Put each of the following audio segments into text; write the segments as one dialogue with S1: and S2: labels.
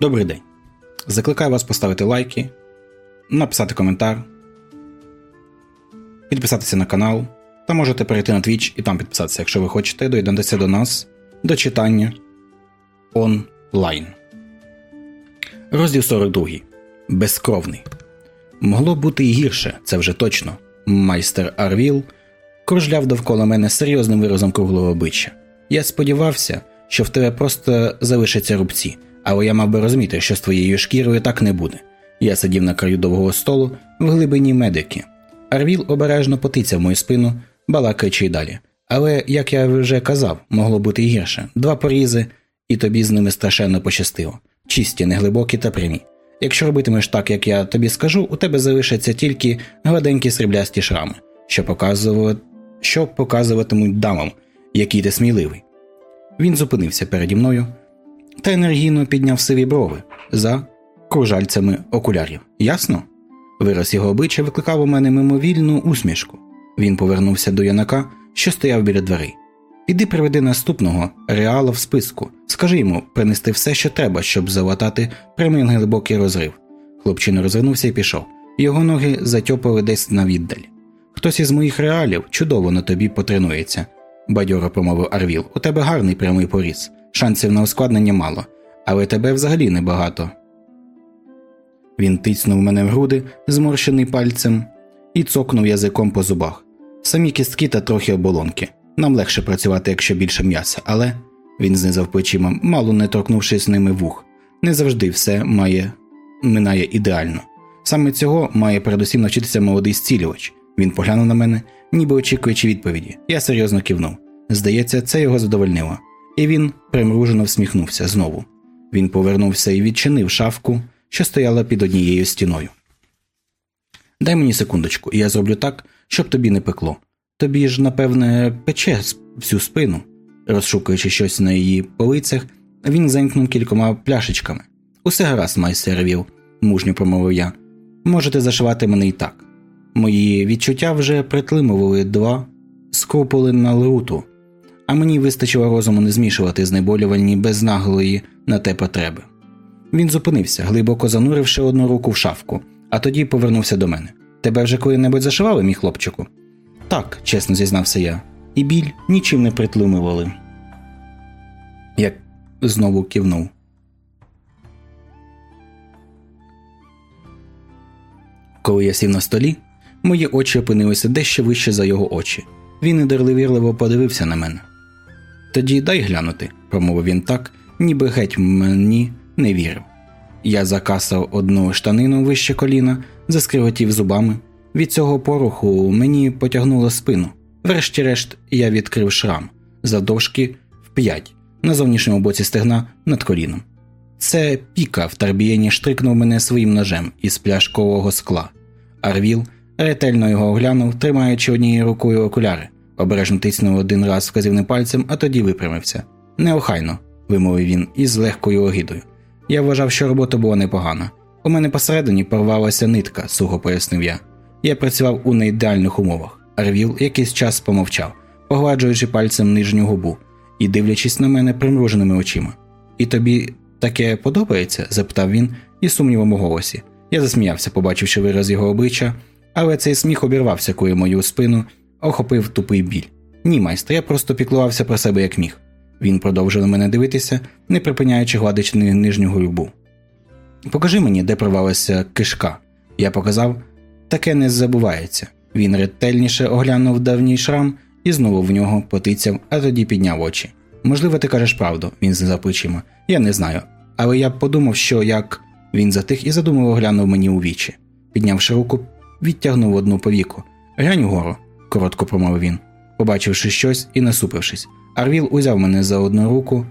S1: Добрий день. Закликаю вас поставити лайки, написати коментар, підписатися на канал та можете перейти на Twitch і там підписатися, якщо ви хочете доєднатися до нас до читання онлайн. Розділ 42. Безкровний. Могло бути і гірше, це вже точно. Майстер Арвіл кружляв довкола мене серйозним виразом круглого обличчя. Я сподівався, що в тебе просто залишаться рубці, але я мав би розуміти, що з твоєю шкірою так не буде. Я сидів на краю довгого столу в глибині медики. Арвіл обережно потицяв мою спину, балакаючи й далі. Але, як я вже казав, могло бути і гірше два порізи, і тобі з ними страшенно пощастило. Чисті, неглибокі та прямі. Якщо робитимеш так, як я тобі скажу, у тебе залишаться тільки гладенькі сріблясті шрами, що показувати, що показуватимуть дамам, який ти сміливий. Він зупинився переді мною та енергійно підняв сиві брови за кружальцями окулярів. Ясно? Вираз його обличчя викликав у мене мимовільну усмішку. Він повернувся до янака, що стояв біля дверей. Піди приведи наступного реала в списку. Скажи йому принести все, що треба, щоб залатати прямий глибокий розрив. Хлопчина розвернувся і пішов. Його ноги затьопали десь на віддаль. Хтось із моїх реалів чудово на тобі потренується, бадьоро промовив Арвіл. У тебе гарний прямий поріз. Шансів на ускладнення мало, але тебе взагалі небагато. Він тицнув мене в груди, зморщений пальцем, і цокнув язиком по зубах. Самі кістки та трохи оболонки. Нам легше працювати, якщо більше м'яса, але він знизав плечима, мало не торкнувшись ними вух. Не завжди все має минає ідеально. Саме цього має передусім навчитися молодий зцілювач. Він поглянув на мене, ніби очікуючи відповіді. Я серйозно кивнув. Здається, це його задовольнило, і він примружено всміхнувся знову. Він повернувся і відчинив шафку, що стояла під однією стіною. Дай мені секундочку, і я зроблю так, щоб тобі не пекло. Тобі ж, напевне, пече всю спину. Розшукуючи щось на її полицях, він замкнув кількома пляшечками. Усе гаразд, майстер Віл, мужньо промовив я. Можете зашивати мене і так. Мої відчуття вже притлимували два скрупули на лруту, а мені вистачило розуму не змішувати знеболювальні без наглої на те потреби. Він зупинився, глибоко зануривши одну руку в шафку, а тоді повернувся до мене. Тебе вже коли-небудь зашивали, мій хлопчику? Так, чесно зізнався я, і біль нічим не притлумували. Як знову кивнув. Коли я сів на столі, мої очі опинилися дещо вище за його очі. Він недерливірливо подивився на мене. Тоді дай глянути, промовив він так, ніби геть мені не вірив. Я закасав одну штанину вище коліна, заскриготів зубами. Від цього пороху мені потягнуло спину. Врешті-решт, я відкрив шрам завдовжки в п'ять на зовнішньому боці стегна над коліном. Це піка в тарбієні штрикнув мене своїм ножем із пляшкового скла. Арвіл ретельно його оглянув, тримаючи однією рукою окуляри, обережно тиснув один раз вказівним пальцем, а тоді випрямився. Неохайно, вимовив він із легкою огидою. Я вважав, що робота була непогана. У мене посередині порвалася нитка, сухо пояснив я. Я працював у неідеальних умовах. Арвіл якийсь час помовчав, погладжуючи пальцем нижню губу і дивлячись на мене примруженими очима. І тобі таке подобається? запитав він із сумнівом у голосі. Я засміявся, побачивши вираз його обличчя, але цей сміх обірвався, коли мою спину охопив тупий біль. Ні, майстер, я просто піклувався про себе як міг. Він продовжив на мене дивитися, не припиняючи гладити нижню губу. Покажи мені, де провалася кишка. Я показав, таке не забувається. Він ретельніше оглянув давній шрам і знову в нього потицяв, а тоді підняв очі. Можливо, ти кажеш правду, він знизав плечима. Я не знаю. Але я подумав, що як. Він затих і задумливо глянув мені у вічі. Піднявши руку, відтягнув одну повіку. Глянь угору, коротко промовив він, побачивши щось і насупившись. Арвіл узяв мене за одну руку,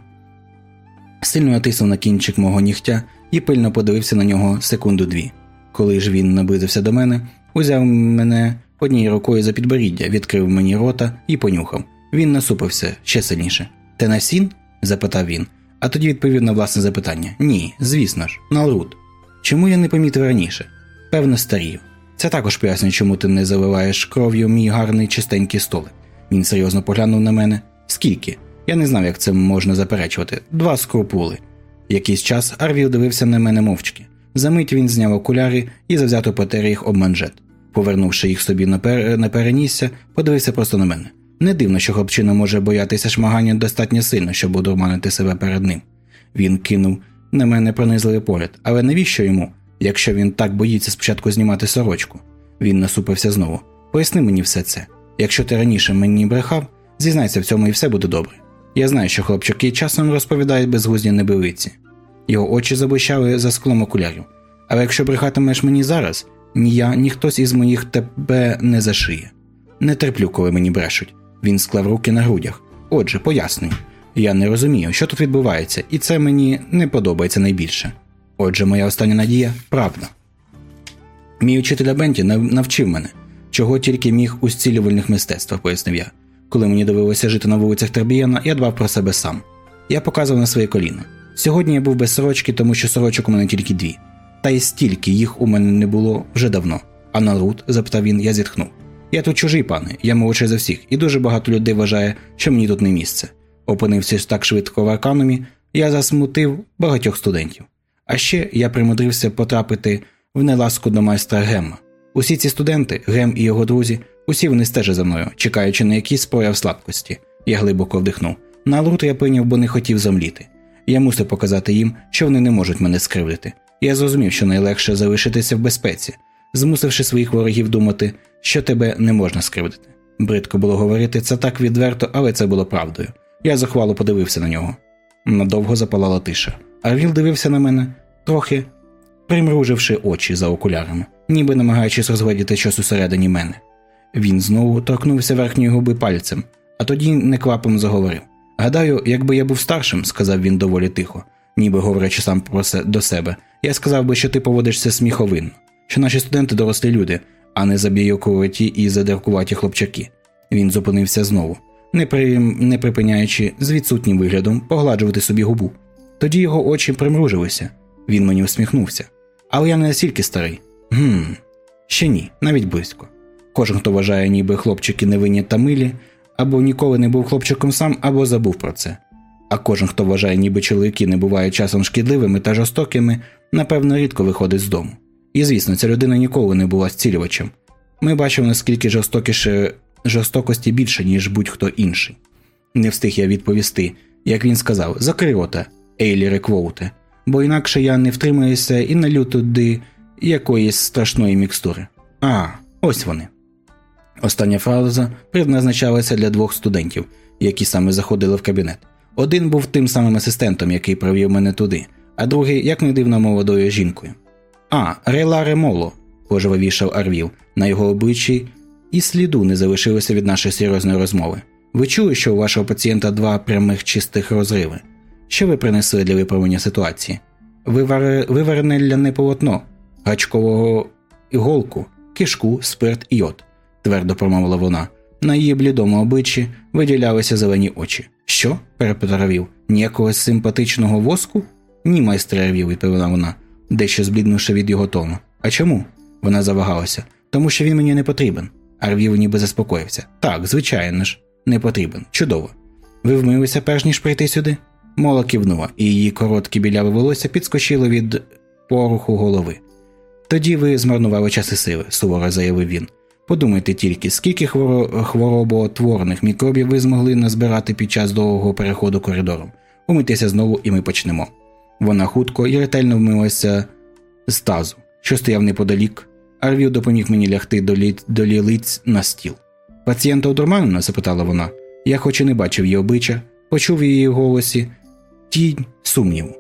S1: сильно натиснув на кінчик мого нігтя і пильно подивився на нього секунду дві. Коли ж він наблизився до мене, узяв мене однією рукою за підборіддя, відкрив мені рота і понюхав. Він насупився ще сильніше. Те на сін? запитав він, а тоді відповів на власне запитання: Ні, звісно ж, на лрут. Чому я не помітив раніше? Певно, старію. Це також пояснює, чому ти не заливаєш кров'ю мій гарний чистенький столик. Він серйозно поглянув на мене. Скільки? Я не знав, як це можна заперечувати. Два скрупули. Якийсь час Арвіл дивився на мене мовчки. Замить він зняв окуляри і завзято потер їх об манжет. Повернувши їх собі на, пер... на перенісся, подивився просто на мене. Не дивно, що хлопчина може боятися шмагання достатньо сильно, щоб одурманити себе перед ним. Він кинув на мене пронизливий погляд, але навіщо йому, якщо він так боїться спочатку знімати сорочку? Він насупився знову. Поясни мені все це. Якщо ти раніше мені брехав, зізнайся в цьому і все буде добре. Я знаю, що хлопчаки часом розповідають безглузді небивиці. Його очі заблищали за склом окулярів. Але якщо брехатимеш мені зараз, ні я, ні хтось із моїх тебе не зашиє. Не терплю, коли мені брешуть. Він склав руки на грудях. Отже, пояснюй. Я не розумію, що тут відбувається, і це мені не подобається найбільше. Отже, моя остання надія правда. Мій учитель Бенті навчив мене, чого тільки міг у зцілювальних мистецтвах, пояснив я. Коли мені довелося жити на вулицях Тербієна, я дбав про себе сам. Я показував на своє коліна. Сьогодні я був без сорочки, тому що сорочок у мене тільки дві. Та й стільки їх у мене не було вже давно. А на Рут, запитав він, я зітхнув. Я тут чужий, пане, я молодший за всіх, і дуже багато людей вважає, що мені тут не місце. Опинившись так швидко в арканумі, я засмутив багатьох студентів. А ще я примудрився потрапити в неласку до майстра Гемма. Усі ці студенти, Гем і його друзі, усі вони стежать за мною, чекаючи на якісь спояв слабкості. Я глибоко вдихнув. На лут я прийняв, бо не хотів замліти. Я мусив показати їм, що вони не можуть мене скривдити. Я зрозумів, що найлегше залишитися в безпеці, змусивши своїх ворогів думати, що тебе не можна скривдити. Бридко було говорити це так відверто, але це було правдою. Я захвало подивився на нього. Надовго запалала тиша. Арвіл дивився на мене, трохи примруживши очі за окулярами, ніби намагаючись розглядіти щось усередині мене. Він знову торкнувся верхньої губи пальцем, а тоді неквапом заговорив. Гадаю, якби я був старшим, сказав він доволі тихо, ніби говорячи сам про се до себе, я сказав би, що ти поводишся сміховинно, що наші студенти дорослі люди, а не забійокуваті і задеркуваті хлопчаки. Він зупинився знову, не, при... не припиняючи з відсутнім виглядом погладжувати собі губу. Тоді його очі примружилися. Він мені усміхнувся. Але я не настільки старий. Гм, ще ні, навіть близько. Кожен, хто вважає, ніби хлопчики невинні та милі, або ніколи не був хлопчиком сам, або забув про це. А кожен, хто вважає, ніби чоловіки не бувають часом шкідливими та жорстокими, напевно, рідко виходить з дому. І звісно, ця людина ніколи не була зцілювачем. Ми бачимо, наскільки жорстокіше жорстокості більше, ніж будь-хто інший. Не встиг я відповісти, як він сказав, закрий рота, Ейлі Реквоуте, бо інакше я не втримаюся і налю туди якоїсь страшної мікстури. А, ось вони. Остання фраза предназначалася для двох студентів, які саме заходили в кабінет. Один був тим самим асистентом, який провів мене туди, а другий, як не дивно, молодою жінкою. А, Реларе Моло, пожвавішав Арвіл, на його обличчі і сліду не залишилося від нашої серйозної розмови. Ви чули, що у вашого пацієнта два прямих чистих розриви? Що ви принесли для виправлення ситуації? Виварене ляне полотно, гачкового іголку, кишку, спирт і йод, твердо промовила вона. На її блідому обличчі виділялися зелені очі. Що? перепитав. Ніякого симпатичного воску? Ні, майстре Рів, відповіла вона, дещо збліднувши від його тону. А чому? Вона завагалася. Тому що він мені не потрібен. Арвів ніби заспокоївся. Так, звичайно ж, не потрібен. Чудово. Ви вмилися перш ніж прийти сюди? Мола кивнула, і її коротке біляве волосся підскочило від поруху голови. Тоді ви змарнували час і сили, суворо заявив він. Подумайте тільки, скільки хвороботворних мікробів ви змогли назбирати під час довгого переходу коридором. Умийтеся знову, і ми почнемо. Вона хутко і ретельно вмилася з тазу, що стояв неподалік. Арвіл допоміг мені лягти до, лі... до лілиць на стіл. Пацієнта одурманено? запитала вона. Я хоч і не бачив її обличчя, почув її голосі тінь сумніву.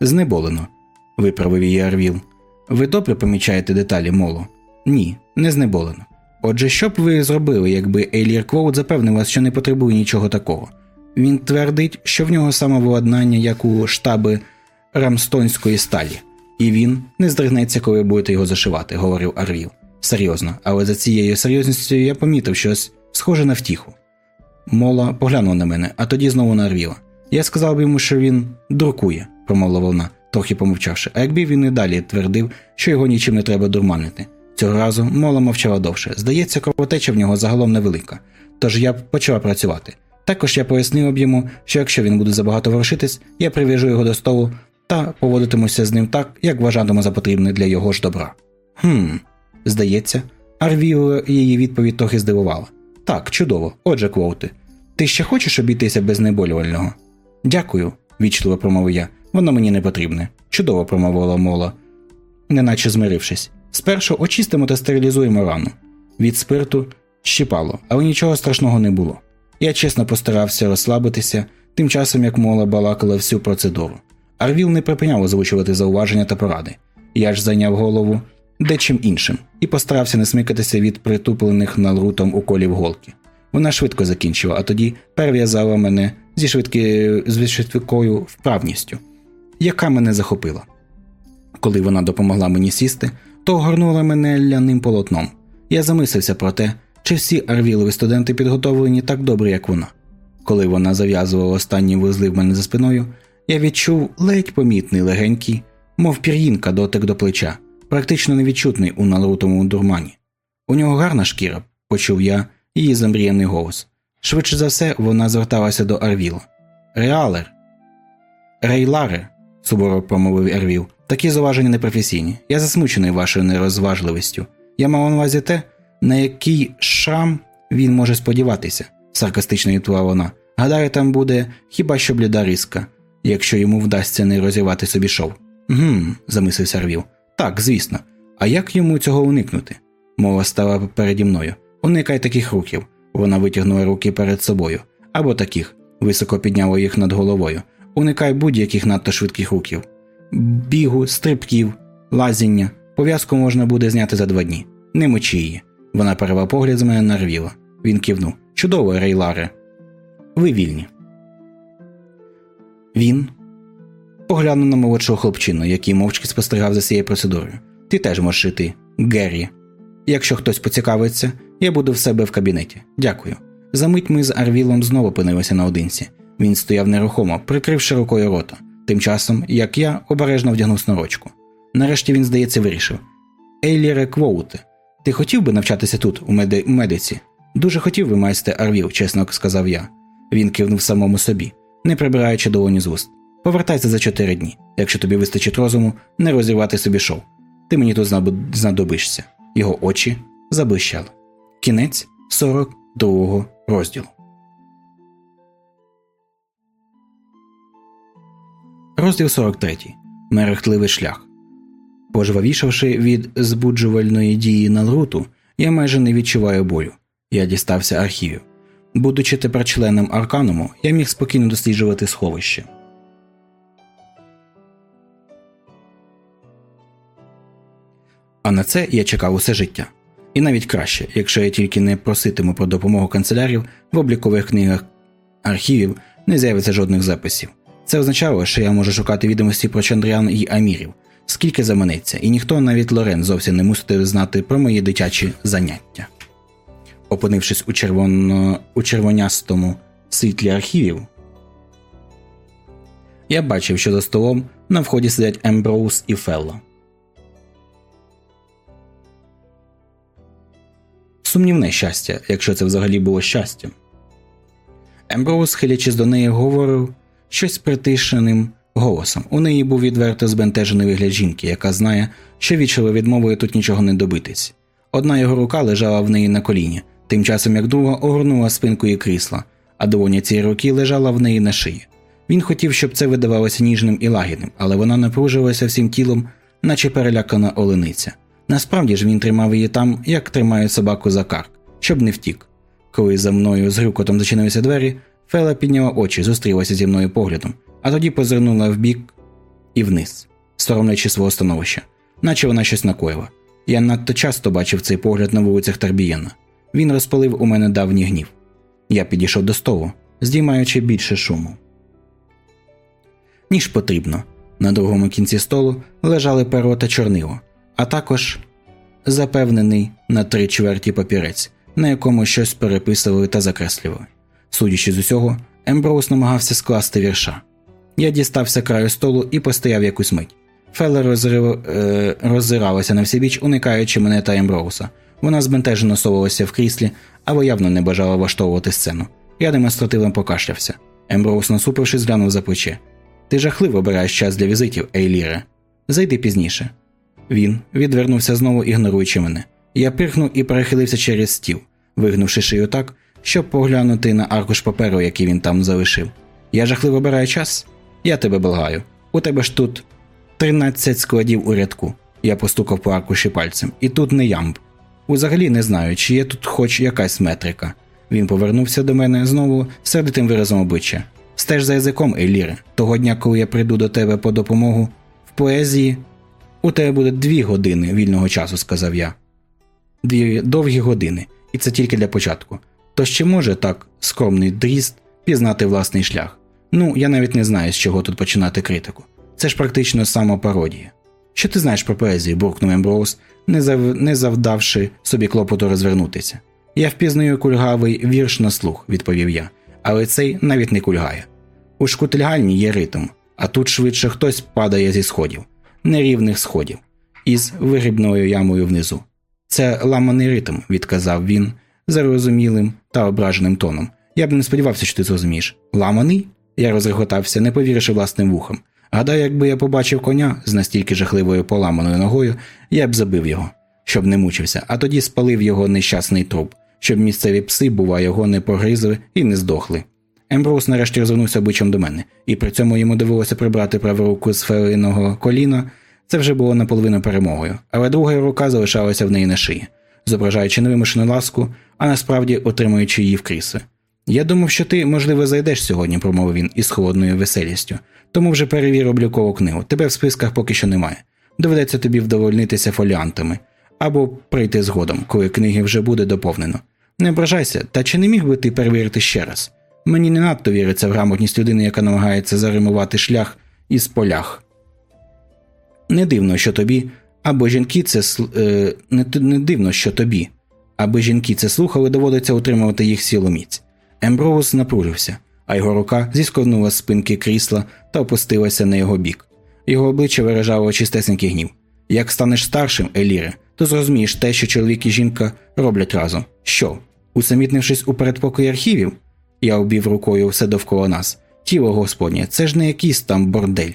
S1: Знеболено, виправив її Арвіл. Ви добре помічаєте деталі моло? Ні, не знеболено. Отже, що б ви зробили, якби Ейлір Квоут запевнив вас, що не потребує нічого такого? Він твердить, що в нього самовладнання, як у штаби рамстонської сталі, і він не здригнеться, коли будете його зашивати, говорив Арвіл. Серйозно, але за цією серйозністю я помітив щось схоже на втіху. Мола поглянув на мене, а тоді знову на Арвіла. Я сказав йому, що він дуркує, промовила вона, трохи помовчавши, а якби він і далі твердив, що його нічим не треба дурманити. Цього разу мола мовчала довше. Здається, кровотеча в нього загалом невелика, тож я почала працювати. Також я пояснив йому, що якщо він буде забагато ворушитись, я прив'яжу його до столу та поводитимуся з ним так, як вважатиму за потрібне для його ж добра. Хм, здається, Арвіо її відповідь трохи здивувала. Так, чудово. Отже, Квоути, ти ще хочеш обійтися без знеболювального? Дякую, вічливо промовив я. Воно мені не потрібне. Чудово промовила мола, неначе змирившись. Спершу очистимо та стерилізуємо рану. Від спирту щипало, але нічого страшного не було. Я чесно постарався розслабитися, тим часом як мола балакала всю процедуру. Арвіл не припиняв озвучувати зауваження та поради. Я ж зайняв голову дечим іншим і постарався не смикатися від притуплених налрутом уколів голки. Вона швидко закінчила, а тоді перев'язала мене зі швидки... з швидкою вправністю, яка мене захопила. Коли вона допомогла мені сісти, то огорнула мене ляним полотном. Я замислився про те, чи всі арвілові студенти підготовлені так добре, як вона. Коли вона зав'язувала останні вузли в мене за спиною, я відчув ледь помітний легенький, мов пір'їнка дотик до плеча, практично невідчутний у налрутому дурмані. У нього гарна шкіра, почув я її замріяний голос. Швидше за все, вона зверталася до Арвіла. Реалер. Рейларе, суворо промовив Ервіл, такі зауваження непрофесійні. Я засмучений вашою нерозважливістю. Я мав на увазі те, на який шрам він може сподіватися, саркастично відповіла вона. Гадаю, там буде хіба що бліда риска, якщо йому вдасться не розірвати собі шов. Гм, замислився Рвіл. Так, звісно. А як йому цього уникнути? Мова стала переді мною. Уникай таких рухів. Вона витягнула руки перед собою, або таких, високо підняла їх над головою. Уникай будь-яких надто швидких рухів. Бігу, стрибків, лазіння. Пов'язку можна буде зняти за два дні. Не мочи її. Вона перевела погляд з мене на Рвіла. Він кивнув. Чудово, Рейларе. Ви вільні. Він поглянув на молодшого хлопчину, який мовчки спостерігав за цією процедурою. Ти теж можеш йти, Геррі. Якщо хтось поцікавиться, я буду в себе в кабінеті. Дякую. Замить ми з Арвілом знову опинилися наодинці. Він стояв нерухомо, прикривши рукою рота, тим часом, як я обережно вдягнув снорочку. Нарешті він, здається, вирішив Ейліре Квоуте, ти хотів би навчатися тут, у меди... медиці? Дуже хотів би, майсте Арвіл, чесно сказав я. Він кивнув самому собі, не прибираючи долоні з вуст. Повертайся за чотири дні, якщо тобі вистачить розуму, не розірвати собі шоу. Ти мені тут знадобишся. Його очі заблищали. Кінець 42 розділу. Розділ 43. Мерехтливий шлях. Пожвавішавши від збуджувальної дії налруту, я майже не відчуваю болю. Я дістався архівів. Будучи тепер членом аркануму, я міг спокійно досліджувати сховище. А на це я чекав усе життя. І навіть краще, якщо я тільки не проситиму про допомогу канцелярів в облікових книгах архівів не з'явиться жодних записів. Це означало, що я можу шукати відомості про Чандріан і Амірів, скільки заманеться, і ніхто, навіть Лорен, зовсім не мусить знати про мої дитячі заняття. Опинившись у червоно... у червонястому світлі архівів, я бачив, що за столом на вході сидять Емброуз і Фелло. Сумнівне щастя, якщо це взагалі було щастям. Емброуз, схилячись до неї, говорив щось притишеним голосом. У неї був відверто збентежений вигляд жінки, яка знає, що вічливо відмовою тут нічого не добитись. Одна його рука лежала в неї на коліні, тим часом як друга огорнула спинкою крісла, а долоня цієї руки лежала в неї на шиї. Він хотів, щоб це видавалося ніжним і лагідним, але вона напружилася всім тілом, наче перелякана олениця. Насправді ж він тримав її там, як тримають собаку за карк, щоб не втік. Коли за мною з грюкотом зачинилися двері, Фела підняла очі, зустрілася зі мною поглядом, а тоді позирнула вбік і вниз, соромлячи свого становища, наче вона щось накоїла. Я надто часто бачив цей погляд на вулицях Тарбієна. Він розпалив у мене давній гнів. Я підійшов до столу, здіймаючи більше шуму. Ніж потрібно. На другому кінці столу лежали перо та чорнило, а також запевнений на три чверті папірець, на якому щось переписували та закреслювали. Судячи з усього, Емброуз намагався скласти вірша. Я дістався краю столу і постояв якусь мить. Фелла розрив... е... роззиралася на всібіч, уникаючи мене та Емброуса. Вона збентежено совалася в кріслі, але явно не бажала влаштовувати сцену. Я демонстративно покашлявся. Емброуз, насупившись, глянув за плече. Ти жахливо обираєш час для візитів, Ейліре. Зайди пізніше. Він відвернувся знову, ігноруючи мене. Я пирхнув і перехилився через стіл, вигнувши шию так, щоб поглянути на аркуш паперу, який він там залишив. Я жахливо обираю час? Я тебе благаю. У тебе ж тут 13 складів у рядку. Я постукав по аркуші пальцем. І тут не ямб. Узагалі не знаю, чи є тут хоч якась метрика. Він повернувся до мене знову сердитим виразом обличчя. Стеж за язиком, Ейліре. Того дня, коли я прийду до тебе по допомогу в поезії, у тебе буде дві години вільного часу, сказав я. Дві довгі години, і це тільки для початку. То ще може так скромний дріст пізнати власний шлях. Ну, я навіть не знаю, з чого тут починати критику. Це ж практично самопародія. Що ти знаєш про поезію? буркнув Емброуз, не, зав... не завдавши собі клопоту розвернутися. Я впізнаю кульгавий вірш на слух, відповів я, але цей навіть не кульгає. У шкутильгальні є ритм, а тут швидше хтось падає зі сходів, нерівних сходів, із вигрібною ямою внизу. Це ламаний ритм, відказав він зарозумілим та ображеним тоном. Я б не сподівався, що ти зрозумієш. Ламаний? Я розреготався, не повіривши власним вухам. Гадаю, якби я побачив коня з настільки жахливою поламаною ногою, я б забив його, щоб не мучився, а тоді спалив його нещасний труп, щоб місцеві пси, бува, його не погризли і не здохли. Емброуз нарешті розвернувся обличчям до мене, і при цьому йому довелося прибрати праву руку з фелиного коліна. Це вже було наполовину перемогою, але друга рука залишалася в неї на шиї, зображаючи невимушену ласку, а насправді отримуючи її в кріси. Я думав, що ти, можливо, зайдеш сьогодні, промовив він із холодною веселістю. Тому вже перевір облікову книгу. Тебе в списках поки що немає. Доведеться тобі вдовольнитися фоліантами або прийти згодом, коли книги вже буде доповнено. Не ображайся, та чи не міг би ти перевірити ще раз? Мені не надто віриться в грамотність людини, яка намагається заримувати шлях із полях. Не дивно, що тобі, або жінки це е, не, не дивно, що тобі, аби жінки це слухали, доводиться утримувати їх сіломіць. Емброуз напружився, а його рука зісковнула з спинки крісла та опустилася на його бік. Його обличчя виражало чистесенький гнів. Як станеш старшим, Еліре, то зрозумієш те, що чоловік і жінка роблять разом. Що? Усамітнившись у передпокої архівів, я обів рукою все довкола нас. Тіло Господнє, це ж не якийсь там бордель.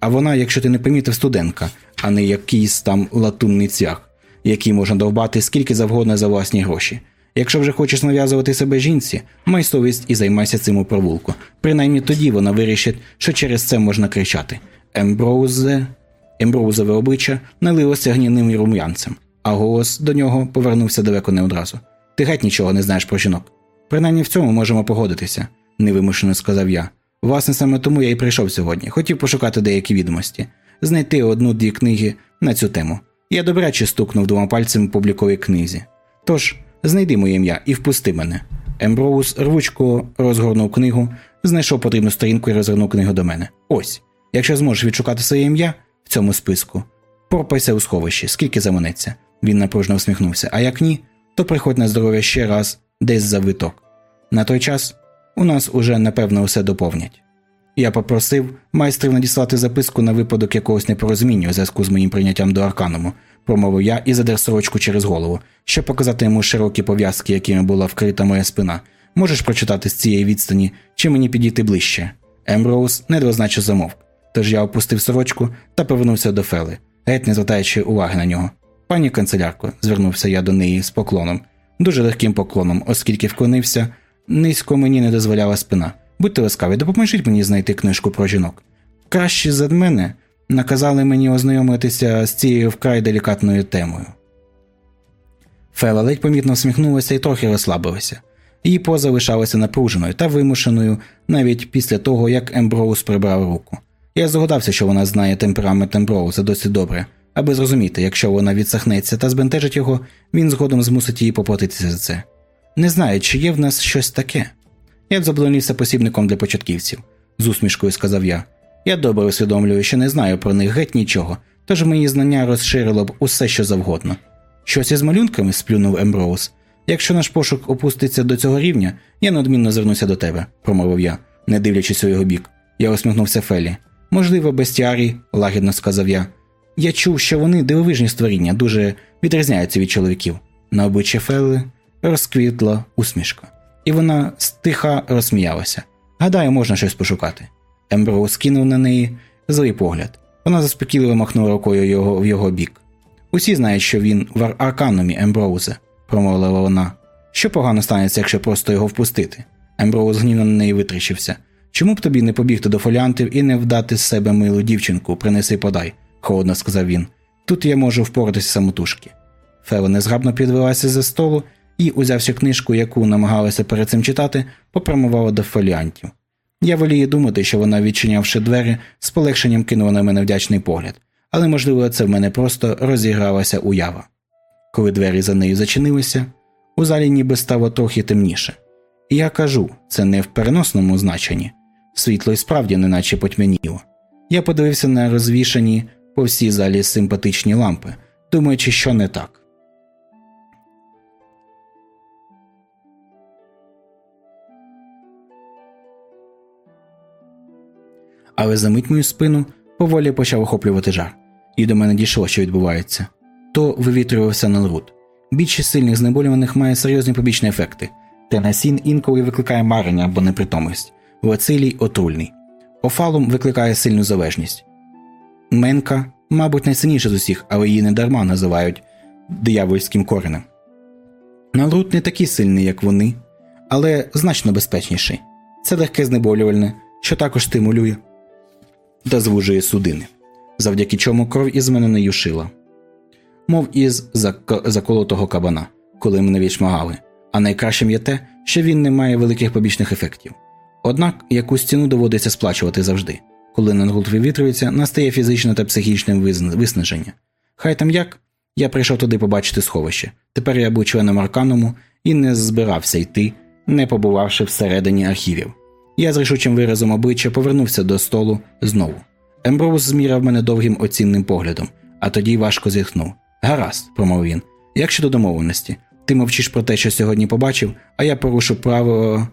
S1: А вона, якщо ти не помітив, студентка, а не якийсь там латунний цвях, який можна довбати скільки завгодно за власні гроші. Якщо вже хочеш нав'язувати себе жінці, май совість і займайся цим у провулку. Принаймні тоді вона вирішить, що через це можна кричати. Емброузе. Емброузове обличчя налилося гнівним рум'янцем, а голос до нього повернувся далеко не одразу. Ти геть нічого не знаєш про жінок. Принаймні в цьому можемо погодитися, невимушено сказав я. Власне, саме тому я і прийшов сьогодні. Хотів пошукати деякі відомості, знайти одну-дві книги на цю тему. Я добряче стукнув двома пальцями по обліковій книзі. Тож, знайди моє ім'я і впусти мене. Емброуз рвучко розгорнув книгу, знайшов потрібну сторінку і розгорнув книгу до мене. Ось. Якщо зможеш відшукати своє ім'я в цьому списку, порпайся у сховищі, скільки заманеться. Він напружно усміхнувся. А як ні, то приходь на здоров'я ще раз, десь за виток. На той час у нас уже напевно все доповнять. Я попросив майстрів надіслати записку на випадок якогось непорозуміння у зв'язку з моїм прийняттям до аркануму, промовив я і задер сорочку через голову, щоб показати йому широкі пов'язки, якими була вкрита моя спина. Можеш прочитати з цієї відстані, чи мені підійти ближче. Емброуз недвозначно замовк, тож я опустив сорочку та повернувся до Фели, геть не звертаючи уваги на нього. Пані канцелярко, звернувся я до неї з поклоном, дуже легким поклоном, оскільки вклонився, низько мені не дозволяла спина. Будьте ласкаві, допоможіть мені знайти книжку про жінок. Краще за мене наказали мені ознайомитися з цією вкрай делікатною темою. Фела ледь помітно всміхнулася і трохи розслабилася. Її поза лишалася напруженою та вимушеною навіть після того, як Емброуз прибрав руку. Я здогадався, що вона знає темперамент Емброуза досить добре, аби зрозуміти, якщо вона відсахнеться та збентежить його, він згодом змусить її поплатитися за це. Не знаю, чи є в нас щось таке. Я б заблонився посібником для початківців, з усмішкою сказав я. Я добре усвідомлюю, що не знаю про них геть нічого, тож мої знання розширило б усе, що завгодно. Щось із малюнками, сплюнув Емброуз. Якщо наш пошук опуститься до цього рівня, я неодмінно звернуся до тебе, промовив я, не дивлячись у його бік. Я усміхнувся Фелі. Можливо, бестіарі, лагідно сказав я. Я чув, що вони дивовижні створіння, дуже відрізняються від чоловіків. На обличчі Фелли розквітла усмішка, і вона стиха розсміялася. Гадаю, можна щось пошукати. Емброуз скинув на неї злий погляд. Вона заспокійливо махнула рукою його, в його бік. Усі знають, що він в арканумі Емброузе, промовила вона. Що погано станеться, якщо просто його впустити? Емброуз гнівно на неї витріщився. Чому б тобі не побігти до фоліантів і не вдати з себе милу дівчинку, принеси подай, холодно сказав він. Тут я можу впоратися самотужки. Фела незграбно підвелася за столу і, узявши книжку, яку намагалася перед цим читати, попрямувала до фоліантів. Я волію думати, що вона, відчинявши двері, з полегшенням кинула на мене вдячний погляд, але, можливо, це в мене просто розігралася уява. Коли двері за нею зачинилися, у залі ніби стало трохи темніше. І я кажу, це не в переносному значенні. Світло і справді неначе потьмяніло. Я подивився на розвішані по всій залі симпатичні лампи, думаючи, що не так. Але за мить мою спину поволі почав охоплювати жар, і до мене дійшло, що відбувається. То вивітрювався налрут. Більшість сильних знеболюваних має серйозні побічні ефекти. Тенасін інколи викликає марення або непритомність, Вацилій отруйний. Офалум викликає сильну залежність. Менка, мабуть, найсильніша з усіх, але її недарма називають диявольським коренем. Налрут не такий сильний, як вони, але значно безпечніший. Це легке знеболювальне, що також стимулює та звужує судини, завдяки чому кров із мене не юшила. Мов із заколотого кабана, коли мене відшмагали, а найкращим є те, що він не має великих побічних ефектів. Однак якусь ціну доводиться сплачувати завжди. Коли нангулт вивітрюється, настає фізичне та психічне виснаження. Хай там як, я прийшов туди побачити сховище. Тепер я був членом аркануму і не збирався йти, не побувавши всередині архівів. Я з рішучим виразом обличчя повернувся до столу знову. Емброуз зміряв мене довгим оцінним поглядом, а тоді важко зітхнув. Гаразд, промовив він. Як щодо домовленості, ти мовчиш про те, що сьогодні побачив, а я порушу право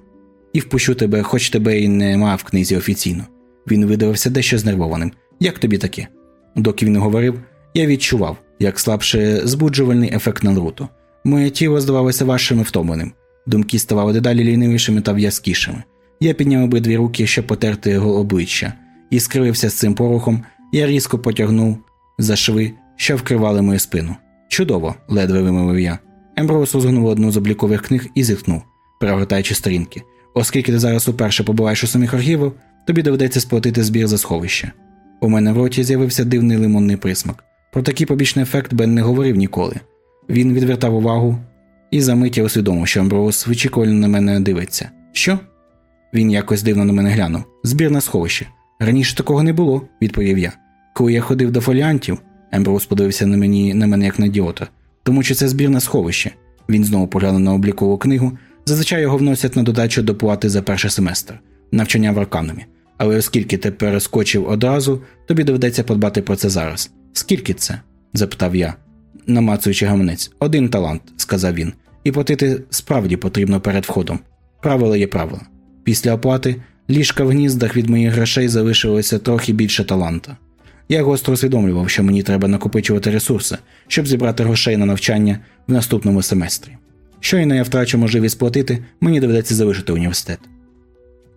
S1: і впущу тебе, хоч тебе і нема в книзі офіційно. Він видавався дещо знервованим. Як тобі таке? Доки він говорив, я відчував, як слабше збуджувальний ефект налруту. Моє тіло здавалося важчим і втомленим. Думки ставали дедалі лінивішими та в'язкішими. Я підняв обидві руки, щоб потерти його обличчя, і скривився з цим порухом, я різко потягнув за шви, що вкривали мою спину. Чудово, ледве вимовив я. Емброуз розгорнув одну з облікових книг і зітхнув, перегортаючи сторінки. Оскільки ти зараз уперше побуваєш у самих архівах, тобі доведеться сплатити збір за сховище. У мене в роті з'явився дивний лимонний присмак. Про такий побічний ефект Бен не говорив ніколи. Він відвертав увагу і за мить я усвідомив, що Амброуз вичікувально на мене дивиться. Що? Він якось дивно на мене глянув. Збір на сховище. Раніше такого не було, відповів я. Коли я ходив до фоліантів, Емброуз подивився на мені на мене як на ідіота. тому що це збір на сховище. Він знову поглянув на облікову книгу. Зазвичай його вносять на додачу до плати за перший семестр, навчання в арканумі. Але оскільки ти перескочив одразу, тобі доведеться подбати про це зараз. Скільки це? запитав я, намацуючи гаманець. Один талант, сказав він, і платити справді потрібно перед входом. Правило є правило. Після оплати ліжка в гніздах від моїх грошей залишилося трохи більше таланта. Я гостро усвідомлював, що мені треба накопичувати ресурси, щоб зібрати грошей на навчання в наступному семестрі. Щойно я втрачу можливість платити, мені доведеться залишити університет.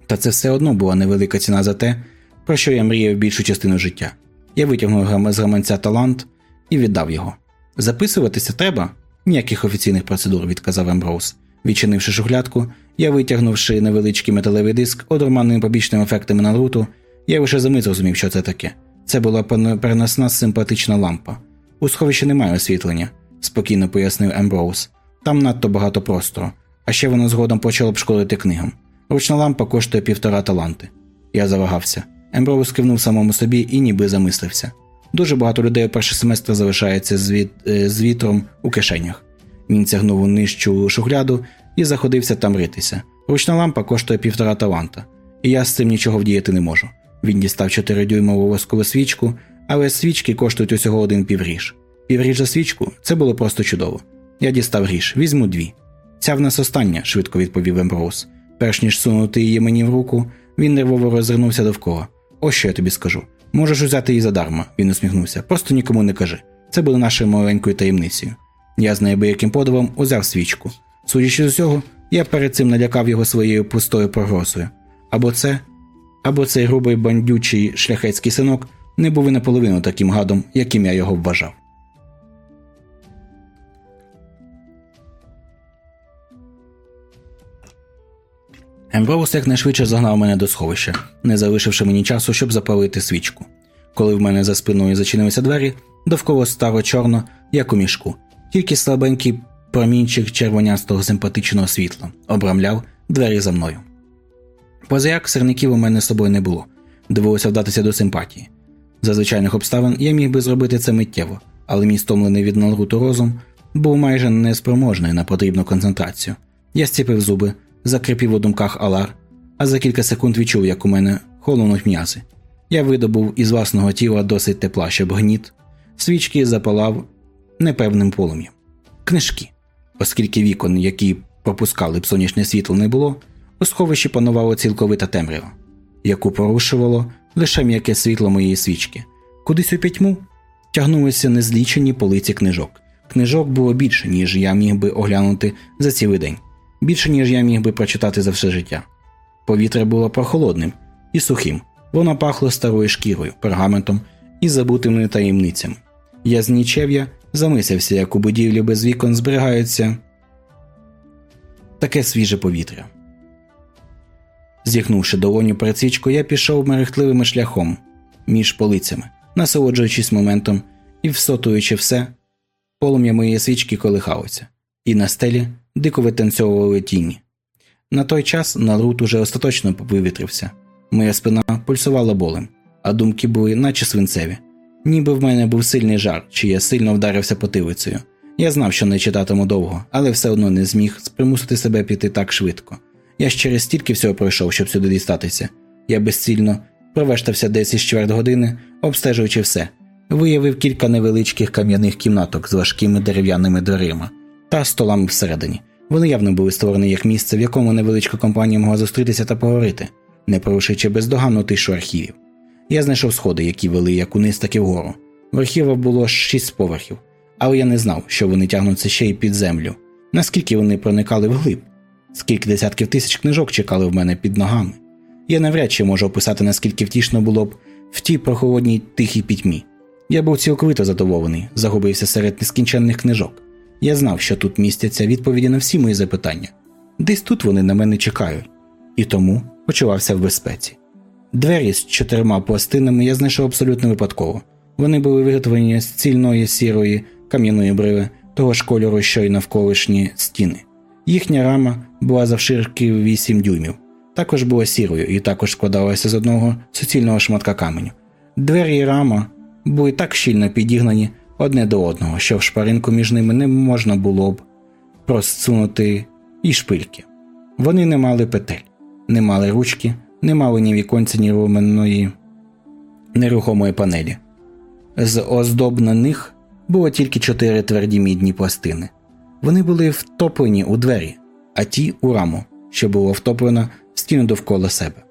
S1: Та це все одно була невелика ціна за те, про що я мріяв більшу частину життя. Я витягнув з гаманця талант і віддав його. Записуватися треба? Ніяких офіційних процедур, відказав Емброуз. Відчинивши шухлядку, я витягнувши невеличкий металевий диск одурманним побічними ефектами на руту, я лише за мить зрозумів, що це таке. Це була переносна симпатична лампа. У сховищі немає освітлення, спокійно пояснив Емброуз. Там надто багато простору, а ще воно згодом почало б шкодити книгам. Ручна лампа коштує півтора таланти. Я завагався. Емброуз кивнув самому собі і ніби замислився. Дуже багато людей у перший семестр залишається з, від... Е, з вітром у кишенях. Він тягнув у нижчу шухляду і заходився там ритися. Ручна лампа коштує півтора таланта, і я з цим нічого вдіяти не можу. Він дістав 4-дюймову воскову свічку, але свічки коштують усього один півріж. Півріж за свічку це було просто чудово. Я дістав ріж, візьму дві. Ця в нас остання, швидко відповів Емброуз. Перш ніж сунути її мені в руку, він нервово розвернувся довкола. Ось що я тобі скажу. Можеш взяти її задарма, він усміхнувся. Просто нікому не кажи. Це буде нашою маленькою таємницею. Я з неабияким подивом узяв свічку. Судячи з усього, я перед цим налякав його своєю пустою погрозою. Або це, або цей грубий бандючий шляхетський синок не був і наполовину таким гадом, яким я його вважав. Емброус якнайшвидше загнав мене до сховища, не залишивши мені часу, щоб запалити свічку. Коли в мене за спиною зачинилися двері, довкола старо чорно, як у мішку, тільки слабенький промінчик червонястого симпатичного світла обрамляв двері за мною. Позаяк сирників у мене з собою не було, довелося вдатися до симпатії. За звичайних обставин я міг би зробити це миттєво, але мій стомлений від налруту розум був майже неспроможний на потрібну концентрацію. Я стіпив зуби, закріпів у думках алар, а за кілька секунд відчув, як у мене холонуть м'язи. Я видобув із власного тіла досить тепла, щоб гніт, свічки запалав непевним полум'ям. Книжки, оскільки вікон, які пропускали б сонячне світло, не було, у сховищі панувала цілковита темрява, яку порушувало лише м'яке світло моєї свічки. Кудись у пітьму тягнулися незлічені полиці книжок. Книжок було більше, ніж я міг би оглянути за цілий день, більше, ніж я міг би прочитати за все життя. Повітря було прохолодним і сухим, воно пахло старою шкірою, пергаментом і забутими таємницями. Я з нічев'я замислився, як у будівлі без вікон зберігаються таке свіже повітря. Зіхнувши долоню свічкою, я пішов мерехтливим шляхом між полицями, насолоджуючись моментом і всотуючи все, полум'я моєї свічки колихалося, і на стелі дико витанцьовували тіні. На той час нарут уже остаточно вивітрився, моя спина пульсувала болем, а думки були, наче свинцеві. Ніби в мене був сильний жар, чи я сильно вдарився потилицею. Я знав, що не читатиму довго, але все одно не зміг примусити себе піти так швидко. Я ж через стільки всього пройшов, щоб сюди дістатися. Я безцільно провештався десь із чверть години, обстежуючи все, виявив кілька невеличких кам'яних кімнаток з важкими дерев'яними дверима та столами всередині. Вони явно були створені як місце, в якому невеличка компанія могла зустрітися та поговорити, не порушуючи бездоганну тишу архівів. Я знайшов сходи, які вели як униз, так і вгору. В архівах було шість поверхів, але я не знав, що вони тягнуться ще й під землю, наскільки вони проникали вглиб, скільки десятків тисяч книжок чекали в мене під ногами. Я навряд чи можу описати, наскільки втішно було б в тій прохолодній тихій пітьмі. Я був цілковито задоволений, загубився серед нескінченних книжок. Я знав, що тут містяться відповіді на всі мої запитання. Десь тут вони на мене чекають, і тому почувався в безпеці. Двері з чотирма пластинами я знайшов абсолютно випадково. Вони були виготовлені з цільної сірої кам'яної бриви, того ж кольору, що й навколишні стіни. Їхня рама була завширки 8 дюймів, також була сірою і також складалася з одного суцільного шматка каменю. Двері і рама були так щільно підігнані одне до одного, що в шпаринку між ними не можна було б просунути і шпильки. Вони не мали петель, не мали ручки, не мали ні віконця, ні руменної нерухомої панелі. З оздоб на них було тільки чотири тверді мідні пластини. Вони були втоплені у двері, а ті у раму, що було втоплено в стіну довкола себе.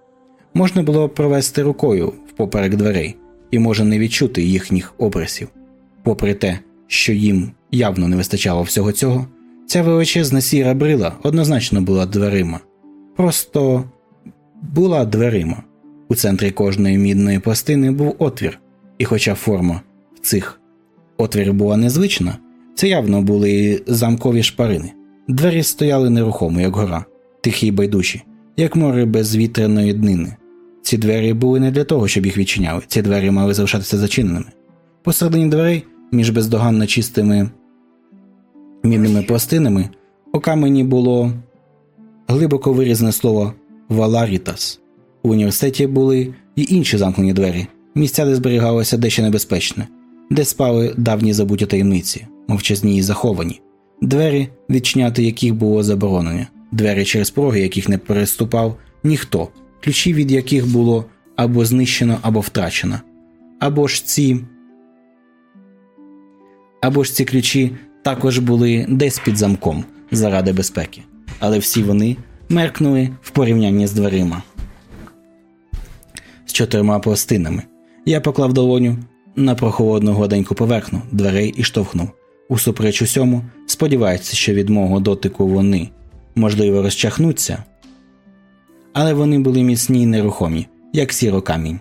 S1: Можна було провести рукою впоперек дверей і може не відчути їхніх обрисів. Попри те, що їм явно не вистачало всього цього, ця величезна сіра брила однозначно була дверима. Просто була дверима. У центрі кожної мідної пластини був отвір, і хоча форма в цих отвірів була незвична, це явно були замкові шпарини. Двері стояли нерухомо, як гора, тихі й байдужі, як море без вітряної днини. Ці двері були не для того, щоб їх відчиняли, ці двері мали залишатися зачиненими. Посередині дверей, між бездоганно чистими мідними пластинами, у камені було глибоко вирізане слово Валарітас. У університеті були й інші замкнені двері, місця, де зберігалося дещо небезпечне, де спали давні забуті таємниці, мовчазні і заховані, двері, відчиняти яких було заборонено, двері через пороги, яких не переступав ніхто, ключі від яких було або знищено, або втрачено, або ж ці. Або ж ці ключі також були десь під замком заради безпеки, але всі вони меркнули в порівнянні з дверима з чотирма пластинами, Я поклав долоню на прохолодну гладеньку поверхну дверей і штовхнув. Усупереч усьому, сподівається, що від мого дотику вони, можливо, розчахнуться, але вони були міцні й нерухомі, як сіро камінь.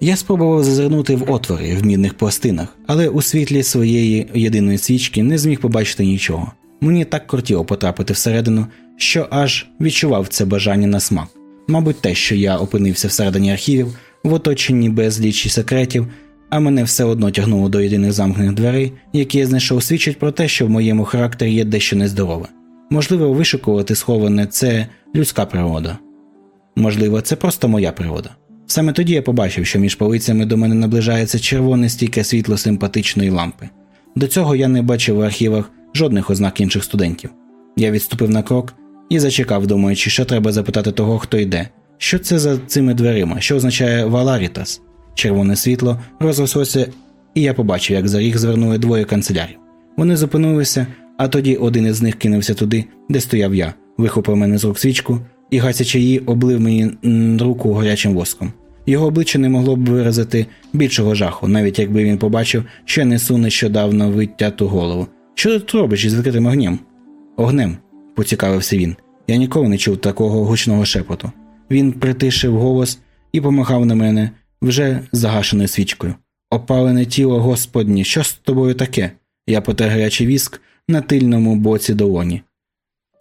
S1: Я спробував зазирнути в отвори в мідних пластинах, але у світлі своєї єдиної свічки не зміг побачити нічого. Мені так кортіло потрапити всередину, що аж відчував це бажання на смак. Мабуть, те, що я опинився всередині архівів, в оточенні безлічі секретів, а мене все одно тягнуло до єдиних замкнених дверей, які я знайшов, свідчить про те, що в моєму характері є дещо нездорове. Можливо, вишукувати сховане це людська природа. Можливо, це просто моя природа. Саме тоді я побачив, що між полицями до мене наближається червоне стійке світло симпатичної лампи. До цього я не бачив в архівах жодних ознак інших студентів. Я відступив на крок і зачекав, думаючи, що треба запитати того, хто йде. Що це за цими дверима, що означає Валарітас? Червоне світло розрослося, і я побачив, як за ріг звернули двоє канцелярів. Вони зупинилися, а тоді один із них кинувся туди, де стояв я, вихопив мене з рук свічку і, гасячи її, облив мені руку гарячим воском. Його обличчя не могло б виразити більшого жаху, навіть якби він побачив, що я несу нещодавно витяту голову. Що ти робиш із відкритим огнем? Огнем, поцікавився він. Я ніколи не чув такого гучного шепоту. Він притишив голос і помахав на мене вже загашеною свічкою. Опалене тіло Господнє, що з тобою таке? Я потер гарячий віск на тильному боці долоні.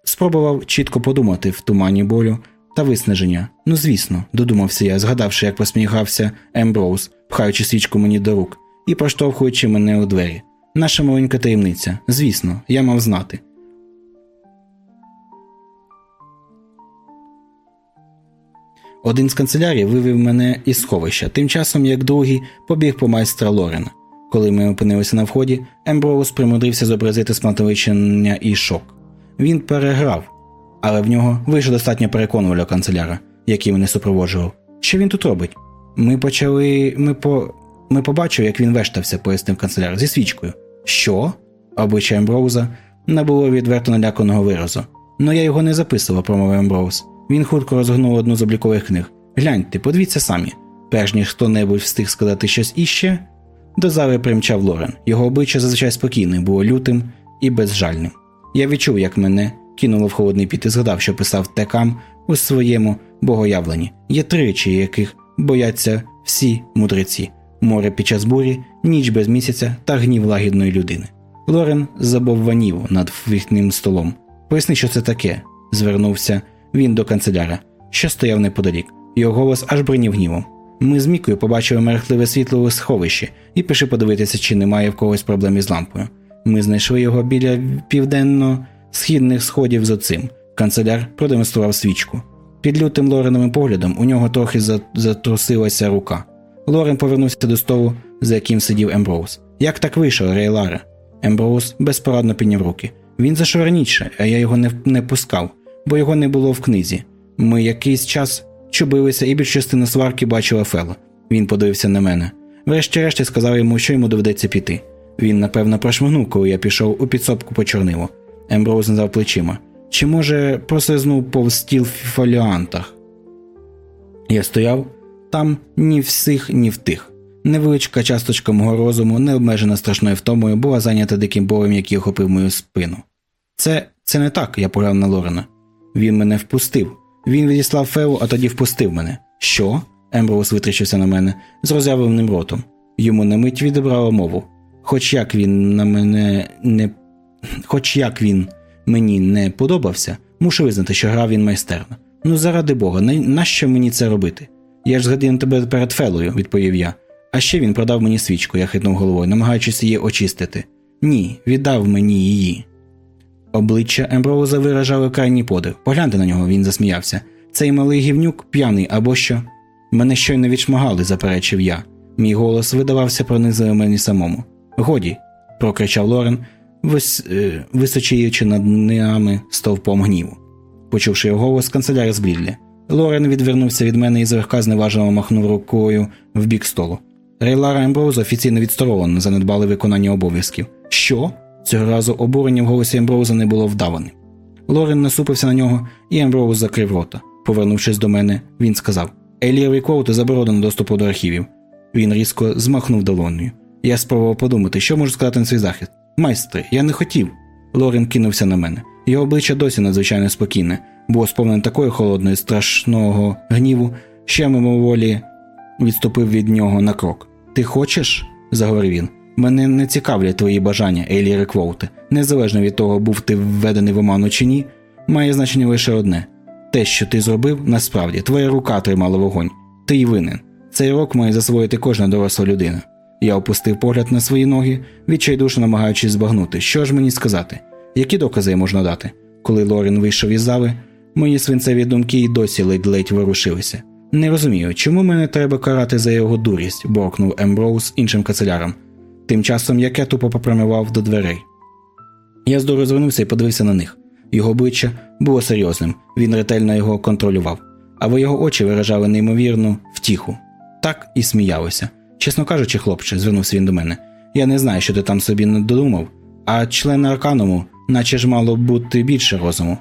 S1: Спробував чітко подумати в тумані болю та виснаження. Ну, звісно, додумався я, згадавши, як посміхався Емброуз, пхаючи свічку мені до рук і проштовхуючи мене у двері. Наша маленька таємниця. Звісно, я мав знати. Один з канцелярів вивів мене із сховища, тим часом як другий побіг по майстра Лорена. Коли ми опинилися на вході, Емброуз примудрився зобразити сматовичення і шок. Він переграв, але в нього вийшло достатньо переконувального канцеляра, який мене супроводжував. Що він тут робить? Ми почали. Ми по. Ми побачили, як він вештався, пояснив канцеляр, зі свічкою. Що? Обличчя Емброуза набуло відверто наляканого виразу. Ну я його не записував, промовив Емброуз. Він хутко розгорнув одну з облікових книг. Гляньте, подивіться самі. Перш ніж хто небудь встиг сказати щось іще. До зали примчав Лорен. Його обличчя зазвичай спокійне, було лютим і безжальним. Я відчув, як мене кинуло в холодний піт і згадав, що писав текам у своєму богоявленні. Є три речі, яких бояться всі мудреці: море під час бурі, ніч без місяця та гнів лагідної людини. Лорен забовванів над вихним столом. Поясни, що це таке, звернувся він до канцеляра, що стояв неподалік. Його голос аж бринів гнівом. Ми з Мікою побачили мерехтливе світло у сховищі і пішли подивитися, чи немає в когось проблем із лампою. Ми знайшли його біля південно-східних сходів з оцим. Канцеляр продемонстрував свічку. Під лютим Лореновим поглядом у нього трохи затрусилася рука. Лорен повернувся до столу, за яким сидів Емброуз. Як так вийшло, Рейларе? Емброуз безпорадно підняв руки. Він зайшов а я його не, не пускав, бо його не було в книзі. Ми якийсь час чубилися, і більш частину сварки бачила Фела. Він подивився на мене. Врешті-решті сказав йому, що йому доведеться піти. Він, напевно, прошмигнув, коли я пішов у підсобку по чорнилу. Емброуз назав плечима. Чи, може, прослизнув повз стіл в фоліантах? Я стояв там ні всіх, ні в тих. Невеличка часточка мого розуму, не обмежена страшною втомою, була зайнята диким болем, який охопив мою спину. Це це не так, я поглянув на Лорена. Він мене впустив. Він відіслав Феу, а тоді впустив мене. Що? Емброуз витріщився на мене з роз'явленим ротом. Йому на мить відібрало мову. Хоч як він на мене не. Хоч як він мені не подобався, мушу визнати, що грав він майстерно. Ну, заради Бога, нащо мені це робити? Я ж згадав тебе перед Фелою, відповів я. А ще він продав мені свічку, я хитнув головою, намагаючись її очистити. Ні, віддав мені її. Обличчя Емброуза виражало крайній подив. Погляньте на нього, він засміявся. Цей малий гівнюк п'яний або що. Мене щойно відшмагали, заперечив я. Мій голос видавався пронизливим мені самому. Годі, прокричав Лорен, вис... Е, височіючи над нами стовпом гніву. Почувши його голос, канцеляр зблідля. Лорен відвернувся від мене і злегка зневажливо махнув рукою в бік столу. Рейлара Емброуза офіційно відсторонено занедбали виконання обов'язків. Що? Цього разу обурення в голосі Емброуза не було вдаваним. Лорен насупився на нього, і Емброуз закрив рота. Повернувшись до мене, він сказав: Елієві квоти заборонено доступу до архівів. Він різко змахнув долонею. Я спробував подумати, що можу сказати на свій захист. Майстре, я не хотів. Лорен кинувся на мене. Його обличчя досі надзвичайно спокійне, було сповнене такої холодної, страшного гніву, що мимоволі відступив від нього на крок. Ти хочеш? заговорив він. Мене не цікавлять твої бажання, Елі Реквоуте. Незалежно від того, був ти введений в оману чи ні, має значення лише одне те, що ти зробив, насправді твоя рука тримала вогонь. Ти й винен. Цей рок має засвоїти кожна доросла людина. Я опустив погляд на свої ноги, відчайдушно намагаючись збагнути, що ж мені сказати, які докази можна дати. Коли Лорін вийшов із зали, мої свинцеві думки й досі ледь-ледь ворушилися. Не розумію, чому мене треба карати за його дурість, боркнув Емброуз іншим канцелярам. Тим часом я тупо попрямував до дверей. Я здорово звернувся і подивився на них. Його обличчя було серйозним, він ретельно його контролював, а його очі виражали неймовірну втіху. Так і сміялися. Чесно кажучи, хлопче, звернувся він до мене. Я не знаю, що ти там собі не додумав, а член аркануму, наче ж мало бути більше розуму.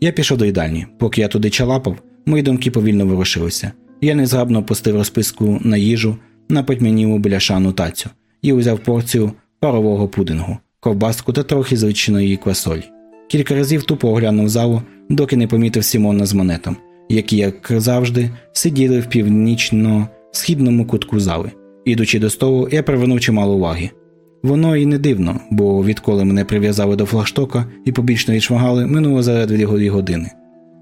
S1: Я пішов до їдальні. Поки я туди чалапав, мої думки повільно ворушилися. Я незграбно опустив розписку на їжу на потьмяніву бляшану тацю і узяв порцію парового пудингу, ковбаску та трохи звичайної квасолі. Кілька разів тупо оглянув залу, доки не помітив Сімона з монетом, які, як завжди, сиділи в північно-східному кутку зали. Ідучи до столу, я привернув чимало уваги. Воно і не дивно, бо відколи мене прив'язали до флагштока і побічно відшмагали, минуло заряд від дві години.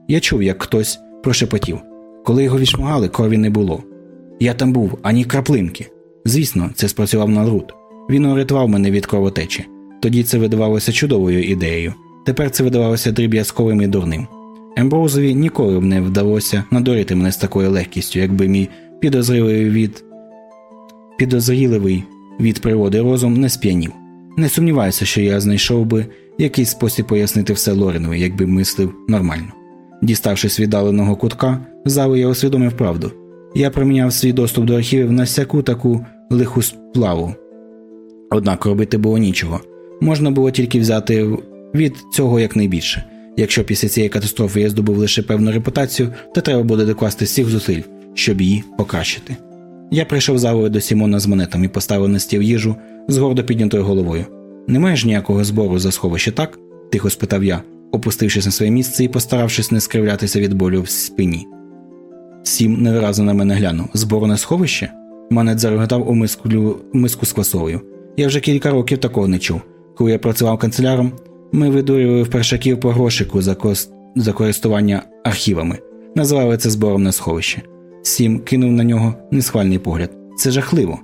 S1: Я чув, як хтось прошепотів. Коли його відшмагали, крові не було. Я там був ані краплинки. Звісно, це спрацював на рут. Він урятував мене від кровотечі. Тоді це видавалося чудовою ідеєю. Тепер це видавалося дріб'язковим і дурним. Емброузові ніколи б не вдалося надурити мене з такою легкістю, якби мій підозріливий від підозріливий від природи розум не сп'янів. Не сумніваюся, що я знайшов би якийсь спосіб пояснити все Лоренові, якби мислив нормально. Діставшись віддаленого кутка, зали я усвідомив правду. Я проміняв свій доступ до архівів на всяку таку лиху сплаву. Однак робити було нічого. Можна було тільки взяти від цього якнайбільше. Якщо після цієї катастрофи я здобув лише певну репутацію, то треба буде докласти всіх зусиль, щоб її покращити. Я прийшов залою до Сімона з монетами і поставив на стіл їжу з гордо піднятою головою. Не маєш ніякого збору за сховище, так? тихо спитав я, опустившись на своє місце і постаравшись не скривлятися від болю в спині. Сім невиразно на мене глянув. Збору на сховище? Манет зареготав у миску, миску з квасовою. Я вже кілька років такого не чув. Коли я працював канцеляром, ми видурювали в першаків по грошику за, кос... за користування архівами, називали це збором на сховище. Сім кинув на нього несхвальний погляд. Це жахливо.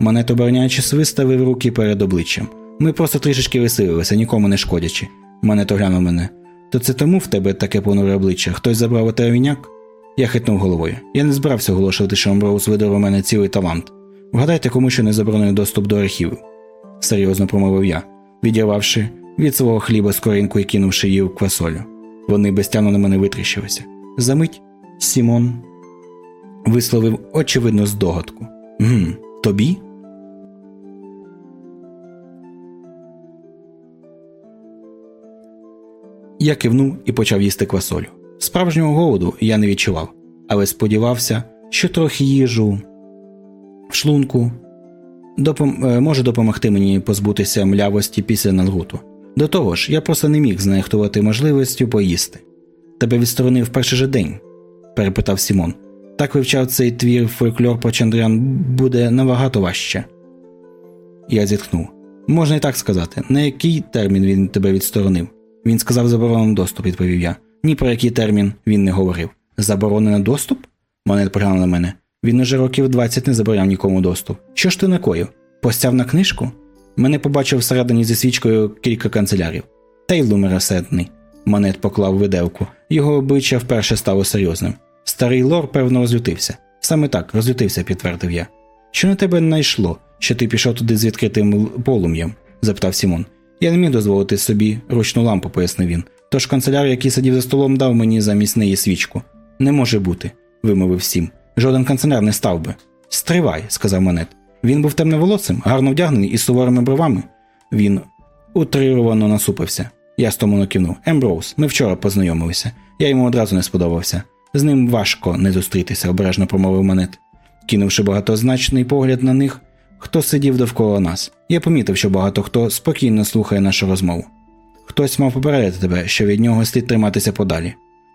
S1: Манет обороняючись, виставив руки перед обличчям. Ми просто трішечки веселилися, нікому не шкодячи. Манет оглянув мене. То це тому в тебе таке понуре обличчя? Хтось забрав у тебе віняк? Я хитнув головою. Я не збирався оголошувати, що Амброуз видав у мене цілий талант. Вгадайте, кому ще не заборонив доступ до архівів, серйозно промовив я, відірвавши від свого хліба скоринку і кинувши її в квасолю. Вони безтямно на мене витріщилися. За мить Сімон висловив очевидно здогадку. «Гм, Тобі? Я кивнув і почав їсти квасолю. Справжнього голоду я не відчував, але сподівався, що трохи їжу в шлунку допом... Е, може допомогти мені позбутися млявості після налгуту. До того ж, я просто не міг знехтувати можливістю поїсти. Тебе відсторонив перший же день? перепитав Сімон. Так вивчав цей твір фольклор про Чандрян буде набагато важче. Я зітхнув. Можна і так сказати, на який термін він тебе відсторонив? Він сказав заборонений доступ, відповів я. Ні про який термін він не говорив. Заборонений доступ? Монет поглянув на мене. Він уже років 20 не забороняв нікому доступ. Що ж ти накоїв? Постяв на книжку? Мене побачив всередині зі свічкою кілька канцелярів. Та й. Монет поклав виделку. Його обличчя вперше стало серйозним. Старий лор, певно, розлютився. Саме так, розлютився, підтвердив я. Що на тебе найшло, що ти пішов туди з відкритим полум'ям? запитав Сімон. Я не міг дозволити собі ручну лампу, пояснив він. Тож канцеляр, який сидів за столом, дав мені замість неї свічку. Не може бути, вимовив Сім. Жоден канцеляр не став би. Стривай, сказав монет. Він був темноволосим, гарно вдягнений із суворими бровами. Він утрирувано насупився. Я стомлено кивнув. Емброуз, ми вчора познайомилися. Я йому одразу не сподобався. З ним важко не зустрітися, обережно промовив Манет. Кинувши багатозначний погляд на тих, хто сидів довкола нас. Я помітив, що багато хто спокійно слухає нашу розмову. Хтось мав попередити тебе, що від нього слід триматися подалі.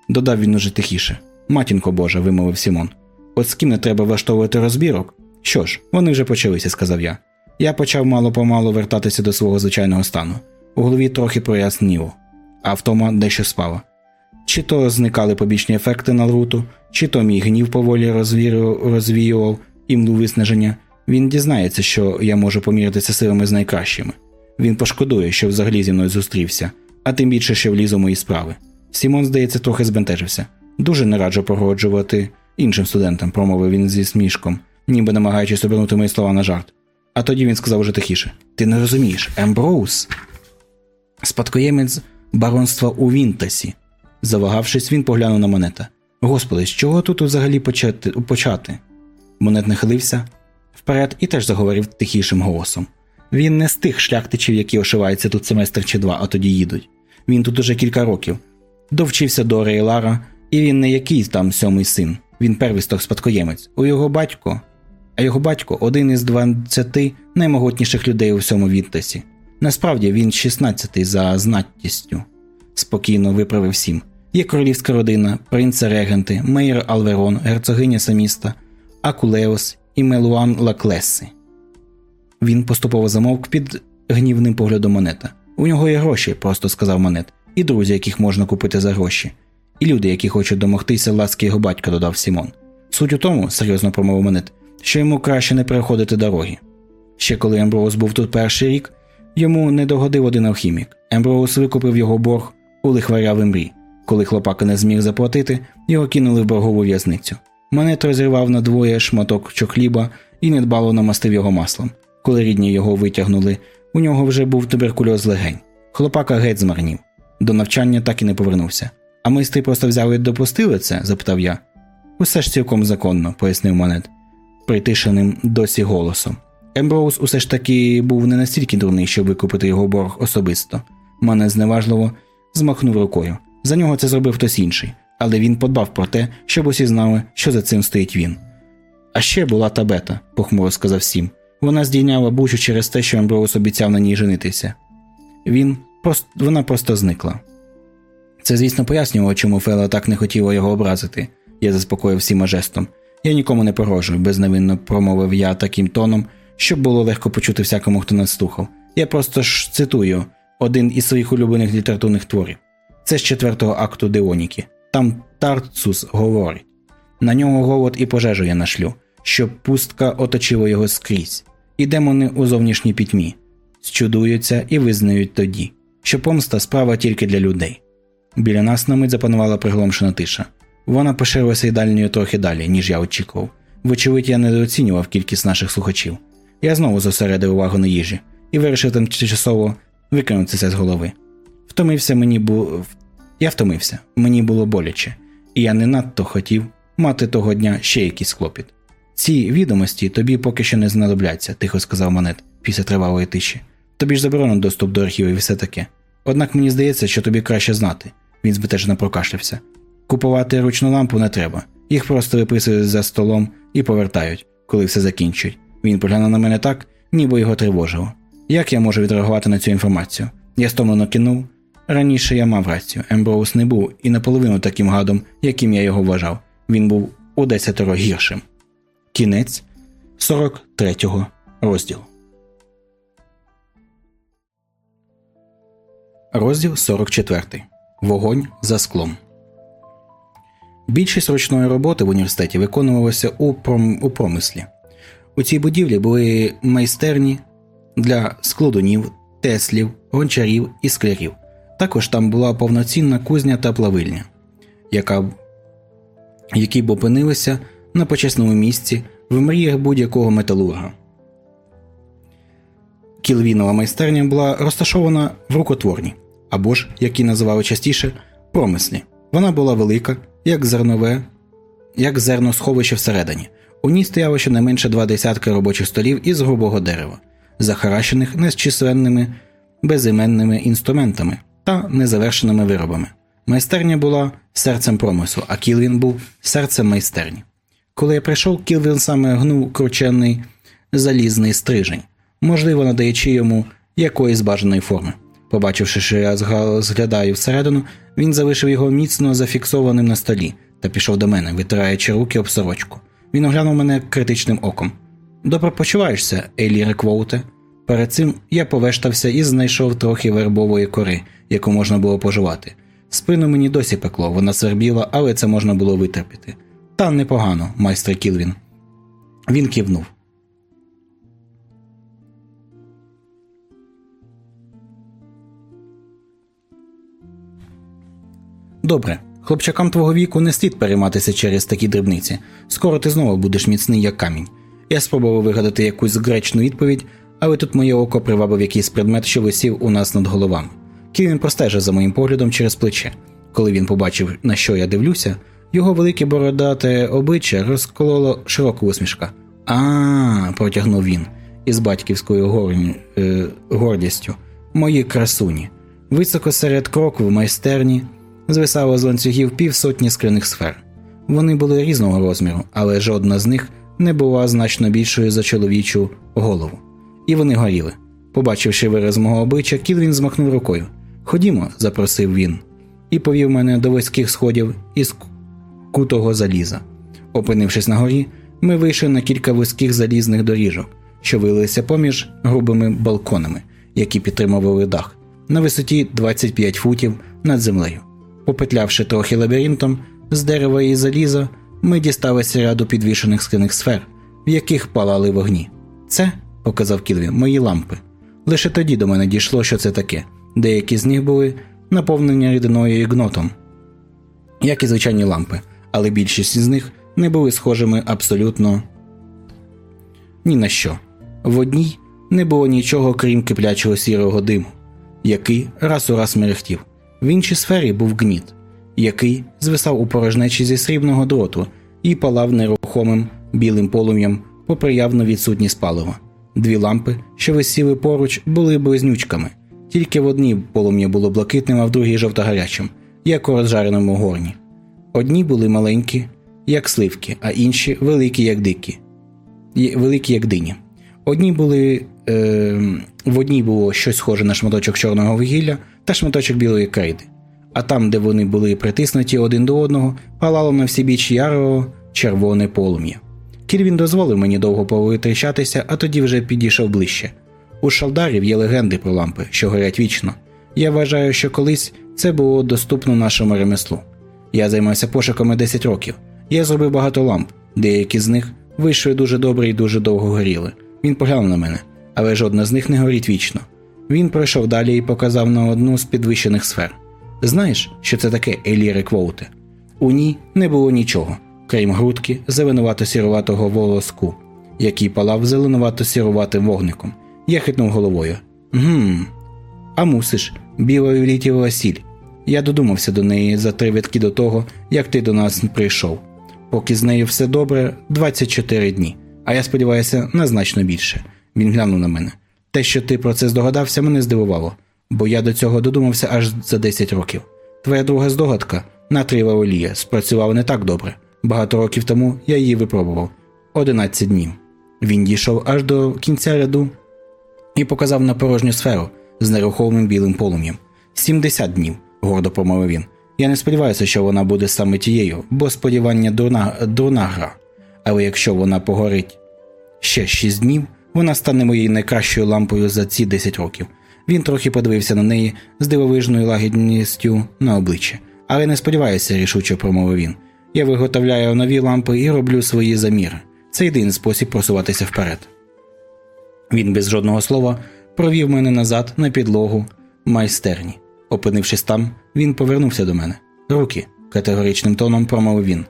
S1: Додав він уже тихіше. Матінко Божа, вимовив Сімон. От з ким не треба влаштовувати розбірок? Що ж, вони вже почалися, сказав я. Я почав мало-помалу вертатися до свого звичайного стану. У голові трохи проясніло, а втома дещо спала. Чи то зникали побічні ефекти нахлруту, чи то мій гнів поволі розвіював імлу виснаження. Він дізнається, що я можу помірятися силами з найкращими. Він пошкодує, що взагалі зі мною зустрівся, а тим більше ще вліз у мої справи. Сімон, здається, трохи збентежився. Дуже не раджу погрожувати іншим студентам, промовив він зі смішком, ніби намагаючись обернути мої слова на жарт. А тоді він сказав уже тихіше: Ти не розумієш, Емброуз? Спадкоємець баронства у Вінтасі. Завагавшись, він поглянув на монета. Господи, з чого тут взагалі почати? почати? Монет нахилився вперед і теж заговорив тихішим голосом. Він не з тих шляхтичів, які ошиваються тут семестр чи два, а тоді їдуть. Він тут уже кілька років. Довчився до Рейлара, і він не якийсь там сьомий син. Він первісток спадкоємець. У його батько, а його батько один із двадцяти наймогутніших людей у всьому Вінтасі. Насправді він шістнадцятий за знатністю. Спокійно виправив Сім. Є королівська родина, принци-регенти, маєр Алверон, герцогиня Саміста, Акулеос і Мелуан Лаклеси. Він поступово замовк під гнівним поглядом Манета. У нього є гроші, просто сказав Манет, і друзі, яких можна купити за гроші, і люди, які хочуть домогтися ласки його батька, додав Сімон. Суть у тому, серйозно промовив Манет, що йому краще не переходити дороги. Ще коли Емброуз був тут перший рік, йому не догодив один алхімік. Емброуз викупив його борг у лихваря в імрі. Коли хлопака не зміг заплатити, його кинули в боргову в'язницю. Монет розірвав на двоє шматок хліба і недбало намастив його маслом. Коли рідні його витягнули, у нього вже був туберкульоз легень. Хлопака геть змарнів. До навчання так і не повернувся. А майстри просто взяли і допустили це? запитав я. Усе ж цілком законно, пояснив монет, притишеним досі голосом. Емброуз усе ж таки був не настільки дурний, щоб викупити його борг особисто. Манет зневажливо змахнув рукою. За нього це зробив хтось інший, але він подбав про те, щоб усі знали, що за цим стоїть він. А ще була табета, похмуро сказав Сім. Вона здійняла бучу через те, що Емброуз обіцяв на ній женитися. Він просто, Вона просто зникла. Це, звісно, пояснювало, чому Фела так не хотіла його образити, я заспокоїв Сіма жестом. Я нікому не погрожую, безневинно промовив я таким тоном, щоб було легко почути всякому, хто нас слухав. Я просто ж цитую один із своїх улюблених літературних творів. Це з четвертого акту Деоніки. Там Тарцус говорить на нього голод і пожежу я нашлю, щоб пустка оточила його скрізь, і демони у зовнішній пітьмі, зчудуються і визнають тоді, що помста справа тільки для людей. Біля нас на мить запанувала пригломшена тиша. Вона поширилася й дальньою трохи далі, ніж я очікував. Вочевидь, я недооцінював кількість наших слухачів. Я знову зосередив увагу на їжі і вирішив тимчасово викинути це з голови. Втомився мені бу... Я втомився, мені було боляче, і я не надто хотів мати того дня ще якийсь клопіт. Ці відомості тобі поки що не знадобляться, тихо сказав Монет після тривалої тиші. Тобі ж заборонено доступ до архівів і все таке. Однак мені здається, що тобі краще знати. Він збентежено прокашлявся. Купувати ручну лампу не треба. Їх просто виписують за столом і повертають, коли все закінчують. Він поглянув на мене так, ніби його тривожило. Як я можу відреагувати на цю інформацію? Я стомлено кинув. Раніше я мав рацію. Емброуз не був і наполовину таким гадом, яким я його вважав. Він був у десятеро гіршим. Кінець 43 розділу. Розділ 44. Вогонь за склом. Більшість ручної роботи в університеті виконувалася у пром... у промислі. У цій будівлі були майстерні для складунів, теслів, гончарів і склярів. Також там була повноцінна кузня та плавильня, яка... які б опинилися на почесному місці в мріях будь-якого металурга. Кілвінова майстерня була розташована в рукотворні, або ж, як її називали частіше, промислі. Вона була велика, як зернове, як зерносховище всередині. У ній стояло щонайменше два десятки робочих столів із грубого дерева, захаращених незчисленними безіменними інструментами, та незавершеними виробами. Майстерня була серцем промислу, а Кілвін був серцем майстерні. Коли я прийшов, Кілвін саме гнув кручений залізний стрижень, можливо, надаючи йому якоїсь бажаної форми. Побачивши, що я зглядаю всередину, він залишив його міцно зафіксованим на столі та пішов до мене, витираючи руки об сорочку. Він оглянув мене критичним оком. Добре почуваєшся, Ейлі Реквоуте? Перед цим я повештався і знайшов трохи вербової кори, яку можна було поживати. Спину мені досі пекло, вона свербіла, але це можна було витерпіти. Та непогано, майстер Кілвін. Він кивнув. Добре, хлопчакам твого віку не слід перейматися через такі дрібниці. Скоро ти знову будеш міцний, як камінь. Я спробував вигадати якусь гречну відповідь, але тут моє око привабив якийсь предмет, що висів у нас над головами. Ківін простежив за моїм поглядом через плече. Коли він побачив, на що я дивлюся, його велике бородате обличчя розкололо широку усмішка. А, протягнув він із батьківською горні, е, гордістю. Мої красуні. Високо серед кроку в майстерні звисало з ланцюгів півсотні скляних сфер. Вони були різного розміру, але жодна з них не була значно більшою за чоловічу голову. І вони горіли. Побачивши вираз мого обличчя, Кілвін змахнув рукою. Ходімо, запросив він, і повів мене до вузьких сходів із кутого заліза. Опинившись на горі, ми вийшли на кілька вузьких залізних доріжок, що вилилися поміж грубими балконами, які підтримували дах, на висоті 25 футів над землею. Попетлявши трохи лабіринтом з дерева і заліза, ми дісталися ряду підвішених скляних сфер, в яких палали вогні. Це, показав Кілвін, мої лампи. Лише тоді до мене дійшло, що це таке. Деякі з них були наповнені рідиною і гнотом, як і звичайні лампи, але більшість з них не були схожими абсолютно ні на що. В одній не було нічого крім киплячого сірого диму, який раз у раз мерехтів. В іншій сфері був гніт, який звисав у порожнечі зі срібного дроту і палав нерухомим білим полум'ям попри явну відсутність палива. Дві лампи, що висіли поруч, були близнючками. Тільки в одній полум'я було блакитним, а в другій жовтогарячим, як у розжареному горні. Одні були маленькі, як сливки, а інші великі, як дикі, великі, як дині. Одні були, е, В одній було щось схоже на шматочок чорного вугілля та шматочок білої крейди, а там, де вони були притиснуті один до одного, палало на всі біч ярово червоне полум'я. Кільвін дозволив мені довго повитріщатися, а тоді вже підійшов ближче. У шалдарів є легенди про лампи, що горять вічно. Я вважаю, що колись це було доступно нашому ремеслу. Я займався пошуками 10 років. Я зробив багато ламп, деякі з них вийшли дуже добре і дуже довго горіли. Він поглянув на мене, але жодна з них не горить вічно. Він пройшов далі і показав на одну з підвищених сфер. Знаєш, що це таке Еліри Квоуте? У ній не було нічого, крім грудки зеленувато-сіруватого волоску, який палав зеленувато-сіруватим вогником. Я хитнув головою. Гм. А мусиш, білою літіла сіль. Я додумався до неї за три витки до того, як ти до нас прийшов. Поки з нею все добре, 24 дні, а я сподіваюся, на значно більше. Він глянув на мене. Те, що ти про це здогадався, мене здивувало, бо я до цього додумався аж за 10 років. Твоя друга здогадка, натрієва олія, спрацювала не так добре. Багато років тому я її випробував 11 днів. Він дійшов аж до кінця ряду і показав на порожню сферу з нерухомим білим полум'ям. 70 днів, гордо промовив він. Я не сподіваюся, що вона буде саме тією, бо сподівання дурна, дурна гра. Але якщо вона погорить ще 6 днів, вона стане моєю найкращою лампою за ці 10 років. Він трохи подивився на неї з дивовижною лагідністю на обличчя. Але не сподіваюся, рішуче промовив він. Я виготовляю нові лампи і роблю свої заміри. Це єдиний спосіб просуватися вперед. Він без жодного слова провів мене назад на підлогу майстерні. Опинившись там, він повернувся до мене. Руки, категоричним тоном промовив він.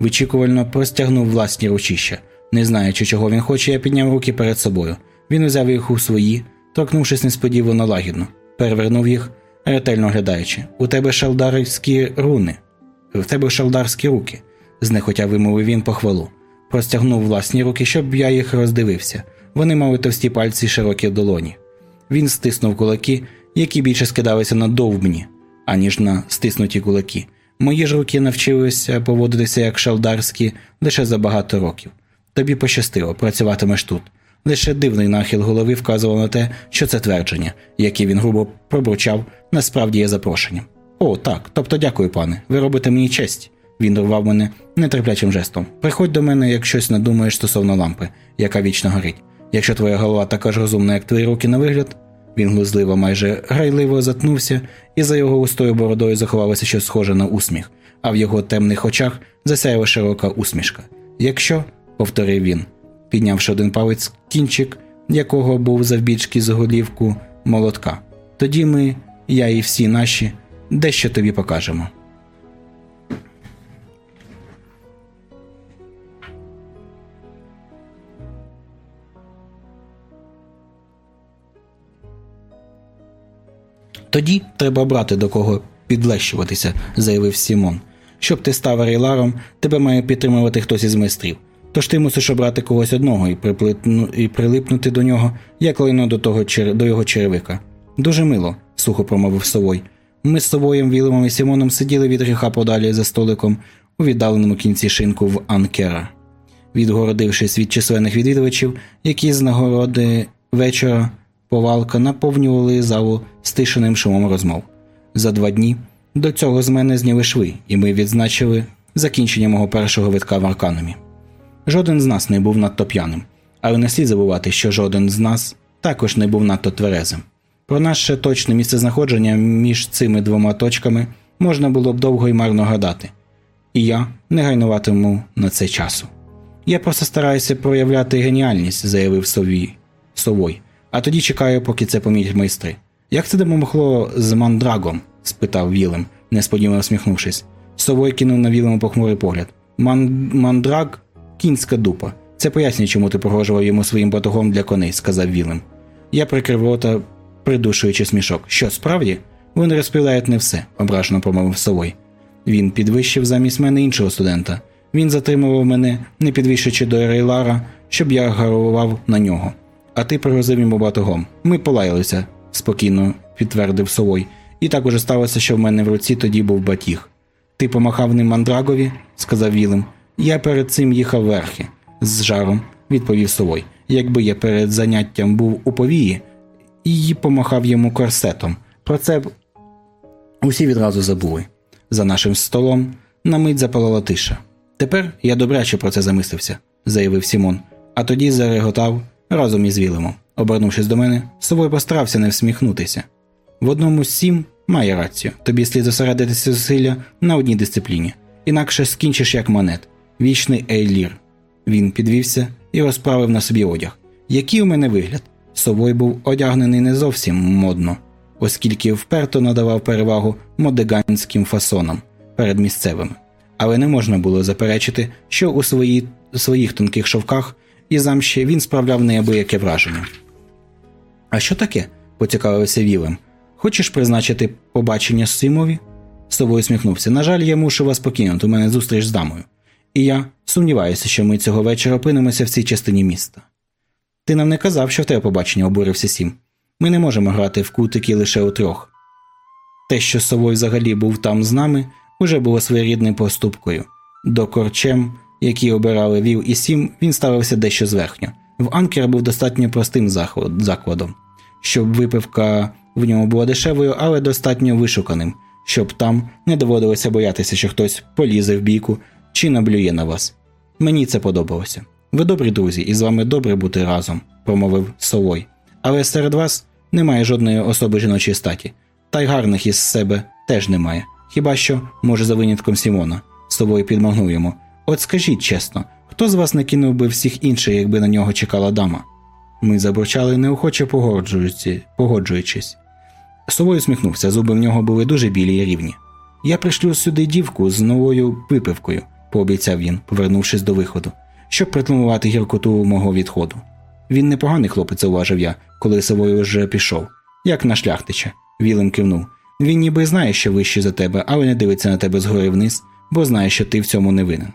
S1: Вичікувально простягнув власні ручища. Не знаючи, чого він хоче, я підняв руки перед собою. Він узяв їх у свої, торкнувшись несподівано лагідно, перевернув їх, ретельно оглядаючи. У тебе шалдарські руни, в тебе шалдарські руки, знехотя вимовив він похвалу. Простягнув власні руки, щоб я їх роздивився. Вони мали товсті пальці й широкі долоні. Він стиснув кулаки які більше скидалися на довбні, аніж на стиснуті кулаки. Мої ж руки навчилися поводитися як шалдарські лише за багато років. Тобі пощастило, працюватимеш тут. Лише дивний нахил голови вказував на те, що це твердження, яке він грубо пробурчав, насправді є запрошенням. О, так, тобто дякую, пане. Ви робите мені честь. Він урвав мене нетерплячим жестом. Приходь до мене, як щось надумаєш стосовно лампи, яка вічно горить. Якщо твоя голова така ж розумна, як твої руки на вигляд. Він глузливо, майже грайливо затнувся, і за його густою бородою заховалося щось схоже на усміх, а в його темних очах засяяла широка усмішка. Якщо, повторив він, піднявши один палець кінчик, якого був завбільшки з голівку молотка, тоді ми, я і всі наші, дещо тобі покажемо. Тоді треба брати до кого підлещуватися, заявив Сімон. Щоб ти став рейларом, тебе має підтримувати хтось із майстрів. Тож ти мусиш обрати когось одного і приплитну, і прилипнути до нього, як лайно до того до його черевика. Дуже мило, сухо промовив Совой. Ми з Совоєм, Вілемом і Сімоном сиділи від гріха подалі за столиком у віддаленому кінці шинку в Анкера. Відгородившись від численних відвідувачів, які з нагороди вечора повалка наповнювали залу стишеним шумом розмов. За два дні до цього з мене зняли шви, і ми відзначили закінчення мого першого витка в Арканумі. Жоден з нас не був надто п'яним, але не слід забувати, що жоден з нас також не був надто тверезим. Про наше точне місцезнаходження між цими двома точками можна було б довго і марно гадати, і я не гайнуватиму на це часу. Я просто стараюся проявляти геніальність, заявив совій. Совой, а тоді чекаю, поки це помітять майстри. Як це допомогло з мандрагом? спитав Вілем, несподівано всміхнувшись. Совой кинув на Вілему похмурий погляд. Ман... Мандраг кінська дупа. Це пояснює, чому ти погрожував йому своїм батогом для коней, сказав Вілем. Я прикрив рота, придушуючи смішок. Що, справді? Вони розповідають не все, ображено промовив Совой. Він підвищив замість мене іншого студента. Він затримував мене, не підвищуючи до Рейлара, щоб я гарував на нього. А ти пригрозив йому батогом. Ми полаялися, спокійно підтвердив Совой. І так уже сталося, що в мене в руці тоді був батіг. Ти помахав ним мандрагові, сказав Вілем. Я перед цим їхав верхи, з жаром, відповів Совой. Якби я перед заняттям був у повії і помахав йому корсетом. Про це усі відразу забули. За нашим столом на мить запалала тиша. Тепер я добряче про це замислився, заявив Сімон, а тоді зареготав разом із Вілемом. Обернувшись до мене, Совой постарався не всміхнутися. В одному сім має рацію, тобі слід зосередитися зусилля на одній дисципліні, інакше скінчиш як монет, вічний ейлір. Він підвівся і розправив на собі одяг. Який у мене вигляд? Совой був одягнений не зовсім модно, оскільки вперто надавав перевагу модеганським фасонам перед місцевими. Але не можна було заперечити, що у свої, своїх тонких шовках і замші він справляв неабияке враження. А що таке? поцікавився Вілем. Хочеш призначити побачення Симові? Совою сміхнувся. На жаль, я мушу вас покинути, у мене зустріч з дамою. І я сумніваюся, що ми цього вечора опинимося в цій частині міста. Ти нам не казав, що в тебе побачення обурився сім. Ми не можемо грати в кутики лише у трьох. Те, що Совой взагалі був там з нами, уже було своєрідною поступкою. До корчем, які обирали Вів і Сім, він ставився дещо зверхньо. В Анкер був достатньо простим закладом, щоб випивка в ньому була дешевою, але достатньо вишуканим, щоб там не доводилося боятися, що хтось полізе в бійку чи наблює на вас. Мені це подобалося. Ви добрі друзі, і з вами добре бути разом, промовив Совой. Але серед вас немає жодної особи жіночої статі, та й гарних із себе теж немає. Хіба що, може, за винятком Сімона. Совой підмагнув йому. От скажіть чесно, хто з вас не кинув би всіх інших, якби на нього чекала дама? Ми забурчали неохоче погоджуючись. Совой усміхнувся, зуби в нього були дуже білі і рівні. Я пришлю сюди дівку з новою випивкою, пообіцяв він, повернувшись до виходу, щоб притлумувати гіркоту мого відходу. Він непоганий хлопець, уважив я, коли Совой уже пішов. Як на шляхтича. Вілем кивнув. Він ніби знає, що вищий за тебе, але не дивиться на тебе згори вниз, бо знає, що ти в цьому не винен.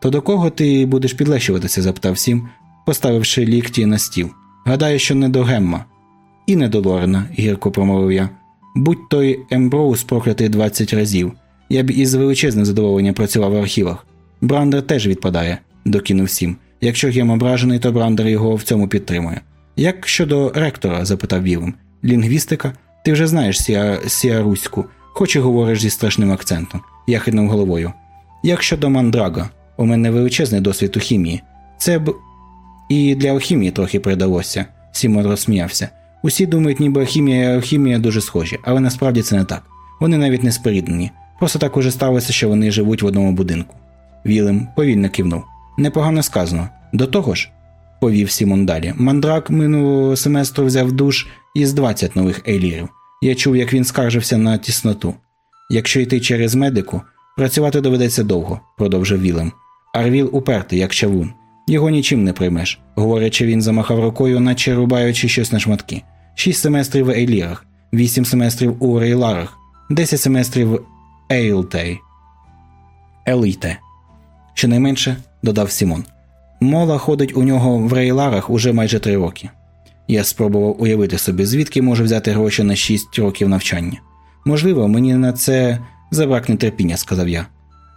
S1: То до кого ти будеш підлещуватися? запитав Сім, поставивши лікті на стіл. Гадаю, що не до Гемма. І не до Лорена, гірко промовив я. Будь той Емброуз проклятий 20 разів. Я б із величезним задоволенням працював в архівах. Брандер теж відпадає, докинув сім. Якщо Гем ображений, то Брандер його в цьому підтримує. Як щодо ректора? запитав Вілем. Лінгвістика? Ти вже знаєш сіа... сіаруську, хоч і говориш зі страшним акцентом. Я хитнув головою. Як щодо мандрага, у мене величезний досвід у хімії. Це б і для алхімії трохи придалося. Сімон розсміявся. Усі думають, ніби хімія і алхімія дуже схожі, але насправді це не так. Вони навіть не споріднені. Просто так уже сталося, що вони живуть в одному будинку. Вілем повільно кивнув. Непогано сказано. До того ж, повів Сімон далі, Мандраг минулого семестру взяв аж із 20 нових е'лірів. Я чув, як він скаржився на тісноту. Якщо йти через медику, працювати доведеться довго, продовжив Вілем. Арвіл упертий, як чавун. Його нічим не приймеш. Говорячи, він замахав рукою, наче рубаючи щось на шматки. Шість семестрів в Ейлірах, вісім семестрів у Рейларах, десять семестрів в Ейлтей. Еліте. Щонайменше, додав Сімон. Мола ходить у нього в рейларах уже майже три роки. Я спробував уявити собі, звідки можу взяти гроші на шість років навчання. Можливо, мені на це забракне терпіння, сказав я.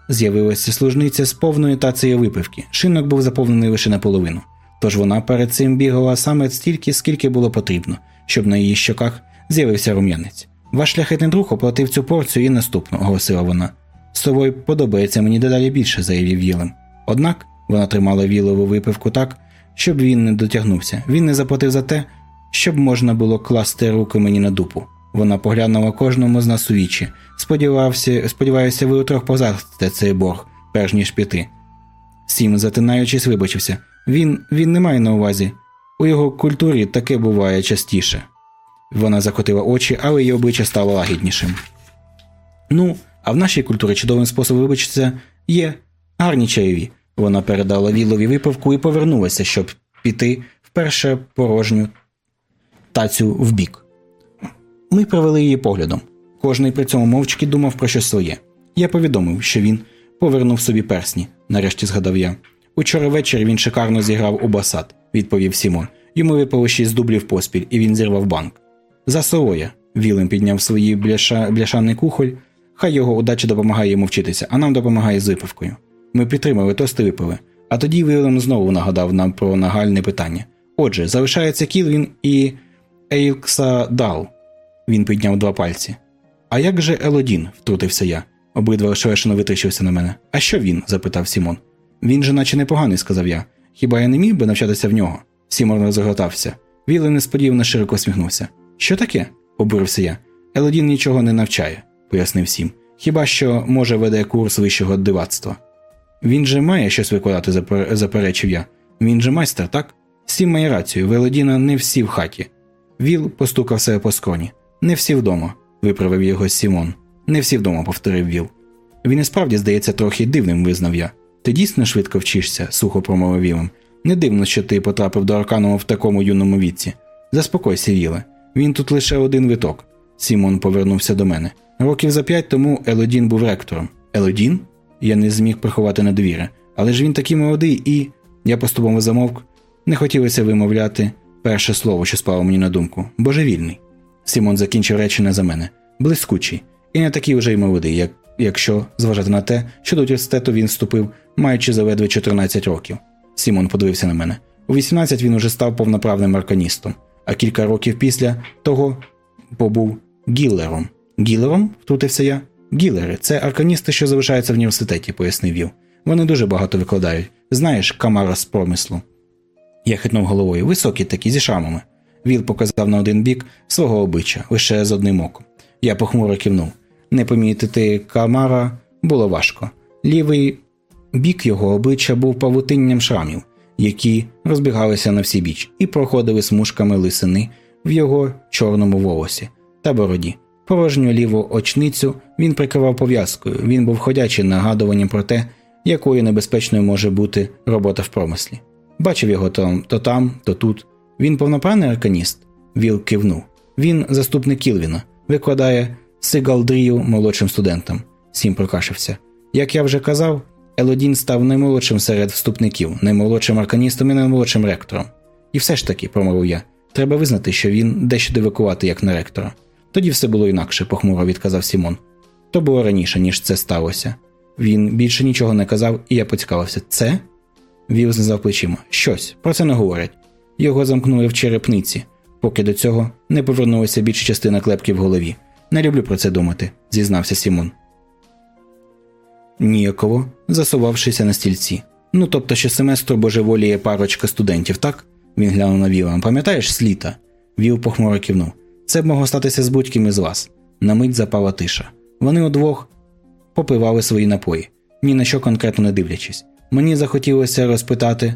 S1: З'явилася служниця з повною тацею випивки. Шинок був заповнений лише наполовину. Тож вона перед цим бігала саме стільки, скільки було потрібно, щоб на її щоках з'явився рум'янець. Ваш шляхетний друг оплатив цю порцію і наступну, оголосила вона. Совой подобається мені дедалі більше, заявив Вілем. Однак вона тримала вілову випивку так, щоб він не дотягнувся. Він не заплатив за те, щоб можна було класти руки мені на дупу. Вона поглянула кожному з нас у вічі. Сподівався, сподіваюся, ви утрох позасте цей борг, перш ніж піти. Сім, затинаючись, вибачився. Він він не має на увазі. У його культурі таке буває частіше. Вона закотила очі, але її обличчя стало лагіднішим. Ну, а в нашій культурі чудовим способом вибачитися є гарні чайові. Вона передала Вілові випивку і повернулася, щоб піти вперше порожню тацю вбік. Ми провели її поглядом. Кожний при цьому мовчки думав про щось своє. Я повідомив, що він повернув собі персні, нарешті згадав я. Учора ввечері він шикарно зіграв у басад, відповів Сімон. Йому випало шість дублів поспіль, і він зірвав банк. За Сороя. Вілем підняв свої бляша... бляшаний кухоль. Хай його удача допомагає йому вчитися, а нам допомагає з випивкою. Ми підтримали тост і випили. А тоді Вілем знову нагадав нам про нагальне питання. Отже, залишається Кілвін і Елкса Дал. Він підняв два пальці. А як же Елодін? втрутився я. Обидва ошелешено витріщилися на мене. А що він? запитав Сімон. Він же наче непоганий, сказав я. Хіба я не міг би навчатися в нього? Сімон розреготався. Віл несподівано широко всміхнувся. Що таке? обурився я. Елодін нічого не навчає, пояснив Сім. Хіба що, може, веде курс вищого дивацтва. Він же має щось викладати, заперечив я. Він же майстер, так? Сім має рацію, в Елодіна не всі в хаті. Віл постукав себе по скроні. Не всі вдома, виправив його Сімон. Не всі вдома, повторив Віл. Він і справді здається трохи дивним, визнав я. Ти дійсно швидко вчишся, сухо промовив Вілем. Не дивно, що ти потрапив до Арканова в такому юному віці. Заспокойся, Віле. Він тут лише один виток. Сімон повернувся до мене. Років за п'ять тому Елодін був ректором. Елодін? Я не зміг приховати недовіри. Але ж він такий молодий і. Я поступово замовк. Не хотілося вимовляти перше слово, що спало мені на думку. Божевільний. Сімон закінчив речення за мене. Блискучий. І не такий уже й молодий, як, якщо зважати на те, що до університету він вступив, маючи заледве 14 років. Сімон подивився на мене. У 18 він уже став повноправним арканістом, а кілька років після того побув гілером. Гілером? втрутився я. Гілери це арканісти, що залишаються в університеті, пояснив Віл. Вони дуже багато викладають. Знаєш, камара з промислу. Я хитнув головою. Високі такі зі шрамами. Віл показав на один бік свого обличчя, лише з одним оком. Я похмуро кивнув. Не помітити камара було важко. Лівий бік його обличчя був павутинням шрамів, які розбігалися на всі біч, і проходили смужками лисини в його чорному волосі та бороді. Порожню ліву очницю він прикривав пов'язкою, він був ходячим нагадуванням про те, якою небезпечною може бути робота в промислі. Бачив його то, то там, то тут. Він повноправний арканіст. Віл кивнув. Він заступник Кілвіна, викладає Сигалдрію молодшим студентам. Сім прокашився. Як я вже казав, Елодін став наймолодшим серед вступників, наймолодшим арканістом і наймолодшим ректором. І все ж таки, промовив я, треба визнати, що він дещо дивикувати як на ректора. Тоді все було інакше, похмуро відказав Сімон. То було раніше, ніж це сталося. Він більше нічого не казав, і я поцікавився. Це? Вів знизав плечима. Щось, про це не говорять. Його замкнули в черепниці, поки до цього не повернулася більша частина клепки в голові. Не люблю про це думати, зізнався Сімон. Ніяково, засувавшися на стільці. Ну тобто, що семестру божеволіє парочка студентів, так? Він глянув на Віла. Пам'ятаєш з літа? Віл похмуро кивнув. Це б могло статися з будь-ким із вас. На мить запала тиша. Вони удвох попивали свої напої, ні на що конкретно не дивлячись. Мені захотілося розпитати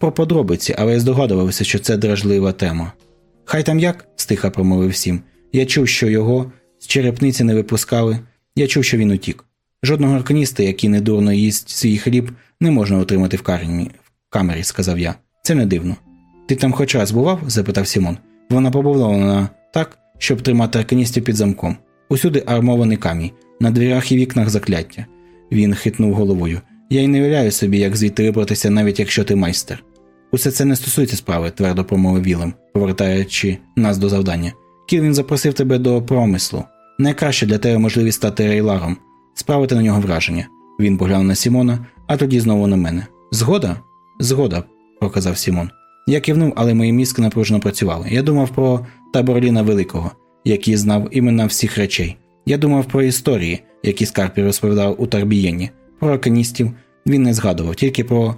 S1: про подробиці, але я здогадувався, що це дражлива тема. Хай там як, стиха промовив Сім. Я чув, що його з черепниці не випускали, я чув, що він утік. Жодного арканіста, який не дурно їсть свій хліб, не можна втримати в камері, в камері, сказав я. Це не дивно. Ти там хоч раз бував? запитав Сімон. Вона побудована так, щоб тримати арканістів під замком. Усюди армований камінь, на дверях і вікнах закляття. Він хитнув головою. Я й не уявляю собі, як звідти вибратися, навіть якщо ти майстер. Усе це не стосується справи, твердо промовив Вілем, повертаючи нас до завдання. Кілвін запросив тебе до промислу. Найкраще для тебе можливість стати ре'ларом, справити на нього враження. Він поглянув на Сімона, а тоді знову на мене. Згода? Згода, проказав Сімон. Я кивнув, але мої мізки напружено працювали. Я думав про Таборліна Великого, який знав імена всіх речей. Я думав про історії, які Скарпі розповідав у Тарбієні, про арканістів він не згадував, тільки про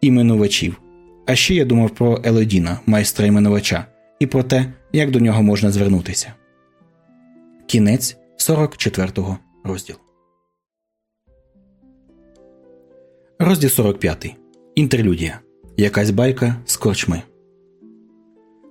S1: іменувачів. А ще я думав про Елодіна, майстра іменувача, і про те, як до нього можна звернутися. Кінець 44 розділу. Розділ 45. Інтерлюдія. Якась байка з корчми.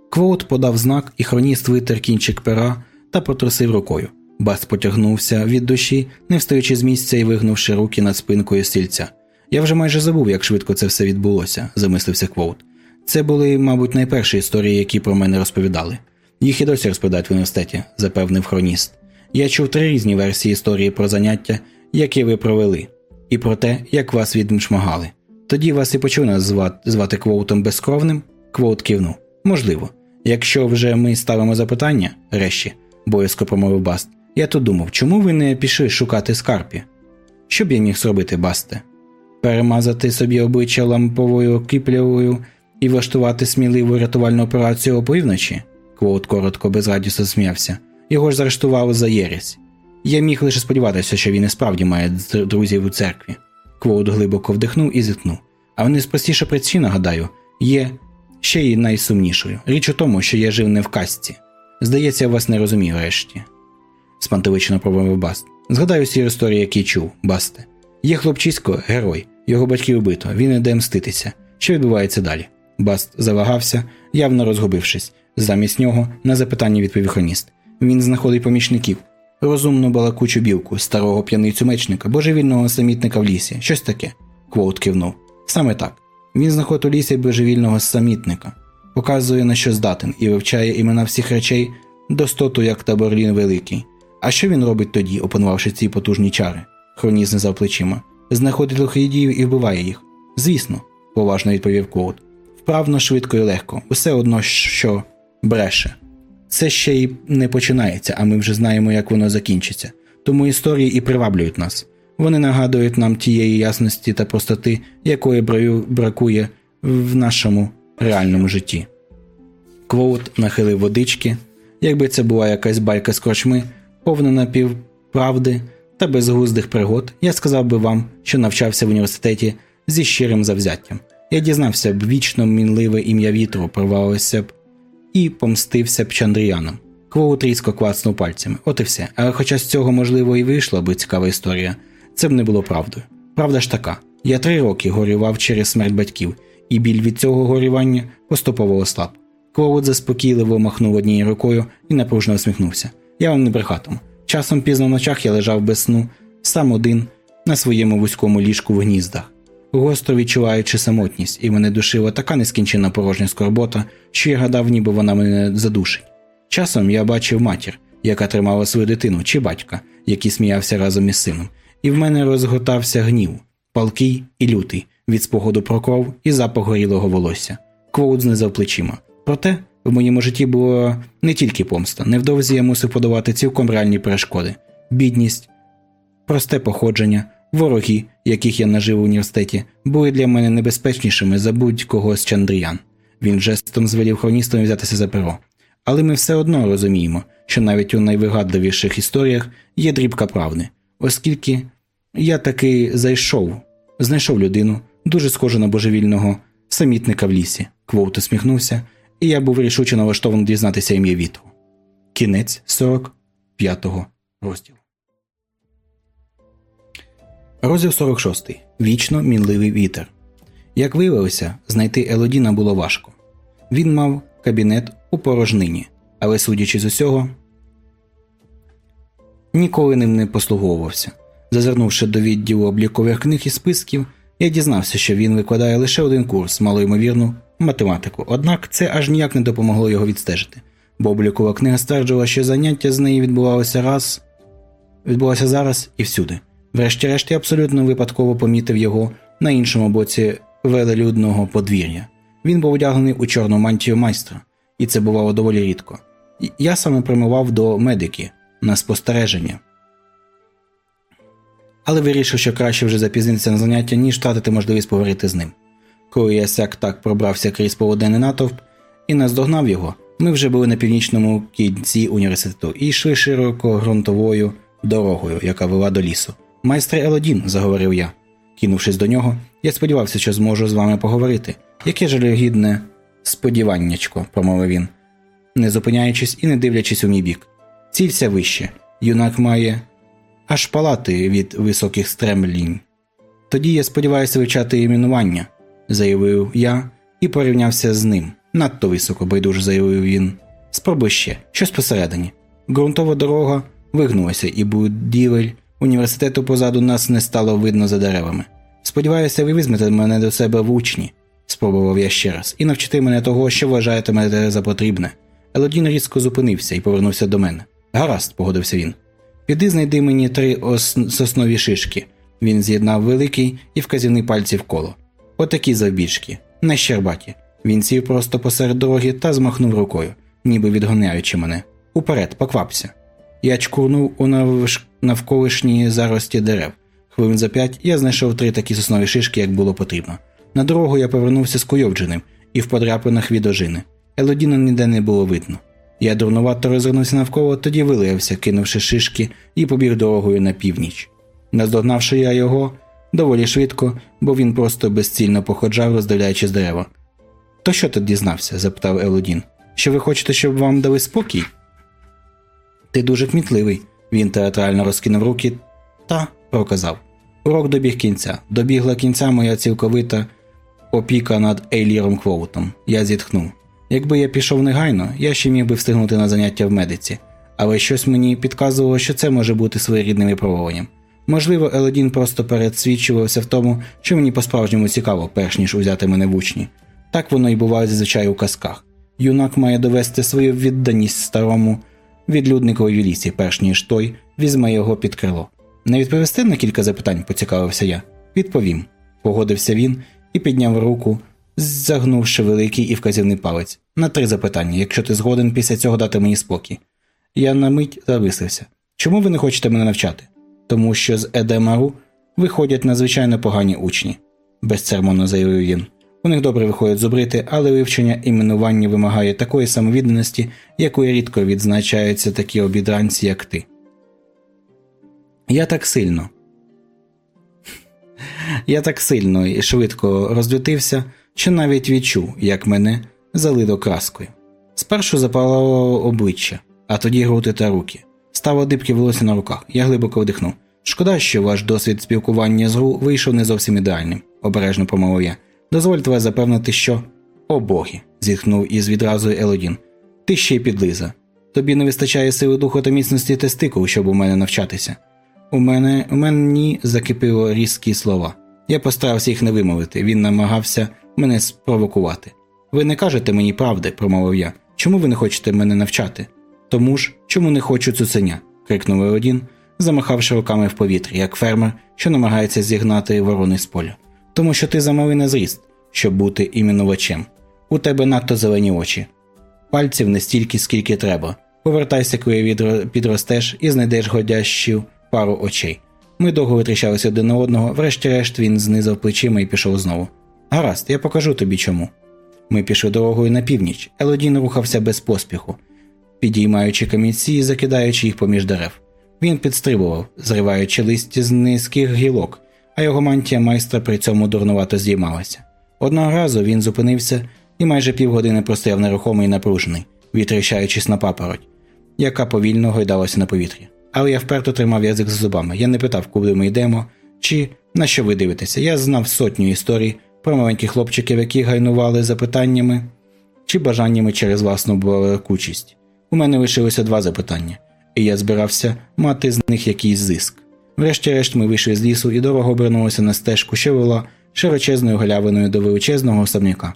S1: Квоут подав знак, і хроніст витер кінчик пера та потрусив рукою. Баст потягнувся від душі, не встаючи з місця і вигнувши руки над спинкою стільця. Я вже майже забув, як швидко це все відбулося, замислився Квоут. Це були, мабуть, найперші історії, які про мене розповідали. Їх і досі розповідають в університеті, запевнив хроніст. Я чув три різні версії історії про заняття, які ви провели, і про те, як вас відшмагали. Тоді вас і почали в нас звати, звати Квоутом безкровним? Квоут кивнув. Можливо. Якщо вже ми ставимо запитання, Реші, боязко промовив Баст, я тут думав, чому ви не пішли шукати Скарпі? Що б я міг зробити, Басте? Перемазати собі обличчя ламповою кіптявою і влаштувати сміливу рятувальну операцію опівночі? Квоут коротко безрадісно сміявся. Його ж заарештували за єресь. Я міг лише сподіватися, що він і справді має друзів у церкві. Квоут глибоко вдихнув і зітхнув. А найспростіша причина, гадаю, є ще й найсумнішою. Річ у тому, що я жив не в касті. Здається, я вас не розумію решті. спантеличено промовив Баст. Згадаю всі історії, які чув, Басте. Є хлопчисько, герой, його батьків вбито, він іде мститися. Що відбувається далі? Баст завагався, явно розгубившись. Замість нього на запитання відповів хроніст. Він знаходить помічників, розумну балакучу білку, старого п'яницю мечника, божевільного самітника в лісі, щось таке. Квоут кивнув. Саме так. Він знаходить у лісі божевільного самітника, показує на що здатен і вивчає імена всіх речей достоту, як таборлін великий. А що він робить тоді, опанувавши ці потужні чари? Хроніс знизав плечима. Знаходить лохидіїв і вбиває їх. Звісно, поважно відповів Коут. Вправно, швидко і легко, усе одно, що бреше. Це ще й не починається, а ми вже знаємо, як воно закінчиться. Тому історії і приваблюють нас. Вони нагадують нам тієї ясності та простоти, якої бракує в нашому реальному житті. Квоут нахилив водички, якби це була якась байка з корчми, повна напівправди та безглуздих пригод, я сказав би вам, що навчався в університеті зі щирим завзяттям. Я дізнався б вічно мінливе ім'я вітру, порвалося б і помстився б Чандріянам. Квоут різко клацнув пальцями, от і все. Але хоча з цього, можливо, і вийшла би цікава історія, це б не було правдою. Правда ж така: я три роки горював через смерть батьків, і біль від цього горювання поступово ослаб. Квоут заспокійливо махнув однією рукою і напружно усміхнувся. Я вам не брехатиму. Часом пізно в ночах я лежав без сну, сам один, на своєму вузькому ліжку в гніздах, гостро відчуваючи самотність, і мене душила така нескінчена порожня скорбота, що я гадав, ніби вона мене задушить. Часом я бачив матір, яка тримала свою дитину, чи батька, який сміявся разом із сином, і в мене розготався гнів, палкий і лютий, від спогаду про кров і запах горілого волосся. Квоут знизав плечима. Проте В моєму житті було не тільки помста. Невдовзі я мусив подавати цілком реальні перешкоди: бідність, просте походження, вороги, яких я нажив у університеті, були для мене небезпечнішими за будь-кого з Чандріян. Він жестом звелів хроністам взятися за перо. Але ми все одно розуміємо, що навіть у найвигадливіших історіях є дрібка правди, оскільки я таки зайшов, знайшов людину, дуже схожу на божевільного самітника в лісі. Квоут усміхнувся, і я був рішуче налаштований дізнатися ім'я вітру. Кінець 45-го розділу. Розділ 46. Вічно мінливий вітер. Як виявилося, знайти Елодіна було важко. Він мав кабінет у порожнині, але, судячи з усього, ніколи ним не послуговувався. Зазирнувши до відділу облікових книг і списків, я дізнався, що він викладає лише один курс, малоймовірну математику, однак це аж ніяк не допомогло його відстежити, бо облікова книга стверджувала, що заняття з неї відбувалося раз, відбувалося зараз і всюди. Врешті-решт я абсолютно випадково помітив його на іншому боці велелюдного подвір'я. Він був одягнений у чорну мантію майстра, і це бувало доволі рідко. Я саме прямував до медики на спостереження. Але вирішив, що краще вже запізнитися на заняття, ніж втратити можливість поговорити з ним. Коли я сяк так пробрався крізь полуденний натовп і наздогнав його, ми вже були на північному кінці університету і йшли широко ґрунтовою дорогою, яка вела до лісу. Майстре Елодін, заговорив я. Кинувшись до нього, я сподівався, що зможу з вами поговорити. Яке жалюгідне сподіваннячко, промовив він, не зупиняючись і не дивлячись у мій бік. Цілься вище. Юнак має аж палати від високих стремлінь. Тоді я сподіваюся вивчати іменування, заявив я і порівнявся з ним. Надто високо, байдуже заявив він. Спробуй ще, щось посередині. Ґрунтова дорога вигнулася, і будівель університету позаду нас не стало видно за деревами. Сподіваюся, ви візьмете мене до себе в учні, спробував я ще раз, і навчити мене того, що вважаєте мене за потрібне. Елодін різко зупинився і повернувся до мене. Гаразд, погодився він. Піди знайди мені три соснові шишки. Він з'єднав великий і вказівний пальці в коло. Отакі завбільшки, не щербаті. Він сів просто посеред дороги та змахнув рукою, ніби відгоняючи мене. Уперед, поквапся. Я чкурнув у навколишні зарості дерев. Хвилин за п'ять я знайшов три такі соснові шишки, як було потрібно. На дорогу я повернувся скуйовдженим і в подряпинах від ожини. Елодіна ніде не було видно. Я дурнувато розвернувся навколо, тоді вилаявся, кинувши шишки, і побіг дорогою на північ. Наздогнавши я його доволі швидко, бо він просто безцільно походжав, роздивляючи з дерева. То що ти дізнався? запитав Елодін. Що ви хочете, щоб вам дали спокій? Ти дуже кмітливий. Він театрально розкинув руки та проказав. Урок добіг кінця. Добігла кінця моя цілковита опіка над Ейліром Квоутом. Я зітхнув. Якби я пішов негайно, я ще міг би встигнути на заняття в медиці, але щось мені підказувало, що це може бути своєрідним випробуванням. Можливо, Елодін просто передсвідчувався в тому, що мені по-справжньому цікаво, перш ніж узяти мене в учні. Так воно і буває зазвичай у казках. Юнак має довести свою відданість старому відлюдникові лісі, перш ніж той візьме його під крило. Не відповісти на кілька запитань, поцікавився я. Відповім. Погодився він і підняв руку, загнувши великий і вказівний палець. На три запитання, якщо ти згоден після цього дати мені спокій. Я на мить завислився. Чому ви не хочете мене навчати? Тому що з Едемару виходять надзвичайно погані учні, безцеремонно заявив він. У них добре виходять зубрити, але вивчення іменування вимагає такої самовідданості, якою рідко відзначаються такі обідранці, як ти. Я так сильно. Я так сильно і швидко розлютився, що навіть відчув, як мене залило краскою. Спершу запалало обличчя, а тоді груди та руки. Стало дибки волосся на руках, я глибоко вдихнув. Шкода, що ваш досвід спілкування з ГРУ вийшов не зовсім ідеальним, обережно помовив я. Дозвольте вас запевнити, що. О боги. зітхнув із відразу Елодін. Ти ще й підлиза. Тобі не вистачає сили духу та міцності тестикул, щоб у мене навчатися. У мене у мені закипило різкі слова. Я постарався їх не вимовити, він намагався мене спровокувати. Ви не кажете мені правди, промовив я. Чому ви не хочете мене навчати? Тому ж, чому не хочу цуценя? крикнув Елодін, замахавши руками в повітрі, як фермер, що намагається зігнати ворони з поля тому що ти замалий на зріст, щоб бути іменувачем. У тебе надто зелені очі. Пальців не стільки, скільки треба. Повертайся, коли підростеш і знайдеш годящу пару очей. Ми довго витріщалися один на одного, врешті-решт він знизав плечима і пішов знову. Гаразд, я покажу тобі чому. Ми пішли дорогою на північ. Елодін рухався без поспіху, підіймаючи камінці і закидаючи їх поміж дерев. Він підстрибував, зриваючи листя з низьких гілок, а його мантія майстра при цьому дурнувато здіймалася. Одного разу він зупинився і майже півгодини простояв нерухомий і напружений, витріщаючись на папороть, яка повільно гойдалася на повітрі. Але я вперто тримав язик за зубами. Я не питав, куди ми йдемо, чи на що ви дивитеся. Я знав сотню історій про маленьких хлопчиків, які гайнували запитаннями чи бажаннями через власну балакучість. У мене лишилося два запитання, і я збирався мати з них якийсь зиск. Врешті-решт ми вийшли з лісу, і дорога обернулася на стежку, що вела широчезною галявиною до величезного особняка.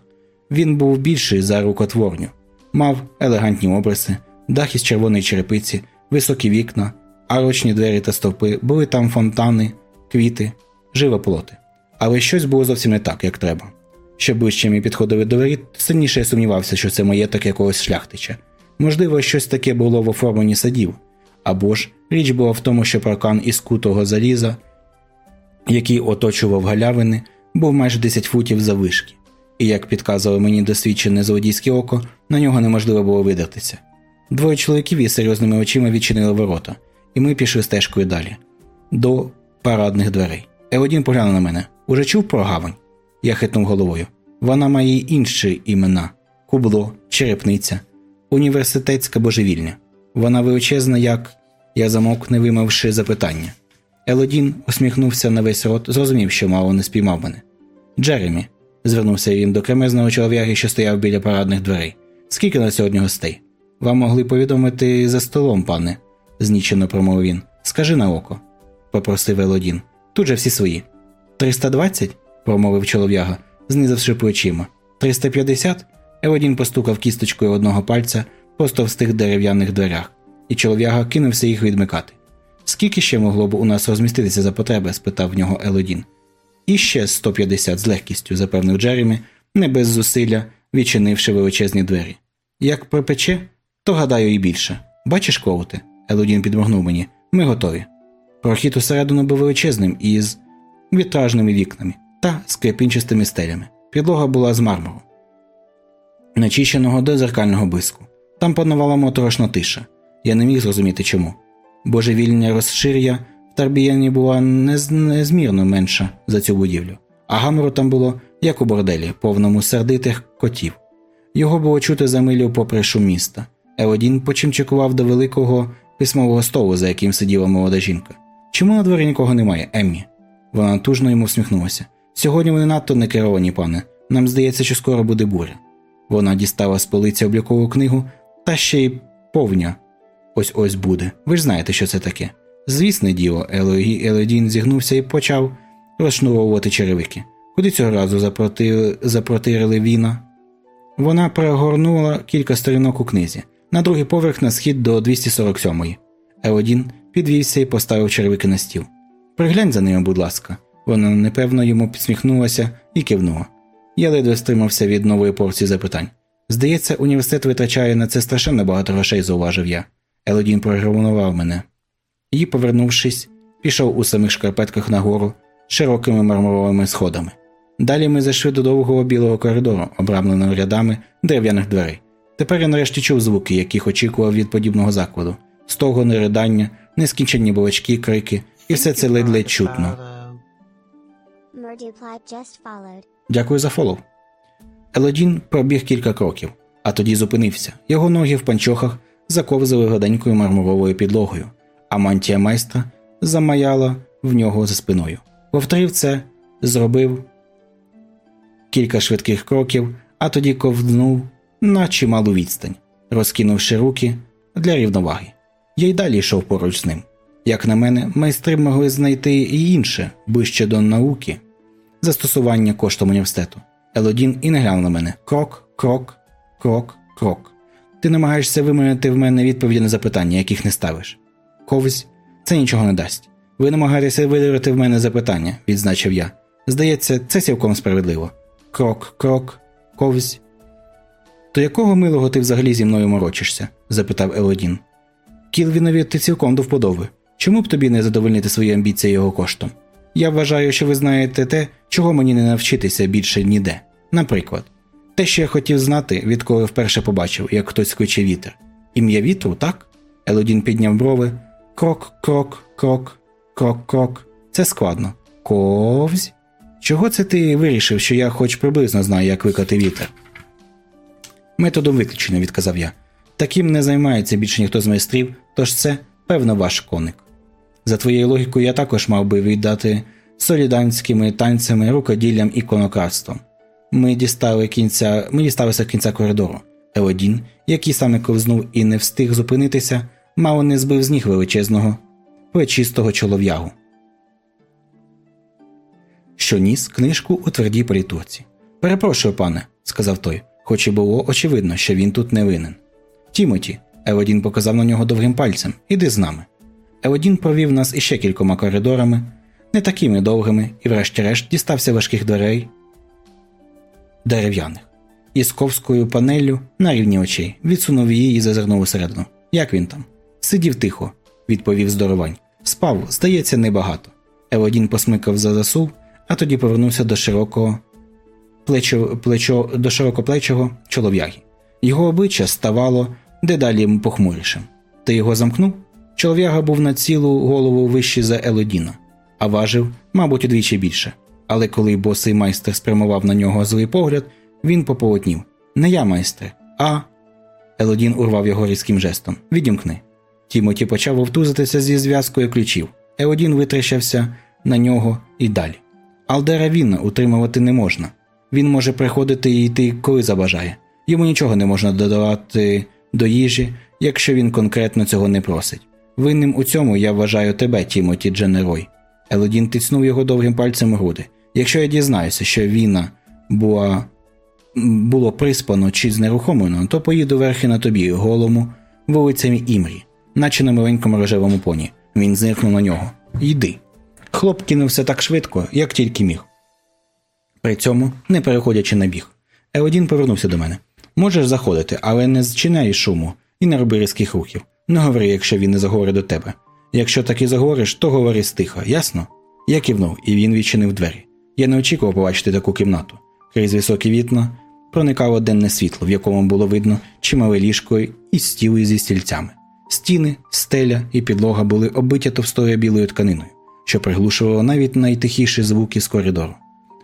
S1: Він був більший за рукотворню, мав елегантні обриси, дах із червоної черепиці, високі вікна, арочні двері та стовпи, були там фонтани, квіти, живоплоти. Але щось було зовсім не так, як треба. Що ближче ми підходили до воріт, сильніше я сумнівався, що це маєток якогось шляхтича. Можливо, щось таке було в оформленні садів, або ж річ була в тому, що паркан із кутого заліза, який оточував галявини, був майже 10 футів завишки, і, як підказувало мені досвідчене злодійське око, на нього неможливо було видатися. Двоє чоловіків із серйозними очима відчинили ворота, і ми пішли стежкою далі до парадних дверей. Елодін поглянув на мене. Уже чув про гавань? Я хитнув головою. Вона має інші імена: кубло, черепниця, університетська божевільня. Вона величезна, як я замовк, не вимавши запитання. Елодін усміхнувся на весь рот, зрозумів, що мало не спіймав мене. Джеремі, звернувся він до кремезного чолов'яги, що стояв біля парадних дверей. Скільки на сьогодні гостей? Вам могли повідомити за столом, пане, знічено промовив він. Скажи на око, попросив Елодін. Тут же всі свої. Триста двадцять? промовив чолов'яга, знизавши плечима. Триста п'ятдесят? Елодін постукав кісточкою одного пальця просто в стих дерев'яних дверях, і чолов'яга кинувся їх відмикати. Скільки ще могло б у нас розміститися за потреби? спитав в нього Елодін. І ще 150 з легкістю, запевнив Джеремі, не без зусилля, відчинивши величезні двері. Як припече, то гадаю і більше. Бачиш, Коуте? Елодін підморгнув мені. Ми готові. Прохід усередину був величезним із вітражними вікнами та скрипінчастими стелями. Підлога була з мармуру, начищеного до зеркального блиску. Там панувала моторошна тиша. Я не міг зрозуміти чому. Божевільня розшир'я в Тарбіяні була нез... незмірно менша за цю будівлю, а гамору там було, як у борделі, повному сердитих котів. Його було чути за милю попри шум міста. Елодін почимчикував до великого письмового столу, за яким сиділа молода жінка. Чому на дворі нікого немає, Еммі? Вона натужно йому всміхнулася. Сьогодні вони надто не керовані, пане. Нам здається, що скоро буде буря. Вона дістала з полиці облікову книгу, та ще й повня. Ось ось буде. Ви ж знаєте, що це таке. Звісне діло, Елогі Елодін зігнувся і почав розшнуровувати черевики. Куди цього разу запроти... запротирили віна? Вона перегорнула кілька сторінок у книзі, на другий поверх на схід до 247-ї. Елодін підвівся і поставив черевики на стіл. Приглянь за ними, будь ласка. Вона непевно йому підсміхнулася і кивнула. Я ледве стримався від нової порції запитань. Здається, університет витрачає на це страшенно багато грошей, зауважив я. Елодін програмував мене. І, повернувшись, пішов у самих шкарпетках нагору широкими мармуровими сходами. Далі ми зайшли до довгого білого коридору, обрамленого рядами дерев'яних дверей. Тепер я нарешті чув звуки, яких очікував від подібного закладу стогони, ридання, нескінченні балачки, крики, і все це ледь-ледь чутно. Дякую за фолов. Елодін пробіг кілька кроків, а тоді зупинився. Його ноги в панчохах заковзали гладенькою мармуровою підлогою, а мантія майстра замаяла в нього за спиною. Повторив це, зробив кілька швидких кроків, а тоді ковднув на чималу відстань, розкинувши руки для рівноваги. Я й далі йшов поруч з ним. Як на мене, майстри могли знайти і інше, ближче до науки, застосування коштом університету. Елодін і не глянув на мене. Крок, крок, крок, крок. Ти намагаєшся виманити в мене відповіді на запитання, яких не ставиш. Ковзь, це нічого не дасть. Ви намагаєтеся видавити в мене запитання, відзначив я. Здається, це цілком справедливо. Крок, крок, ковзь. То якого милого ти взагалі зі мною морочишся? запитав Елодін. Кілвінові ти цілком до вподоби. Чому б тобі не задовольнити свої амбіції його коштом? Я вважаю, що ви знаєте те, чого мені не навчитися більше ніде. Наприклад, те, що я хотів знати, відколи вперше побачив, як хтось кличе вітер. Ім'я вітру, так? Елодін підняв брови. Крок, крок, крок, крок, крок. Це складно. Ковзь? Чого це ти вирішив, що я хоч приблизно знаю, як виклати вітер? Методом виключення, відказав я. Таким не займається більше ніхто з майстрів, тож це, певно, ваш коник. За твоєю логікою, я також мав би віддати соліданськими танцями, рукоділлям і конократством. Ми дістали кінця, ми дісталися кінця коридору. Елодін, який саме ковзнув і не встиг зупинитися, мало не збив з ніг величезного, плечистого чолов'ягу, що ніс книжку у твердій політурці. Перепрошую, пане, сказав той, хоч і було очевидно, що він тут не винен. Тімоті, Елодін показав на нього довгим пальцем, іди з нами. Елодін провів нас іще кількома коридорами, не такими довгими, і, врешті-решт, дістався важких дверей дерев'яних. Із ковською панеллю на рівні очей, відсунув її і зазирнув усередину. Як він там? Сидів тихо, відповів здоровань. Спав, здається, небагато. Елодін посмикав за засув, а тоді повернувся до широкого плечо, плечо, до широкоплечого чолов'яги. Його обличчя ставало дедалі похмурішим. Ти його замкнув? Чолов'яга був на цілу голову вищий за Елодіна, а важив, мабуть, удвічі більше. Але коли босий майстер спрямував на нього злий погляд, він пополотнів. Не я майстер, а. Елодін урвав його різким жестом. Відімкни. Тімоті почав вовтузитися зі зв'язкою ключів. Елодін витріщався на нього і далі. Алдера Вінна утримувати не можна. Він може приходити і йти, коли забажає. Йому нічого не можна додавати до їжі, якщо він конкретно цього не просить. Винним у цьому я вважаю тебе, Тімоті Дженерой. Елодін тицнув його довгим пальцем груди. Якщо я дізнаюся, що війна була було приспано чи знерухомлено, то поїду верхи на тобі, голому, вулицями Імрі, наче на маленькому рожевому поні. Він зиркнув на нього. Йди. Хлоп кинувся так швидко, як тільки міг. При цьому, не переходячи на біг. Елодін повернувся до мене. Можеш заходити, але не зчиняй шуму і не роби різких рухів. Не говори, якщо він не заговорить до тебе. Якщо так і заговориш, то говори стихо, ясно? Я кивнув, і він відчинив двері. Я не очікував побачити таку кімнату. Крізь високі вікна проникало денне світло, в якому було видно чимале ліжко і стіли зі стільцями. Стіни, стеля і підлога були оббиті товстою білою тканиною, що приглушувало навіть найтихіші звуки з коридору.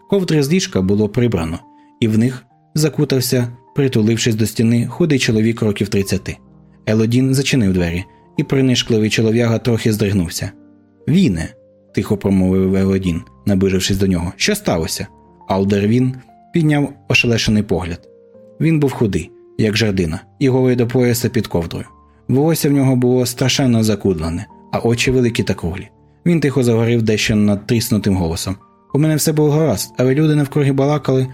S1: Ковдри з ліжка було прибрано, і в них закутався, притулившись до стіни, худий чоловік років 30. Елодін зачинив двері, і принишкливий чолов'яга трохи здригнувся. Віне, тихо промовив Елодін, наближившись до нього. Що сталося? Алдервін підняв ошелешений погляд. Він був худий, як жардина, і голий до пояса під ковдрою. Волосся в нього було страшенно закудлене, а очі великі та круглі. Він тихо заговорив дещо надтріснутим голосом. У мене все було гаразд, але люди навкруги балакали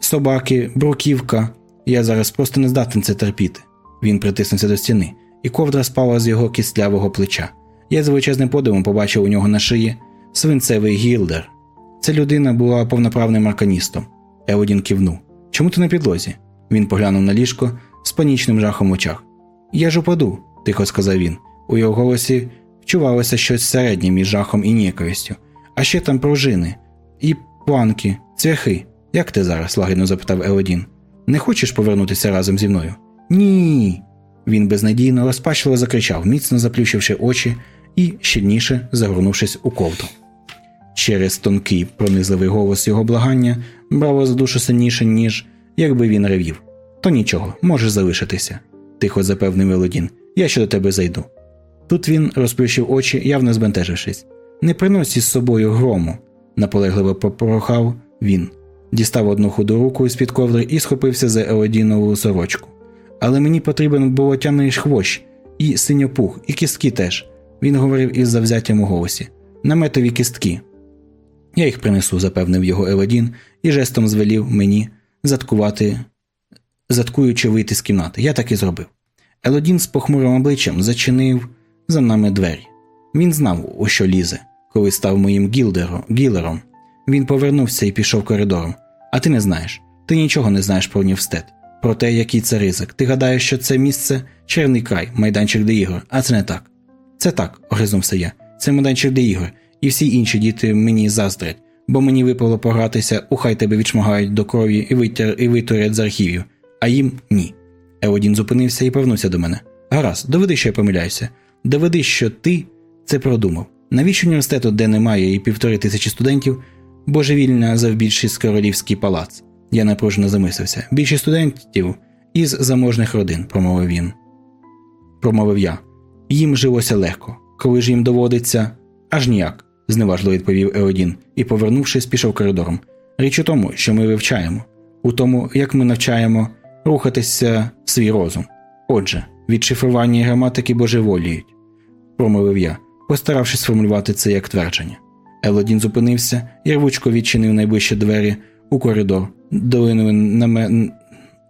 S1: собаки, бруківка. Я зараз просто не здатен це терпіти. Він притиснувся до стіни, і ковдра спала з його кістлявого плеча. Я з величезним подивом побачив у нього на шиї свинцевий гілдер. Ця людина була повноправним арканістом. Еодін кивнув. Чому ти на підлозі? Він поглянув на ліжко з панічним жахом в очах. Я ж упаду, тихо сказав він. У його голосі вчувалося щось середнє між жахом і ніяковістю. А ще там пружини, і планки, цвяхи. Як ти зараз? лагідно запитав Еодін. Не хочеш повернутися разом зі мною? Ні. Він безнадійно розпачливо закричав, міцно заплющивши очі і щільніше загорнувшись у ковдру. Через тонкий пронизливий голос його благання брало за душу сильніше, ніж якби він ревів. То нічого, можеш залишитися, тихо запевнив Елодін. Я ще до тебе зайду. Тут він розплющив очі, явно збентежившись. Не принось із собою грому, наполегливо попрохав він, дістав одну худу руку з під ковдри і схопився за Елодінову сорочку. Але мені потрібен болотяний хвощ, і синьопух, і кістки теж. Він говорив із завзяттям у голосі. Наметові кістки. Я їх принесу, запевнив його Елодін і жестом звелів мені заткувати, заткуючи вийти з кімнати. Я так і зробив. Елодін з похмурим обличчям зачинив за нами двері. Він знав, у що лізе, коли став моїм гілдером, гілером. Він повернувся і пішов коридором. А ти не знаєш. Ти нічого не знаєш про університет. про те, який це ризик. Ти гадаєш, що це місце черний край, майданчик для ігор, а це не так. Це так, огризнувся я. Це майданчик для ігор, і всі інші діти мені заздрять, бо мені випало погратися, ухай тебе відшмагають до крові і витяр, і витурять з архівів, а їм ні. Еодін зупинився і повернувся до мене. Гаразд, доведи, що я помиляюся. Доведи, що ти це продумав. Навіщо університету, де немає і півтори тисячі студентів, божевільна завбільшість королівський палац? Я напружено замислився. Більшість студентів із заможних родин, промовив він. Промовив я. Їм жилося легко. Коли ж їм доводиться, аж ніяк, зневажливо відповів Еодін і, повернувшись, пішов коридором. Річ у тому, що ми вивчаємо, у тому, як ми навчаємо рухатися свій розум. Отже, відшифрування граматики божеволіють, промовив я, постаравшись сформулювати це як твердження. Елодін зупинився і рвучко відчинив найближчі двері у коридор, долинули на ме...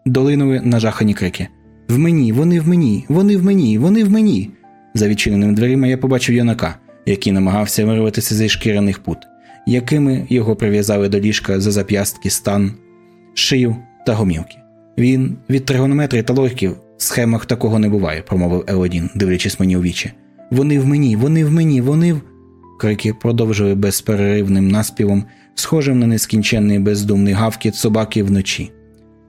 S1: долинули нажахані крики. В мені, вони в мені, вони в мені, вони в мені. За відчиненими дверима я побачив юнака, який намагався вирватися зі шкіряних пут, якими його прив'язали до ліжка за зап'ястки, стан, шию та гомілки. Він від тригонометрії та логіків в схемах такого не буває, промовив Елодін, дивлячись мені у вічі. Вони в мені, вони в мені, вони в. Крики продовжили безперервним наспівом, схожим на нескінченний бездумний гавкіт собаки вночі.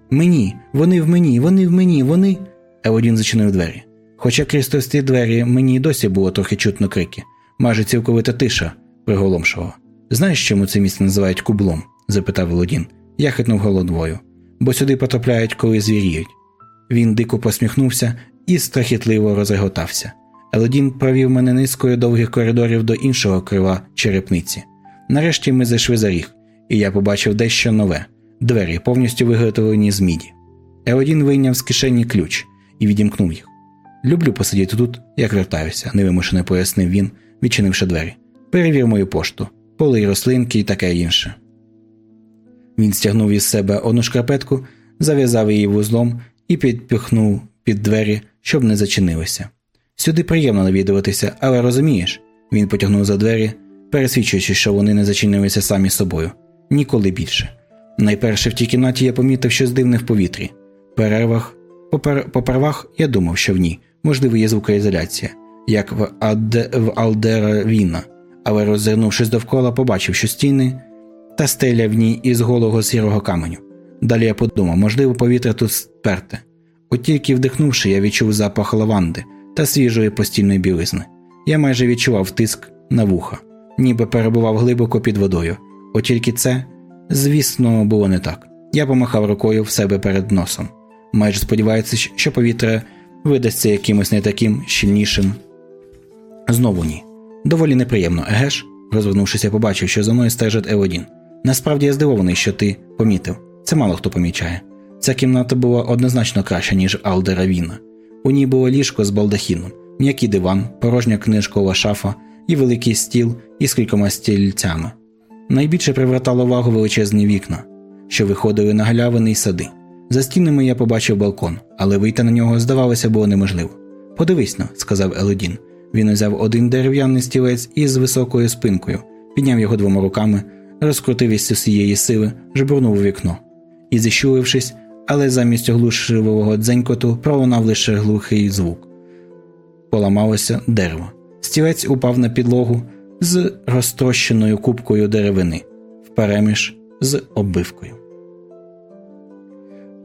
S1: Мені, вони в мені, вони в мені, вони. Елодін зачинив двері. Хоча крізь товсті двері мені досі було трохи чутно крики, майже цілковита тиша приголомшувала. Знаєш, чому це місце називають кублом? запитав Володін. Я хитнув головою. Бо сюди потрапляють, коли звіріють. Він дико посміхнувся і страхітливо розреготався. Елодін провів мене низкою довгих коридорів до іншого крила черепниці. Нарешті ми зайшли за ріг, і я побачив дещо нове двері, повністю виготовлені з міді. Елодін вийняв з кишені ключ і відімкнув їх. Люблю посидіти тут, як вертаюся, невимушено пояснив він, відчинивши двері. Перевір мою пошту, полий рослинки і таке інше. Він стягнув із себе одну шкарпетку, зав'язав її вузлом і підпихнув під двері, щоб не зачинилися. Сюди приємно навідуватися, але розумієш, він потягнув за двері, пересвідчуючи, що вони не зачинилися самі собою ніколи більше. Найперше в тій кімнаті я помітив щось дивне в повітрі. Перервах, попер, попервах я думав, що в ній можливо є звукоізоляція, як в, Аде, в Алдера Віна, але роззирнувшись довкола, побачив, що стіни та стеля в ній із голого сірого каменю. Далі я подумав, можливо, повітря тут сперте. От тільки вдихнувши, я відчув запах лаванди та свіжої постільної білизни. Я майже відчував тиск на вуха, ніби перебував глибоко під водою. От тільки це, звісно, було не так. Я помахав рукою в себе перед носом, майже сподіваючись, що повітря видасться якимось не таким щільнішим. Знову ні. Доволі неприємно, еге ж? Розвернувшись, побачив, що за мною стежить Елодін. Насправді я здивований, що ти помітив. Це мало хто помічає. Ця кімната була однозначно краща, ніж Алдера Віна. У ній було ліжко з балдахіном, м'який диван, порожня книжкова шафа і великий стіл із кількома стільцями. Найбільше привертало увагу величезні вікна, що виходили на галявини й сади. За стінами я побачив балкон, але вийти на нього, здавалося, було неможливо. Подивись но, сказав Елодін. Він узяв один дерев'яний стілець із високою спинкою, підняв його двома руками, розкрутив із усієї сили, жбурнув у вікно. І, зіщулившись, але замість оглушливого дзенькоту пролунав лише глухий звук. Поламалося дерево. Стілець упав на підлогу з розтрощеною кубкою деревини, впереміж з оббивкою.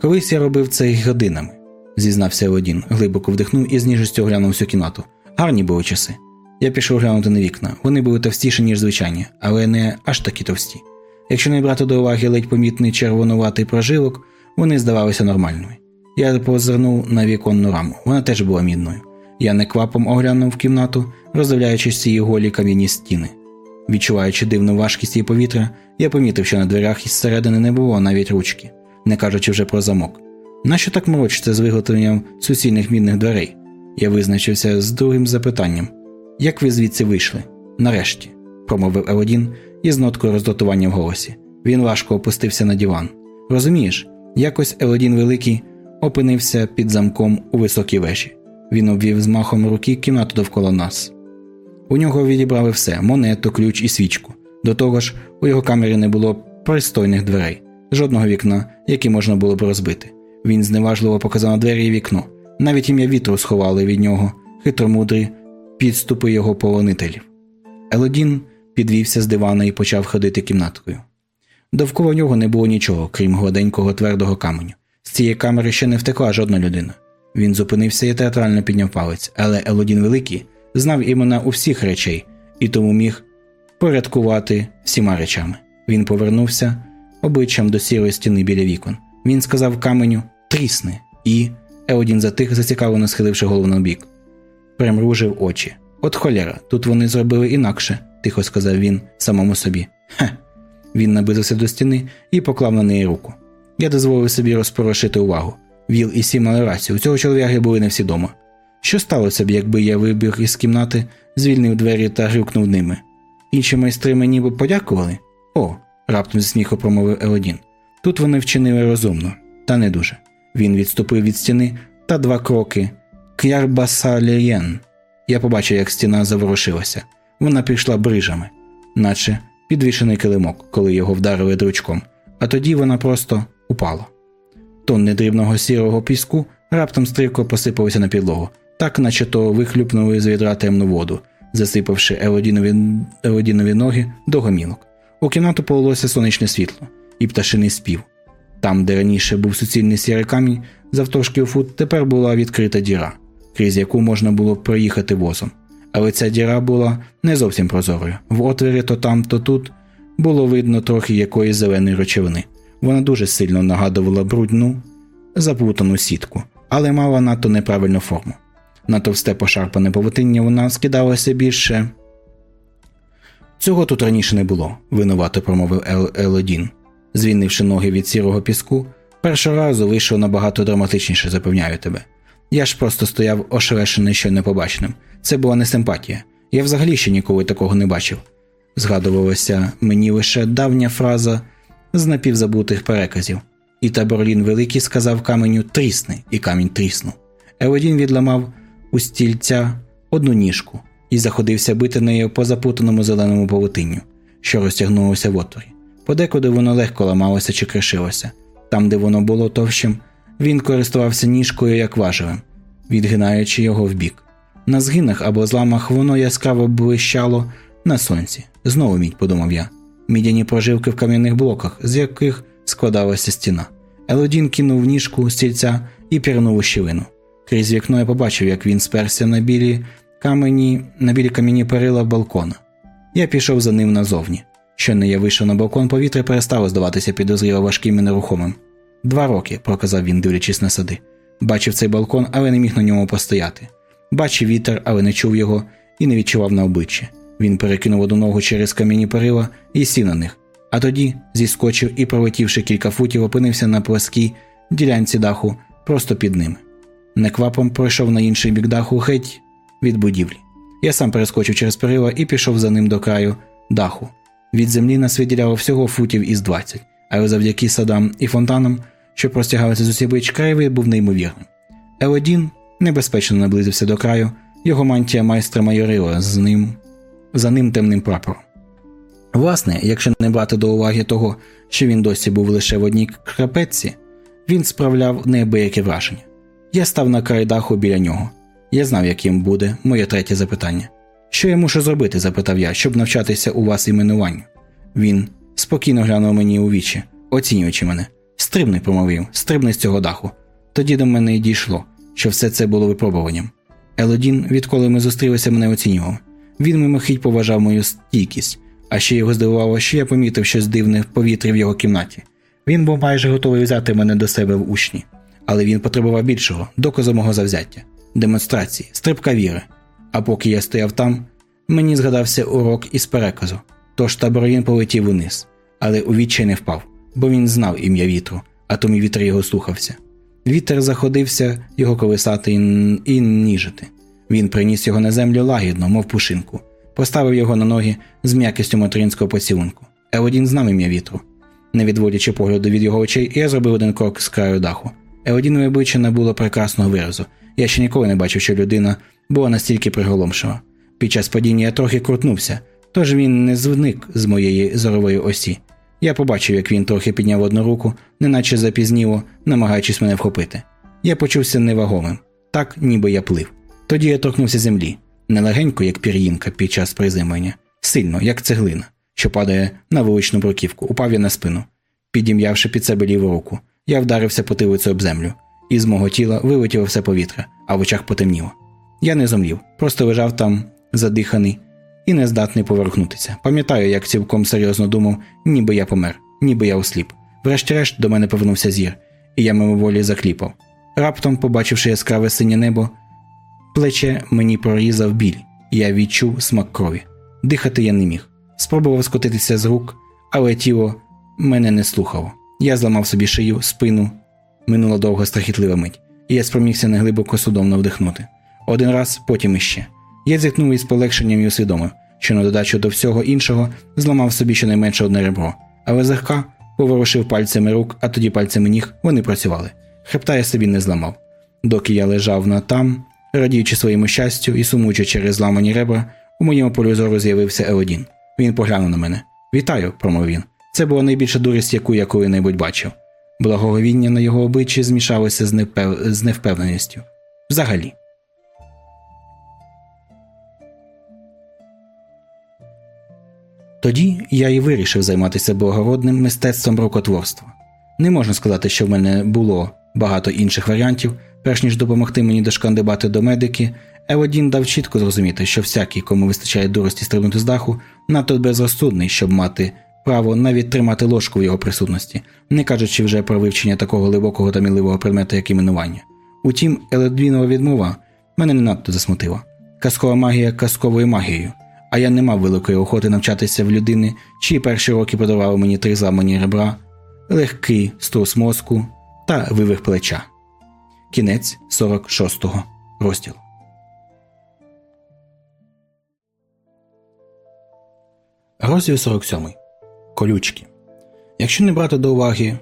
S1: Колись я робив це годинами, зізнався Одін, глибоко вдихнув і з ніжістю оглянув всю кімнату. Гарні були часи. Я пішов глянути на вікна. Вони були товстіші, ніж звичайні, але не аж такі товсті. Якщо не брати до уваги ледь помітний червонуватий прожилок, вони здавалися нормальними. Я позирнув на віконну раму, вона теж була мідною. Я неквапом оглянув кімнату, роздивляючись ці голі кам'яні стіни. Відчуваючи дивну важкість її повітря, я помітив, що на дверях із середини не було навіть ручки, не кажучи вже про замок. Нащо так морочиться з виготовленням суцільних мідних дверей? Я визначився з другим запитанням як ви звідси вийшли? Нарешті, промовив Елодін із ноткою роздратування в голосі. Він важко опустився на диван. Розумієш, якось Елодін Великий опинився під замком у високій вежі. Він обвів з махом руки кімнату довкола нас. У нього відібрали все монету, ключ і свічку. До того ж, у його камері не було пристойних дверей, жодного вікна, які можна було б розбити. Він зневажливо показав на двері і вікно. Навіть ім'я вітру сховали від нього, хитромудрі підступи його полонителів. Елодін підвівся з дивана і почав ходити кімнаткою. Довкола нього не було нічого, крім гладенького твердого каменю. З цієї камери ще не втекла жодна людина. Він зупинився і театрально підняв палець, але Елодін Великий знав імена усіх речей і тому міг порядкувати всіма речами. Він повернувся обличчям до сірої стіни біля вікон. Він сказав каменю трісни, і Елодін затих, зацікавлено схиливши голову на бік. Примружив очі. От холєра, тут вони зробили інакше, тихо сказав він самому собі. Хе. Він наблизився до стіни і поклав на неї руку. Я дозволив собі розпорошити увагу. Віл і Сі мали рацію, у цього чоловіка були не всі дома. Що сталося б, якби я вибіг із кімнати, звільнив двері та грюкнув ними? Інші майстри мені б подякували? О, раптом зі сміху промовив Елодін. Тут вони вчинили розумно, та не дуже. Він відступив від стіни та два кроки. К'ярбасалієн. Я побачив, як стіна заворушилася. Вона пішла брижами, наче підвішений килимок, коли його вдарили дручком, а тоді вона просто упала. Тонни дрібного сірого піску раптом стрівко посипалися на підлогу, так наче то вихлюпнули з відра темну воду, засипавши Елодінові, Елодінові ноги до гомілок. У кімнату полилося сонячне світло і пташиний спів. Там, де раніше був суцільний сірий камінь, завтовшки у фут, тепер була відкрита діра, крізь яку можна було проїхати возом. Але ця діра була не зовсім прозорою. В отворі то там, то тут було видно трохи якоїсь зеленої речовини. Вона дуже сильно нагадувала брудну, заплутану сітку, але мала надто неправильну форму. На товсте пошарпане павутиння вона скидалася більше. Цього тут раніше не було, винувато промовив Ел Елодін. Звільнивши ноги від сірого піску, першого разу вийшов набагато драматичніше, запевняю тебе. Я ж просто стояв ошелешений що непобаченим. Це була не симпатія. Я взагалі ще ніколи такого не бачив. Згадувалася мені лише давня фраза з напівзабутих переказів. І Таборлін Великий сказав каменю трісни, і камінь тріснув. Елодін відламав у стільця одну ніжку і заходився бити нею по запутаному зеленому павутинню, що розтягнулося в отворі. Подекуди воно легко ламалося чи кришилося. Там, де воно було товщим, він користувався ніжкою як важелем, відгинаючи його вбік. На згинах або зламах воно яскраво блищало на сонці. Знову мідь, подумав я. Мідяні прожилки в кам'яних блоках, з яких складалася стіна. Елодін кинув ніжку стільця і пірнув у щілину. Крізь вікно я побачив, як він сперся на білі камені, на білі кам'яні перила балкона. Я пішов за ним назовні. Щойно я вийшов на балкон, повітря перестало здаватися підозріло важким і нерухомим. Два роки, проказав він, дивлячись на сади. Бачив цей балкон, але не міг на ньому постояти. Бачив вітер, але не чув його і не відчував на обличчі. Він перекинув одну ногу через кам'яні перила і сів на них, а тоді зіскочив і, пролетівши кілька футів, опинився на плоскій ділянці даху просто під ними. Неквапом пройшов на інший бік даху геть від будівлі. Я сам перескочив через перила і пішов за ним до краю даху. Від землі нас виділяло всього футів із 20, але завдяки садам і фонтанам, що простягалися з усібич, краєвид був неймовірним. Елодін небезпечно наблизився до краю, його мантія майстра майорила з ним, за ним темним прапором. Власне, якщо не брати до уваги того, що він досі був лише в одній крапетці, він справляв неабияке враження. Я став на край даху біля нього. Я знав, яким буде моє третє запитання. Що я мушу зробити? запитав я, щоб навчатися у вас іменуванню. Він спокійно глянув мені у вічі, оцінюючи мене. Стрибний, промовив, стрибни з цього даху. Тоді до мене й дійшло, що все це було випробуванням. Елодін, відколи ми зустрілися, мене оцінював. Він мимохідь поважав мою стійкість, а ще його здивувало, що я помітив щось дивне в повітрі в його кімнаті. Він був майже готовий взяти мене до себе в учні, але він потребував більшого, доказу мого завзяття, демонстрації, стрибка віри. А поки я стояв там, мені згадався урок із переказу, тож таборін полетів униз, але у відчай не впав, бо він знав ім'я вітру, а тому вітер його слухався. Вітер заходився його колисати і ніжити. Він приніс його на землю лагідно, мов пушинку, поставив його на ноги з м'якістю материнського поцілунку. Елодін знав ім'я вітру. Не відводячи погляду від його очей, я зробив один крок з краю даху. Елодінове обличчя не було прекрасного виразу. Я ще ніколи не бачив, що людина була настільки приголомшива. Під час падіння я трохи крутнувся, тож він не зник з моєї зорової осі. Я побачив, як він трохи підняв одну руку, неначе запізніло, намагаючись мене вхопити. Я почувся невагомим, так ніби я плив. Тоді я торкнувся землі, не легенько, як пір'їнка під час приземлення, сильно, як цеглина, що падає на вуличну бруківку, упав я на спину. Підім'явши під себе ліву руку, я вдарився потилицю об землю, і з мого тіла вилетіло все повітря, а в очах потемніло. Я не зомлів, просто лежав там, задиханий і нездатний поверхнутися. Пам'ятаю, як цілком серйозно думав, ніби я помер, ніби я осліп. Врешті-решт до мене повернувся зір, і я мимоволі закліпав. Раптом, побачивши яскраве синє небо, плече мені прорізав біль, я відчув смак крові. Дихати я не міг. Спробував скотитися з рук, але тіло мене не слухало. Я зламав собі шию, спину. Минула довга страхітлива мить, і я спромігся неглибоко судомно вдихнути. Один раз, потім іще. Я зіткнув із полегшенням і усвідомив, що на додачу до всього іншого зламав собі щонайменше одне ребро, але злегка поворушив пальцями рук, а тоді пальцями ніг вони працювали. Хребта я собі не зламав. Доки я лежав на там, радіючи своєму щастю і сумуючи через зламані ребра, у моєму полю зору з'явився Елодін. Він поглянув на мене. Вітаю, промовив він. Це була найбільша дурість, яку я коли-небудь бачив. Благоговіння на його обличчі змішалося з, непев... з невпевненістю. Взагалі. Тоді я і вирішив займатися благородним мистецтвом рукотворства. Не можна сказати, що в мене було багато інших варіантів, перш ніж допомогти мені дошкандибати до медики, Елодін дав чітко зрозуміти, що всякий, кому вистачає дурості стрибнути з даху, надто безрозсудний, щоб мати право навіть тримати ложку в його присутності, не кажучи вже про вивчення такого глибокого та міливого предмета, як іменування. Утім, Елодвінова відмова мене не надто засмутила. Казкова магія казковою магією а я не мав великої охоти навчатися в людини, чиї перші роки подавали мені три зламані ребра, легкий струс мозку та вивих плеча. Кінець 46-го розділу. Розділ 47. Колючки. Якщо не брати до уваги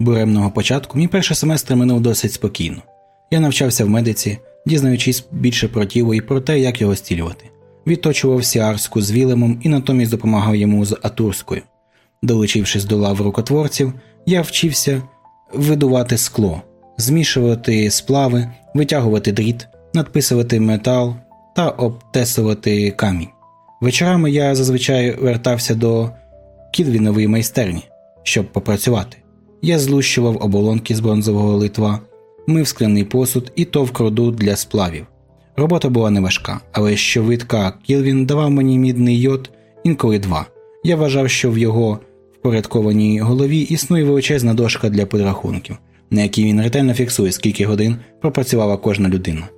S1: буремного початку, мій перший семестр минув досить спокійно. Я навчався в медиці, дізнаючись більше про тіло і про те, як його стілювати відточував Сіарську з Вілемом і натомість допомагав йому з Атурською. Долучившись до лав рукотворців, я вчився видувати скло, змішувати сплави, витягувати дріт, надписувати метал та обтесувати камінь. Вечорами я зазвичай вертався до кілвінової майстерні, щоб попрацювати. Я злущував оболонки з бронзового литва, мив скляний посуд і товк роду для сплавів. Робота була не важка, але що видка Кілвін давав мені мідний йод інколи два. Я вважав, що в його впорядкованій голові існує величезна дошка для підрахунків, на якій він ретельно фіксує, скільки годин пропрацювала кожна людина.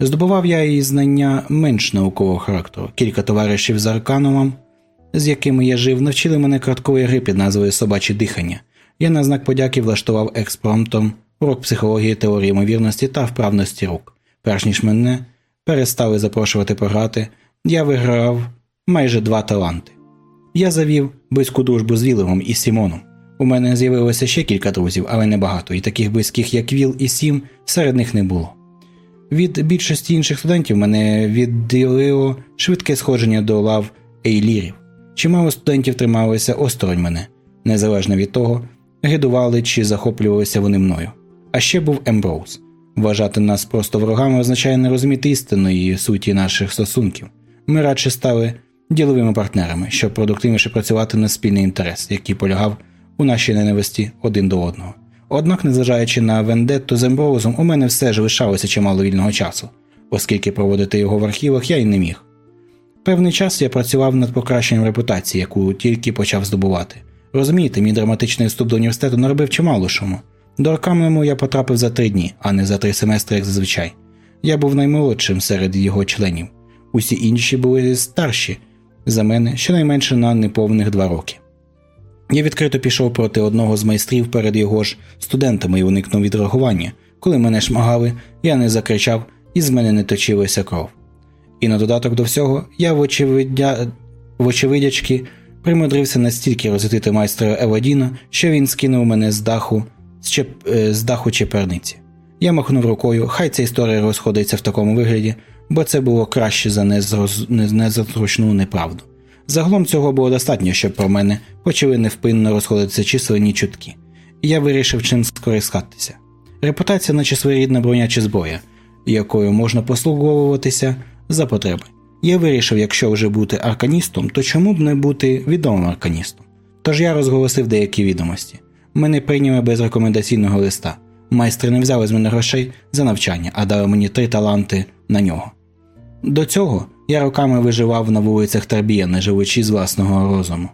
S1: Здобував я і знання менш наукового характеру. Кілька товаришів з Арканумом, з якими я жив, навчили мене краткової гри під назвою Собаче дихання. Я на знак подяки влаштував експромтом урок психології, теорії ймовірності та вправності рук. Перш ніж мене перестали запрошувати пограти, я виграв майже два таланти. Я завів близьку дружбу з Вілемом і Сімоном. У мене з'явилося ще кілька друзів, але небагато, і таких близьких, як Віл і Сім, серед них не було. Від більшості інших студентів мене відділило швидке сходження до лав ейлірів. Чимало студентів трималися осторонь мене, незалежно від того, гидували чи захоплювалися вони мною. А ще був Емброуз. Вважати нас просто ворогами означає не розуміти істинної суті наших стосунків. Ми радше стали діловими партнерами, щоб продуктивніше працювати на спільний інтерес, який полягав у нашій ненависті один до одного. Однак, незважаючи на вендетту з Емброузом, у мене все ж лишалося чимало вільного часу, оскільки проводити його в архівах я й не міг. Певний час я працював над покращенням репутації, яку тільки почав здобувати. Розумієте, мій драматичний вступ до університету наробив чимало шуму. До Аркамлему я потрапив за три дні, а не за три семестри, як зазвичай. Я був наймолодшим серед його членів. Усі інші були старші за мене щонайменше на неповних два роки. Я відкрито пішов проти одного з майстрів перед його ж студентами і уникнув відреагування. Коли мене шмагали, я не закричав і з мене не точилася кров. І на додаток до всього я, вочевидя... вочевидячки, примудрився настільки розітити майстра Евадіна, що він скинув мене з даху з, чеп... Е, з даху чеперниці. Я махнув рукою, хай ця історія розходиться в такому вигляді, бо це було краще за незроз... незручну неправду. Загалом цього було достатньо, щоб про мене почали невпинно розходитися численні чутки, і я вирішив чим скористатися. Репутація, наче своєрідна броня чи зброя, якою можна послуговуватися за потреби. Я вирішив, якщо вже бути арканістом, то чому б не бути відомим арканістом? Тож я розголосив деякі відомості. Мене прийняли без рекомендаційного листа. Майстри не взяли з мене грошей за навчання, а дали мені три таланти на нього. До цього я роками виживав на вулицях Тарбія, не живучи з власного розуму.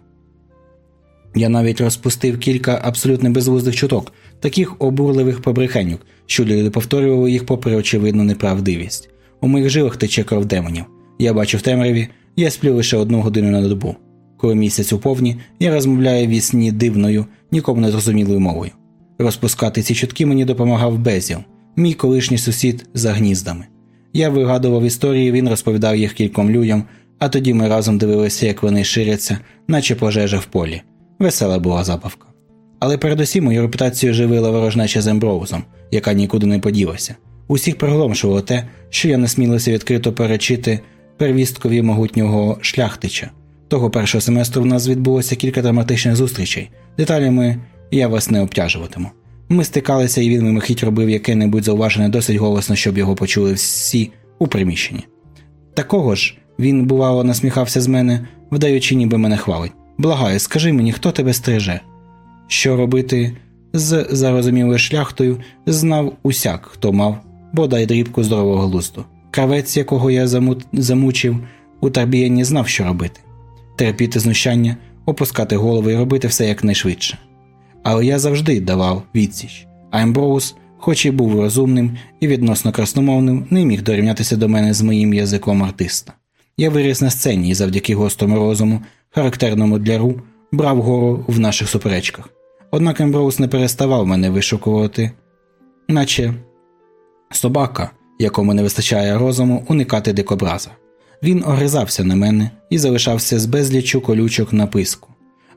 S1: Я навіть розпустив кілька абсолютно безглуздих чуток, таких обурливих побрехеньок, що люди повторювали їх попри очевидну неправдивість. У моїх жилах тече кров демонів. Я бачу в темряві, я сплю лише одну годину на добу. Коли місяць у повні, я розмовляю ві сні дивною, нікому не зрозумілою мовою. Розпускати ці чутки мені допомагав Безіл, мій колишній сусід за гніздами. Я вигадував історії, він розповідав їх кільком людям, а тоді ми разом дивилися, як вони ширяться, наче пожежа в полі. Весела була забавка. Але передусім мою репутацію живила ворожнеча з Емброузом, яка нікуди не поділася. Усіх приголомшувало те, що я не смілився відкрито перечити первісткові могутнього шляхтича. Того першого семестру в нас відбулося кілька драматичних зустрічей. Деталями я вас не обтяжуватиму. Ми стикалися, і він мимохідь робив яке-небудь зауваження досить голосно, щоб його почули всі у приміщенні. Такого ж він, бувало, насміхався з мене, вдаючи, ніби мене хвалить. Благаю, скажи мені, хто тебе стриже? Що робити з зарозумілою шляхтою, знав усяк, хто мав бодай дрібку здорового глузду. Кравець, якого я заму... замучив, у Тарбієнні знав, що робити терпіти знущання, опускати голови і робити все якнайшвидше. Але я завжди давав відсіч, а Емброуз, хоч і був розумним і відносно красномовним, не міг дорівнятися до мене з моїм язиком артиста. Я виріс на сцені і завдяки гострому розуму, характерному для Ру, брав гору в наших суперечках. Однак Емброуз не переставав мене вишукувати, наче собака, якому не вистачає розуму, уникати дикобраза. Він огризався на мене і залишався з безлічу колючок на писку.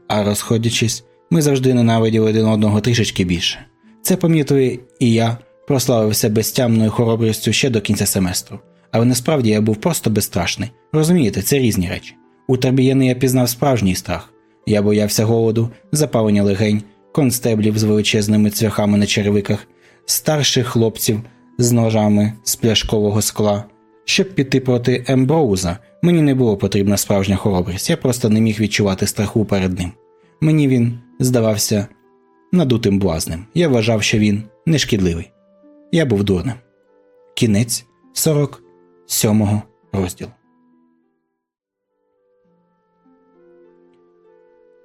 S1: А розходячись, ми завжди ненавиділи один одного трішечки більше. Це помітили і я прославився безтямною хоробрістю ще до кінця семестру. Але насправді я був просто безстрашний. Розумієте, це різні речі. У Тарбієни я пізнав справжній страх. Я боявся голоду, запалення легень, констеблів з величезними цвяхами на черевиках, старших хлопців з ножами з пляшкового скла. Щоб піти проти Емброуза, мені не було потрібна справжня хоробрість, я просто не міг відчувати страху перед ним. Мені він здавався надутим блазнем. Я вважав, що він нешкідливий. Я був дурним. Кінець 47 розділу.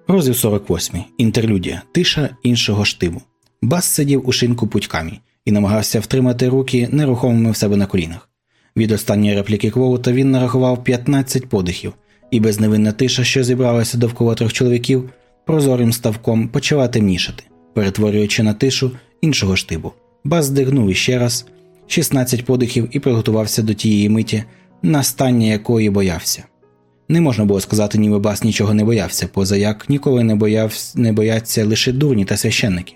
S1: Розділ 48. Інтерлюдія. Тиша іншого штиву. Бас сидів у шинку путькамі і намагався втримати руки нерухомими в себе на колінах. Від останньої репліки Квоута він нарахував 15 подихів, і безневинна тиша, що зібралася довкола трьох чоловіків, прозорим ставком почала темнішати, перетворюючи на тишу іншого штибу. Бас здигнув іще раз 16 подихів і приготувався до тієї миті, настання якої боявся. Не можна було сказати, ніби бас нічого не боявся, поза як ніколи не бояв, не бояться лише дурні та священники,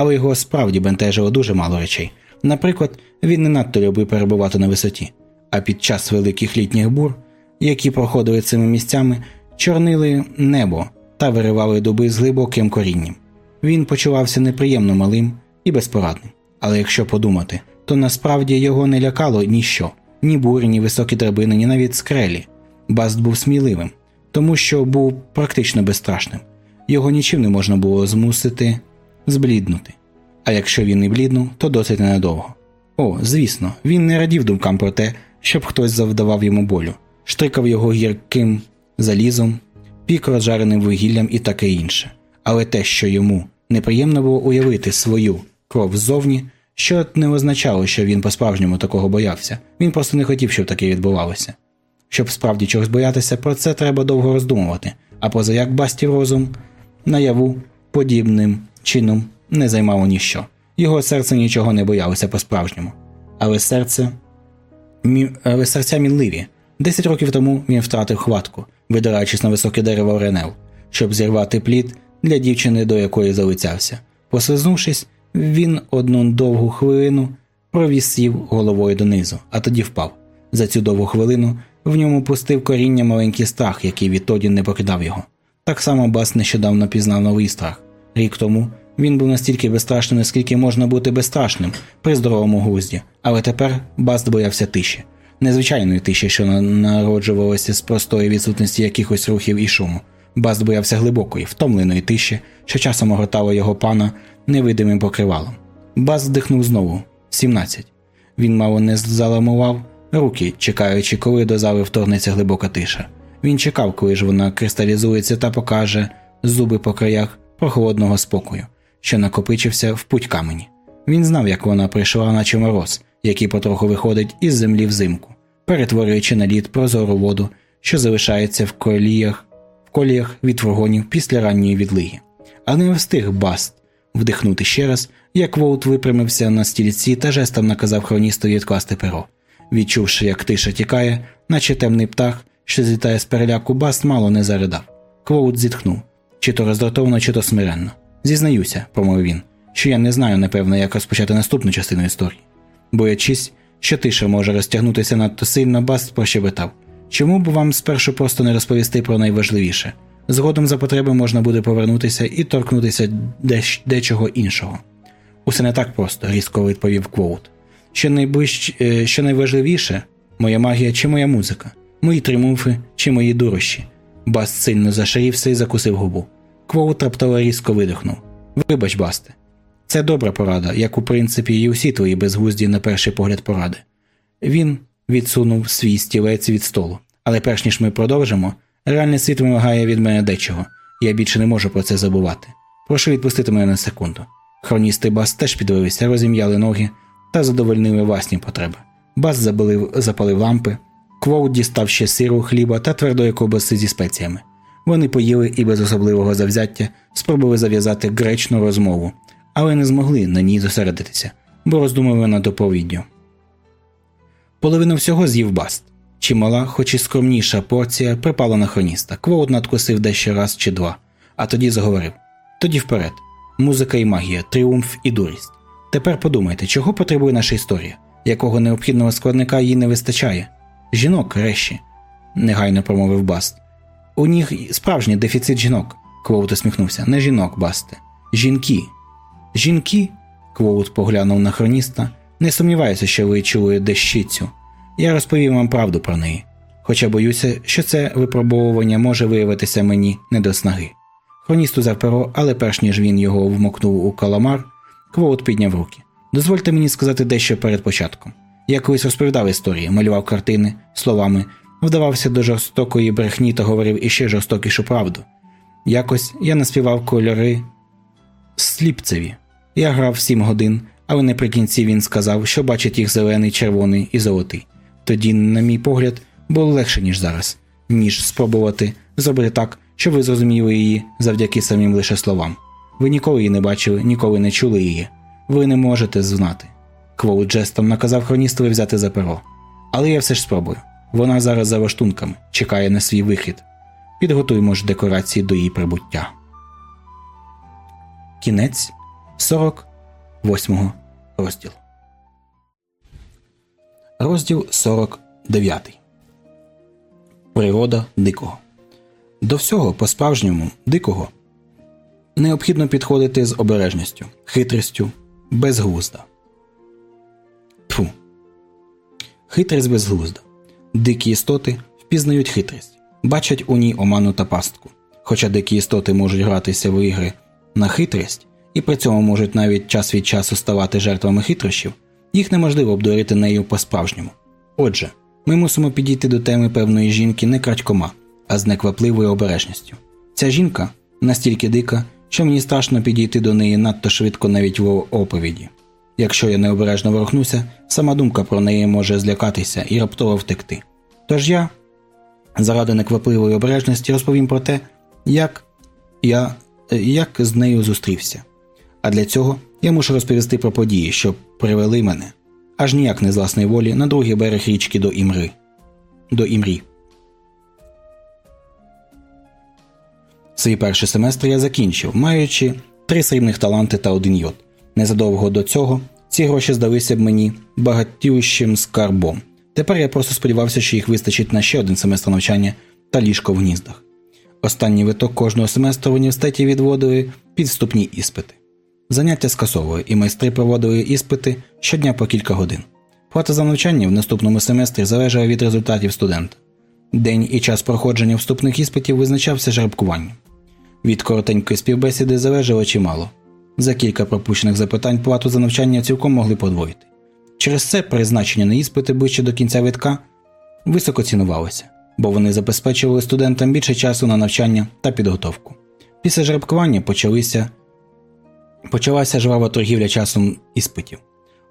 S1: але його справді бентежило дуже мало речей. Наприклад, він не надто любив перебувати на висоті а під час великих літніх бур, які проходили цими місцями, чорнили небо та виривали дуби з глибоким корінням. Він почувався неприємно малим і безпорадним. Але якщо подумати, то насправді його не лякало ніщо, ні бурі, ні високі драбини, ні навіть скрелі. Баст був сміливим, тому що був практично безстрашним. Його нічим не можна було змусити збліднути. А якщо він і бліднув, то досить ненадовго. О, звісно, він не радів думкам про те, щоб хтось завдавав йому болю, штрикав його гірким залізом, пік розжареним вугіллям і таке інше. Але те, що йому неприємно було уявити свою кров ззовні, що не означало, що він по-справжньому такого боявся, він просто не хотів, щоб таке відбувалося. Щоб справді чогось боятися, про це треба довго роздумувати, а поза як бастів розум наяву подібним чином не займало ніщо. Його серце нічого не боялося по-справжньому, але серце але серця мінливі. Десять років тому він втратив хватку, видираючись на високе дерево Ренел, щоб зірвати плід для дівчини, до якої залицявся. Послизнувшись, він одну довгу хвилину провісів головою донизу, а тоді впав. За цю довгу хвилину В ньому пустив коріння маленький страх, який відтоді не покидав його. Так само Бас нещодавно пізнав новий страх. Рік тому він був настільки безстрашним, наскільки можна бути безстрашним при здоровому глузді, але тепер Баст боявся тиші, незвичайної тиші, що народжувалася з простої відсутності якихось рухів і шуму. Баст боявся глибокої, втомленої тиші, що часом огортало його пана невидимим покривалом. Баст вдихнув знову 17. Він мало не заламував руки, чекаючи, коли до зали вторгнеться глибока тиша. Він чекав, коли ж вона кристалізується та покаже зуби по краях прохолодного спокою, що накопичився в путь камені. Він знав, як вона прийшла, наче мороз, який потроху виходить із землі взимку, перетворюючи на лід прозору воду, що залишається в коліях в коліях від фургонів після ранньої відлиги. Але не встиг Баст вдихнути ще раз, як Воут випрямився на стільці та жестом наказав хроністові відкласти перо. Відчувши, як тиша тікає, наче темний птах, що злітає з переляку, Баст мало не заридав. Квоут зітхнув чи то роздратовано, чи то смиренно. Зізнаюся, промовив він, що я не знаю, напевно, як розпочати наступну частину історії. Боячись, що тиша може розтягнутися надто сильно, Баст прощебетав. Чому б вам спершу просто не розповісти про найважливіше? Згодом за потреби можна буде повернутися і торкнутися деч дечого іншого. Усе не так просто, різко відповів Квоут. Що найближ... Е, що найважливіше моя магія чи моя музика, мої тріумфи чи мої дурощі. Баст сильно зашарівся і закусив губу. Квоут раптово різко видихнув. Вибач, Басте. Це добра порада, як у принципі і усі твої безглузді на перший погляд поради. Він відсунув свій стілець від столу. Але перш ніж ми продовжимо, реальний світ вимагає від мене дечого, я більше не можу про це забувати. Прошу відпустити мене на секунду. Хроністи Бас теж підвелися, розім'яли ноги та задовольнили власні потреби. Бас запалив лампи, Квоут дістав ще сиру, хліба та твердої ковбаси зі спеціями. Вони поїли і без особливого завзяття спробували зав'язати гречну розмову, але не змогли на ній зосередитися, бо роздумували над доповіддю. Половину всього з'їв баст. Чимала, хоч і скромніша порція, припала на хроніста. Квоут надкусив дещо раз чи два, а тоді заговорив тоді вперед. Музика і магія, тріумф і дурість. Тепер подумайте, чого потребує наша історія, якого необхідного складника їй не вистачає. Жінок, реші, негайно промовив Баст. У них справжній дефіцит жінок. Квоут усміхнувся. Не жінок, Басте. Жінки. Жінки? Квоут поглянув на хроніста. Не сумніваюся, що ви чули дещицю. Я розповім вам правду про неї. Хоча боюся, що це випробовування може виявитися мені не до снаги. Хроніст узяв перо, але перш ніж він його вмокнув у каламар, Квоут підняв руки. Дозвольте мені сказати дещо перед початком. Я колись розповідав історії, малював картини, словами, вдавався до жорстокої брехні та говорив іще жорстокішу правду. Якось я наспівав кольори сліпцеві. Я грав сім годин, але наприкінці він сказав, що бачить їх зелений, червоний і золотий. Тоді, на мій погляд, було легше, ніж зараз, ніж спробувати зробити так, щоб ви зрозуміли її завдяки самим лише словам. Ви ніколи її не бачили, ніколи не чули її. Ви не можете знати. Квоут жестом наказав хроністові взяти за перо. Але я все ж спробую. Вона зараз за лаштунками, чекає на свій вихід. Підготуймо ж декорації до її прибуття. Кінець 48 розділу. Розділ 49. Природа дикого. До всього по справжньому дикого необхідно підходити з обережністю, хитрістю, безглузда. Тфу. Хитрість безглузда. Дикі істоти впізнають хитрість, бачать у ній оману та пастку. Хоча дикі істоти можуть гратися в ігри на хитрість і при цьому можуть навіть час від часу ставати жертвами хитрощів, їх неможливо обдурити нею по-справжньому. Отже, ми мусимо підійти до теми певної жінки не крадькома, а з неквапливою обережністю. Ця жінка настільки дика, що мені страшно підійти до неї надто швидко навіть в оповіді. Якщо я необережно ворухнуся, сама думка про неї може злякатися і раптово втекти. Тож я, заради неквапливої обережності, розповім про те, як я як з нею зустрівся. А для цього я мушу розповісти про події, що привели мене, аж ніяк не з власної волі, на другий берег річки до Імри. До Імрі. Свій перший семестр я закінчив, маючи три срібних таланти та один йод. Незадовго до цього ці гроші здалися б мені багатющим скарбом, Тепер я просто сподівався, що їх вистачить на ще один семестр навчання та ліжко в гніздах. Останній виток кожного семестру в університеті відводили підступні іспити. Заняття скасовували, і майстри проводили іспити щодня по кілька годин. Плата за навчання в наступному семестрі залежала від результатів студента. День і час проходження вступних іспитів визначався жеребкуванням. Від коротенької співбесіди залежало чимало. За кілька пропущених запитань плату за навчання цілком могли подвоїти. Через це призначення на іспити ближче до кінця витка високо цінувалося, бо вони забезпечували студентам більше часу на навчання та підготовку. Після жеребкування почалися, почалася жвава торгівля часом іспитів.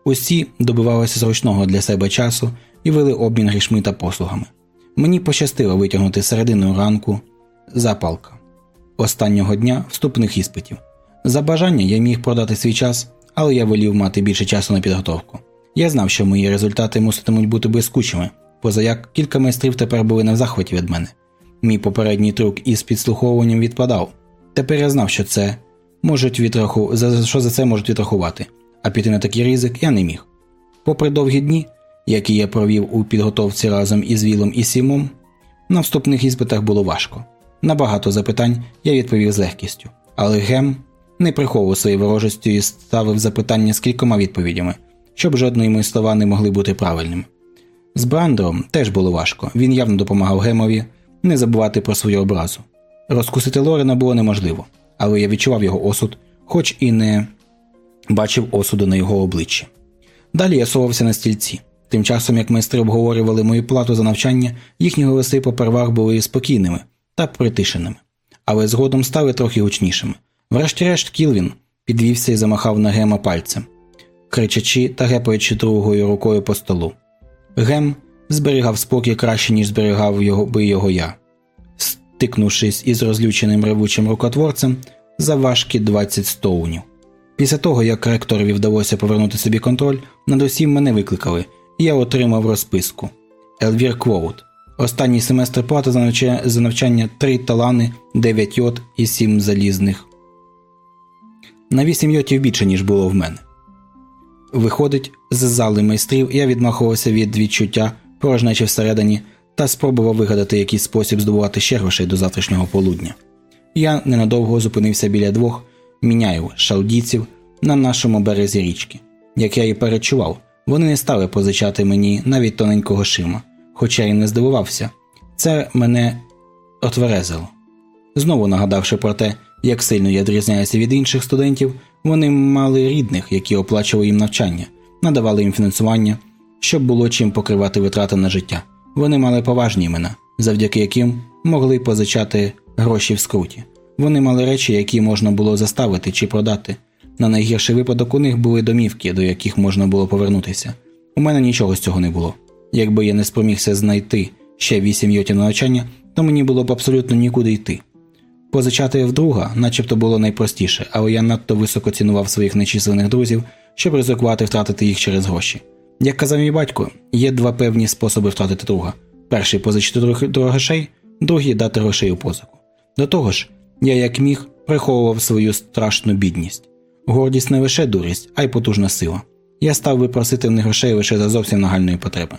S1: Усі добивалися зручного для себе часу і вели обмін грішми та послугами. Мені пощастило витягнути середину ранку запалка останнього дня вступних іспитів. За бажання я міг продати свій час, але я волів мати більше часу на підготовку. Я знав, що мої результати муситимуть бути блискучими, поза як кілька майстрів тепер були на захваті від мене. Мій попередній трюк із підслуховуванням відпадав. Тепер я знав, що це можуть відраху... що за це можуть відрахувати, а піти на такий ризик я не міг. Попри довгі дні, які я провів у підготовці разом із Вілом і Сімом, на вступних іспитах було важко. На багато запитань я відповів з легкістю, але Гем не приховував своєї ворожості і ставив запитання з кількома відповідями, щоб жодної мої слова не могли бути правильними. З Брандером теж було важко, він явно допомагав Гемові не забувати про свою образу. Розкусити Лорена було неможливо, але я відчував його осуд, хоч і не бачив осуду на його обличчі. Далі я совався на стільці. Тим часом, як майстри обговорювали мою плату за навчання, їхні голоси попервах були спокійними та притишеними, але згодом стали трохи гучнішими. Врешті-решт, Кілвін підвівся і замахав на Гема пальцем, кричачи та гепаючи другою рукою по столу. Гем зберігав спокій краще, ніж зберігав його би його я, стикнувшись із розлюченим ревучим рукотворцем за важкі 20 стоунів. Після того, як ректорові вдалося повернути собі контроль, над усім мене викликали, і я отримав розписку. Елвір Квоут. Останній семестр плати за навчання, за навчання 3 талани, 9 йод і 7 залізних. На 8 йотів більше, ніж було в мене. Виходить, з зали майстрів я відмахувався від відчуття порожнечі всередині та спробував вигадати якийсь спосіб здобувати ще грошей до завтрашнього полудня. Я ненадовго зупинився біля двох міняїв шалдійців на нашому березі річки. Як я і перечував, вони не стали позичати мені навіть тоненького шима, хоча й не здивувався. Це мене отверезило. Знову нагадавши про те, як сильно я відрізняюся від інших студентів, вони мали рідних, які оплачували їм навчання, надавали їм фінансування, щоб було чим покривати витрати на життя. Вони мали поважні імена, завдяки яким могли позичати гроші в скруті. Вони мали речі, які можна було заставити чи продати. На найгірший випадок у них були домівки, до яких можна було повернутися. У мене нічого з цього не було. Якби я не спромігся знайти ще вісім йотів на навчання, то мені було б абсолютно нікуди йти. Позичати вдруга, начебто було найпростіше, але я надто високо цінував своїх нечисленних друзів, щоб ризикувати втратити їх через гроші. Як казав мій батько, є два певні способи втратити друга: перший позичити грошей, другий дати грошей у позику. До того ж, я як міг приховував свою страшну бідність. Гордість не лише дурість, а й потужна сила. Я став би просити в них грошей лише за зовсім нагальної потреби.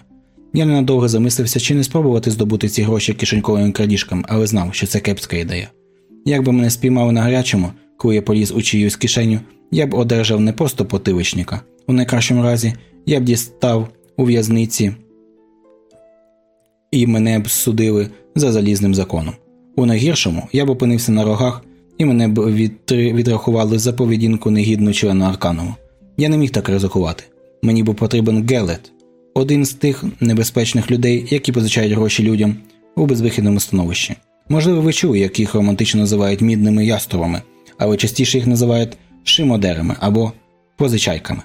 S1: Я ненадовго замислився, чи не спробувати здобути ці гроші кишеньковими крадіжками, але знав, що це кепська ідея. Якби мене спіймали на гарячому, коли я поліз у чиюсь кишеню, я б одержав не просто потиличника. У найкращому разі я б дістав у в'язниці і мене б судили за залізним законом. У найгіршому я б опинився на рогах і мене б відрахували за поведінку негідну члена Арканову. Я не міг так ризикувати. Мені був потрібен Гелет, один з тих небезпечних людей, які позичають гроші людям у безвихідному становищі. Можливо, ви чули, як їх романтично називають мідними яструбами, але частіше їх називають шимодерами або позичайками.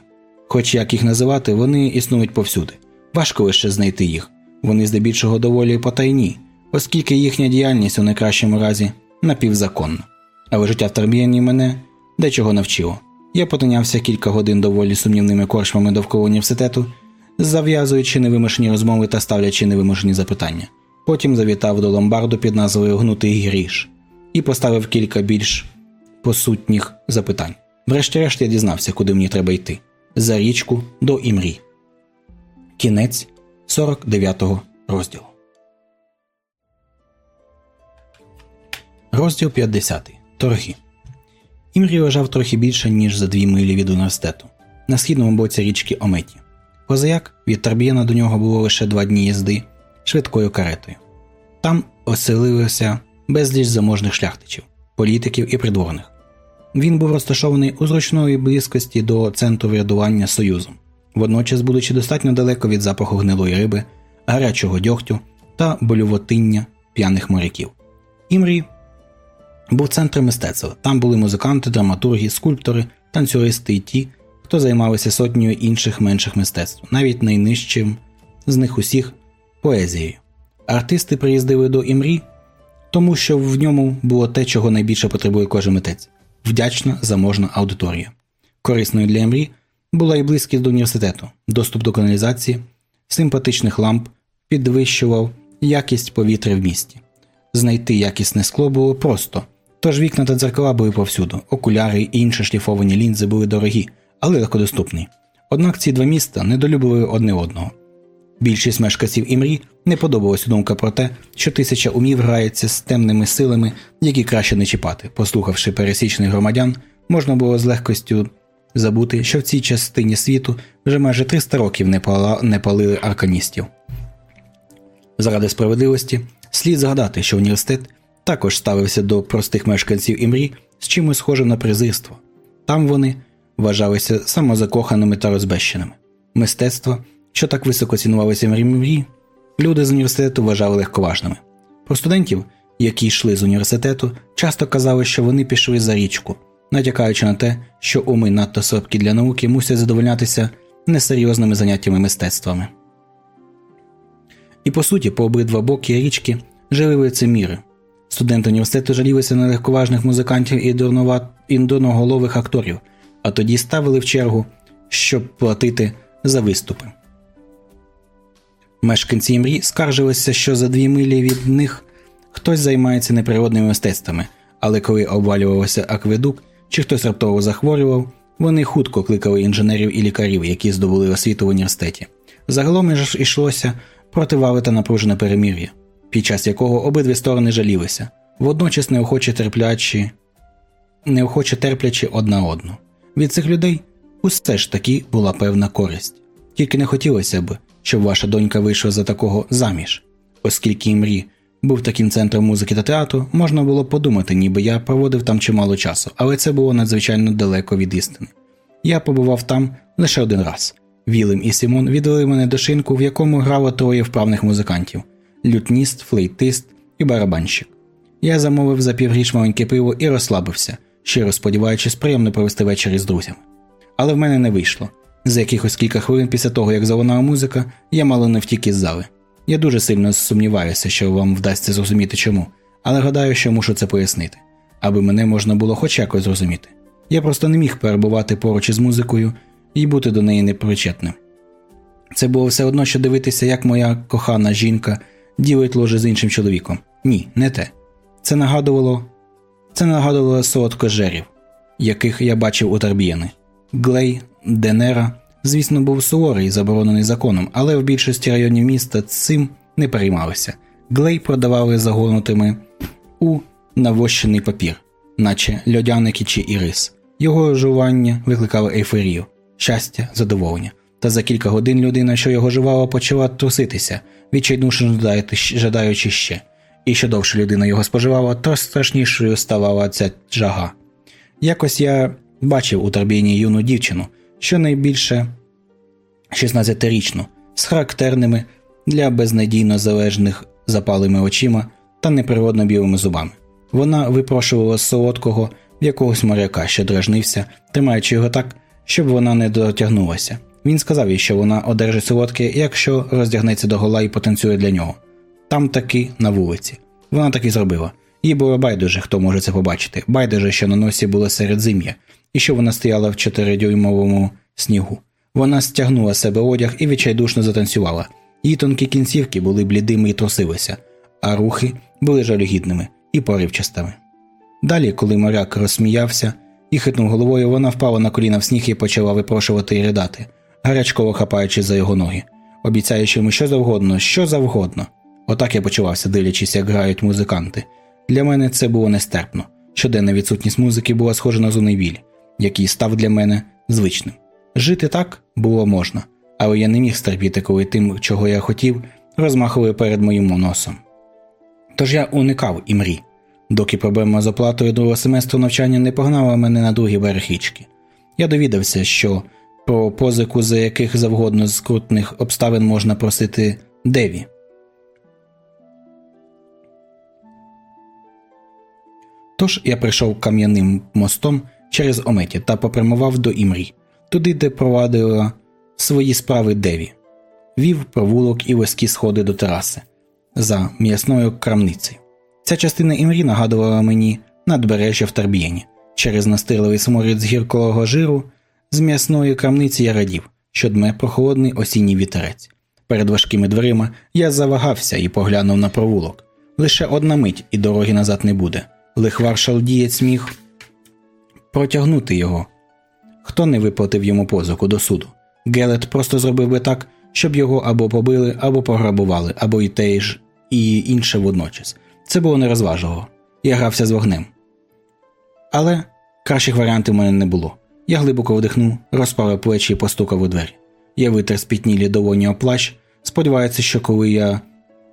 S1: Хоч як їх називати, вони існують повсюди. Важко лише знайти їх. Вони здебільшого доволі потайні, оскільки їхня діяльність у найкращому разі напівзаконна. Але життя в Тарбіяні мене дечого навчило. Я потинявся кілька годин доволі сумнівними корчмами довкола університету, зав'язуючи невимушені розмови та ставлячи невимушені запитання. Потім завітав до ломбарду під назвою Гнутий гріш і поставив кілька більш посутніх запитань. Врешті-решт я дізнався, куди мені треба йти за річку до імрі. Кінець 49 розділу. Розділ 50. Торги. Імрі вважав трохи більше, ніж за дві милі від університету на східному боці річки Ометі. Позаяк від Тарбієна до нього було лише два дні їзди швидкою каретою. Там оселилося безліч заможних шляхтичів, політиків і придворних. Він був розташований у зручної близькості до центру врядування Союзом, водночас, будучи достатньо далеко від запаху гнилої риби, гарячого дьогтю та болювотиння п'яних моряків. Імрі був центром мистецтва. Там були музиканти, драматурги, скульптори, танцюристи і ті, хто займалися сотнею інших менших мистецтв, навіть найнижчим з них усіх поезією. Артисти приїздили до Імрі, тому що в ньому було те, чого найбільше потребує кожен митець вдячна заможна аудиторія. Корисною для Імрі була і близькість до університету, доступ до каналізації, симпатичних ламп підвищував якість повітря в місті. Знайти якісне скло було просто, тож вікна та дзеркала були повсюду, окуляри і інші шліфовані лінзи були дорогі, але легкодоступні. Однак ці два міста недолюбили одне одного. Більшість мешканців Імрі не подобалася думка про те, що тисяча умів грається з темними силами, які краще не чіпати. Послухавши пересічних громадян, можна було з легкостю забути, що в цій частині світу вже майже 300 років не, пала... не палили арканістів. Заради справедливості слід згадати, що університет також ставився до простих мешканців Імрі з чимось схожим на презирство. Там вони вважалися самозакоханими та розбещеними. Мистецтво – що так високо цінувалися мрії, люди з університету вважали легковажними. Про студентів, які йшли з університету, часто казали, що вони пішли за річку, натякаючи на те, що уми надто слабкі для науки мусять задовольнятися несерйозними заняттями мистецтвами. І по суті, по обидва боки річки жили лицеміри. Студенти університету жалілися на легковажних музикантів і, дурнова... і дурноголових акторів, а тоді ставили в чергу, щоб платити за виступи. Мешканці Імрі скаржилися, що за дві милі від них хтось займається неприродними мистецтвами, але коли обвалювався акведук чи хтось раптово захворював, вони хутко кликали інженерів і лікарів, які здобули освіту в університеті. Загалом ж йшлося противали та напружене перемір'я, під час якого обидві сторони жалілися, водночас неохоче терплячи, неохоче терплячи одна одну. Від цих людей усе ж таки була певна користь, тільки не хотілося б, щоб ваша донька вийшла за такого заміж. Оскільки Імрі був таким центром музики та театру, можна було подумати, ніби я проводив там чимало часу, але це було надзвичайно далеко від істини. Я побував там лише один раз. Вілем і Сімон відвели мене до шинку, в якому грало троє вправних музикантів лютніст, флейтист і барабанщик. Я замовив за півріч маленьке пиво і розслабився, щиро сподіваючись приємно провести вечір із друзями. Але в мене не вийшло. За якихось кілька хвилин після того, як залунала музика, я мало не втік із зали. Я дуже сильно сумніваюся, що вам вдасться зрозуміти чому, але гадаю, що мушу це пояснити, аби мене можна було хоч якось зрозуміти. Я просто не міг перебувати поруч із музикою і бути до неї непричетним. Це було все одно, що дивитися, як моя кохана жінка ділить ложе з іншим чоловіком. Ні, не те. Це нагадувало це нагадувало солодкожерів, яких я бачив у Тарбієни. Глей, Денера, звісно, був суворий, заборонений законом, але в більшості районів міста цим не переймалися. Глей продавали загорнутими у навощений папір, наче льодяники чи ірис. Його жування викликало ейфорію, щастя, задоволення. Та за кілька годин людина, що його жувала, почала труситися, відчайдушно жадаючи ще. І що довше людина його споживала, то страшнішою ставала ця жага. Якось я бачив у Тарбіні юну дівчину, щонайбільше 16-річну, з характерними для безнадійно залежних запалими очима та неприродно білими зубами. Вона випрошувала солодкого в якогось моряка, що дражнився, тримаючи його так, щоб вона не дотягнулася. Він сказав їй, що вона одержить солодке, якщо роздягнеться до гола і потанцює для нього. Там таки на вулиці. Вона так і зробила. Їй було байдуже, хто може це побачити. Байдуже, що на носі було середзим'я, і що вона стояла в чотиридюймовому снігу. Вона стягнула з себе одяг і відчайдушно затанцювала. Її тонкі кінцівки були блідими і трусилися, а рухи були жалюгідними і поривчастими. Далі, коли моряк розсміявся і хитнув головою, вона впала на коліна в сніг і почала випрошувати і ридати, гарячково хапаючись за його ноги. обіцяючи йому що завгодно, що завгодно. Отак я почувався, дивлячись, як грають музиканти. Для мене це було нестерпно. Щоденна відсутність музики була схожа на зонний біль, який став для мене звичним. Жити так було можна, але я не міг стерпіти, коли тим, чого я хотів, розмахували перед моїм носом. Тож я уникав і мрій, доки проблема з оплатою другого семестру навчання не погнала мене на другий берег річки. Я довідався, що про позику за яких завгодно скрутних обставин можна просити Деві. Тож я прийшов кам'яним мостом через Ометі та попрямував до Імрі, туди, де провадила свої справи Деві, вів провулок і вузькі сходи до тераси за м'ясною крамницею. Ця частина Імрі нагадувала мені надбережжя в Тарб'єні. Через настирливий сморід з гіркого жиру з м'ясної крамниці я радів, що дме прохолодний осінній вітерець. Перед важкими дверима я завагався і поглянув на провулок. Лише одна мить і дороги назад не буде. Лихвар шалдієць міг протягнути його. Хто не виплатив йому позику до суду? Гелет просто зробив би так, щоб його або побили, або пограбували, або і те ж, і інше водночас. Це було нерозважливо. Я грався з вогнем. Але кращих варіантів у мене не було. Я глибоко вдихнув, розправив плечі і постукав у двері. Я витер спітнілі долоні о плащ, сподівається, що коли я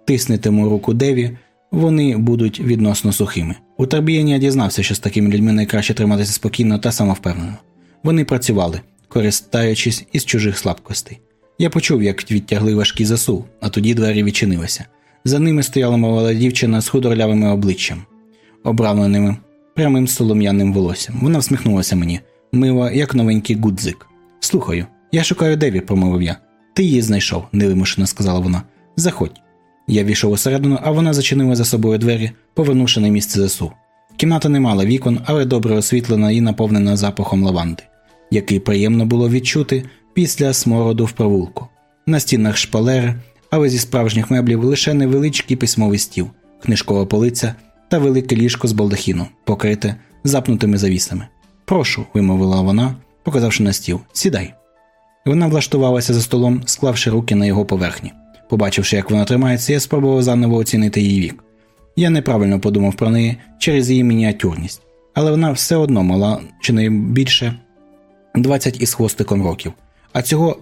S1: тиснетиму руку Деві, вони будуть відносно сухими. У Тарбієні я дізнався, що з такими людьми найкраще триматися спокійно та самовпевнено. Вони працювали, користаючись із чужих слабкостей. Я почув, як відтягли важкий засул, а тоді двері відчинилися. За ними стояла молода дівчина з худорлявими обличчям, обрамленими прямим солом'яним волоссям. Вона всміхнулася мені, мила, як новенький гудзик. Слухаю, я шукаю Деві, промовив я. Ти її знайшов, невимушено сказала вона. Заходь. Я війшов усередину, а вона зачинила за собою двері, повернувши на місце засу. Кімната не мала вікон, але добре освітлена і наповнена запахом лаванди, який приємно було відчути після смороду в провулку. На стінах шпалери, але зі справжніх меблів лише невеличкий письмовий стіл, книжкова полиця та велике ліжко з балдахіну, покрите запнутими завісами. Прошу, вимовила вона, показавши на стіл. Сідай. Вона влаштувалася за столом, склавши руки на його поверхні. Побачивши, як вона тримається, я спробував заново оцінити її вік. Я неправильно подумав про неї через її мініатюрність, але вона все одно мала чи не більше 20 із хвостиком років, а цього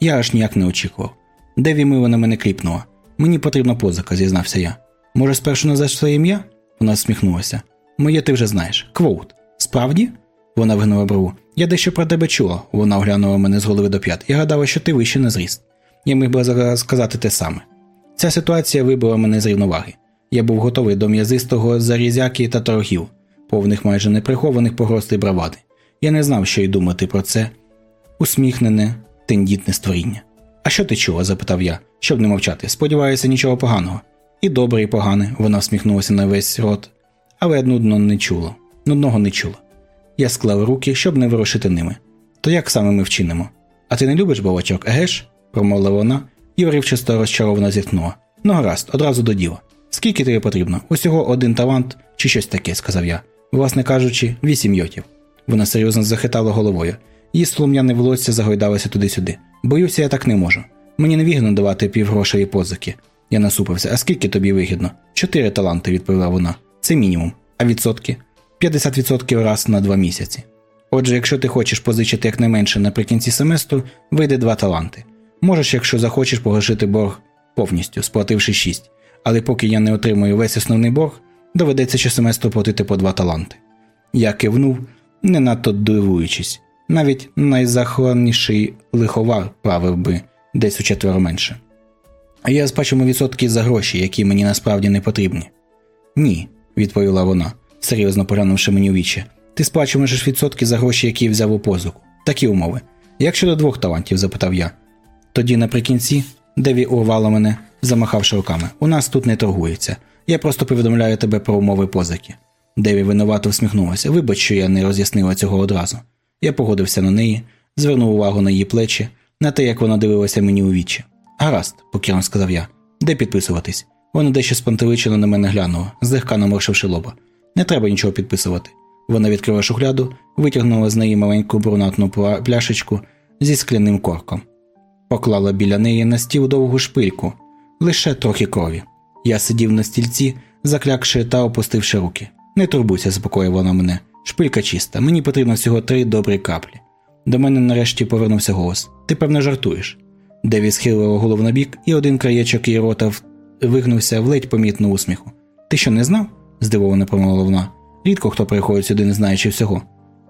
S1: я аж ніяк не очікував. Деві мило на мене кліпнула. Мені потрібна позика, зізнався я. Може, спершу назвеш своє ім'я? Вона всміхнулася. Моє ти вже знаєш. Квоут. Справді? Вона вигнула брову. Я дещо про тебе чула. Вона оглянула мене з голови до п'ят. Я гадала, що ти вище на зріст. Я міг би сказати те саме. Ця ситуація вибила мене з рівноваги. Я був готовий до м'язистого зарізяки та торгів, повних майже неприхованих погроз і бравади. Я не знав, що й думати про це усміхнене, тендітне створіння. А що ти чула? запитав я, щоб не мовчати. Сподіваюся, нічого поганого. І добре, і погане, вона всміхнулася на весь рот, але нудно не чула, нудного не чула. Я склав руки, щоб не вирушити ними. То як саме ми вчинимо? А ти не любиш балачок, егеш? Промовила вона і уривчисто розчаровано зітхнула. Ну гаразд, одразу до діла. Скільки тобі потрібно? Усього один талант чи щось таке, сказав я. Власне кажучи, вісім йотів. Вона серйозно захитала головою. Її слум'яне волосся загойдалося туди-сюди. Боюся, я так не можу. Мені не вигідно давати півгрошові позики. Я насупився. А скільки тобі вигідно? Чотири таланти, відповіла вона. Це мінімум. А відсотки? 50% раз на два місяці. Отже, якщо ти хочеш позичити якнайменше наприкінці семестру, вийде два таланти. Можеш, якщо захочеш, погашити борг повністю, сплативши шість. Але поки я не отримую весь основний борг, доведеться щосеместру платити по два таланти. Я кивнув, не надто дивуючись, навіть найзахланніший лиховар правив би десь у четверо менше. А я сплачу відсотки за гроші, які мені насправді не потрібні. Ні, відповіла вона, серйозно поглянувши мені у вічі. Ти сплачуєш відсотки за гроші, які взяв у позику. Такі умови. Як щодо двох талантів? запитав я. Тоді наприкінці Деві урвало мене, замахавши руками. У нас тут не торгується. Я просто повідомляю тебе про умови позики. Деві винувато всміхнулася. Вибач, що я не роз'яснила цього одразу. Я погодився на неї, звернув увагу на її плечі, на те, як вона дивилася мені у вічі. Гаразд, покірно сказав я. Де підписуватись? Вона дещо спантеличено на мене глянула, злегка наморшивши лоба. Не треба нічого підписувати. Вона відкрила шухляду, витягнула з неї маленьку брунатну пляшечку зі скляним корком. Поклала біля неї на стіл довгу шпильку, лише трохи крові. Я сидів на стільці, заклякши та опустивши руки. Не турбуйся, заспокоїв вона мене. Шпилька чиста, мені потрібно всього три добрі каплі. До мене нарешті повернувся голос. Ти, певно, жартуєш. Деві схилила голову на бік, і один краєчок її рота вигнувся в ледь помітну усміху. Ти що не знав? здивовано промовила вона. Рідко хто приходить сюди, не знаючи всього.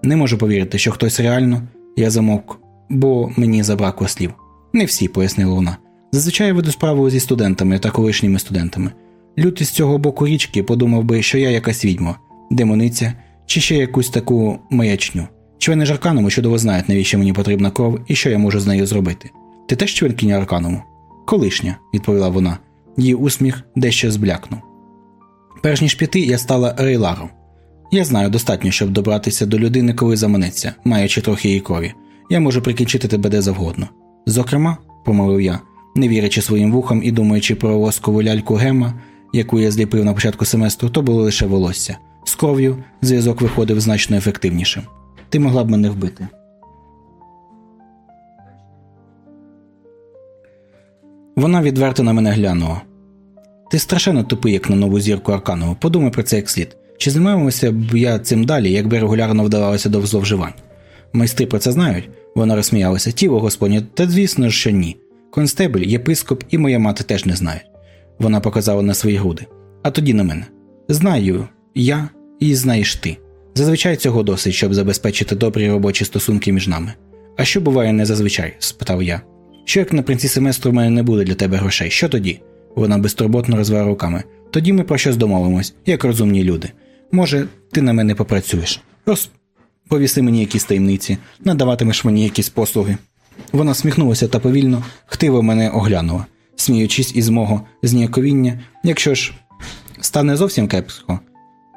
S1: Не можу повірити, що хтось реально я замовк, бо мені забракло слів. Не всі, пояснила вона. Зазвичай веду справу зі студентами та колишніми студентами. Люд із цього боку річки подумав би, що я якась відьма, демониця чи ще якусь таку маячню. Члени ж Аркануму чудово знають, навіщо мені потрібна кров і що я можу з нею зробити. Ти теж членкиня Аркануму? Колишня, відповіла вона. Її усміх дещо зблякнув. Перш ніж піти, я стала рейларом. Я знаю достатньо, щоб добратися до людини, коли заманеться, маючи трохи її крові. Я можу прикінчити тебе де завгодно. Зокрема, промовив я, не вірячи своїм вухам і думаючи про воскову ляльку Гема, яку я зліпив на початку семестру, то було лише волосся. З кров'ю зв'язок виходив значно ефективнішим. Ти могла б мене вбити. Вона відверто на мене глянула. Ти страшенно тупий, як на нову зірку Арканову. Подумай про це як слід. Чи займався б я цим далі, якби регулярно вдавалося до зловживань? Майстри про це знають? Вона розсміялася. Тіло господнє, та звісно що ні. Констебель, єпископ і моя мати теж не знають. Вона показала на свої груди. А тоді на мене. Знаю я і знаєш ти. Зазвичай цього досить, щоб забезпечити добрі робочі стосунки між нами. А що буває не зазвичай? спитав я. Що як наприкінці семестру в мене не буде для тебе грошей? Що тоді? Вона безтурботно розвела руками. Тоді ми про щось домовимось, як розумні люди. Може, ти на мене попрацюєш. Розповіси мені якісь таємниці, надаватимеш мені якісь послуги. Вона сміхнулася та повільно, хтиво мене оглянула, сміючись із мого зніяковіння, якщо ж стане зовсім кепсько,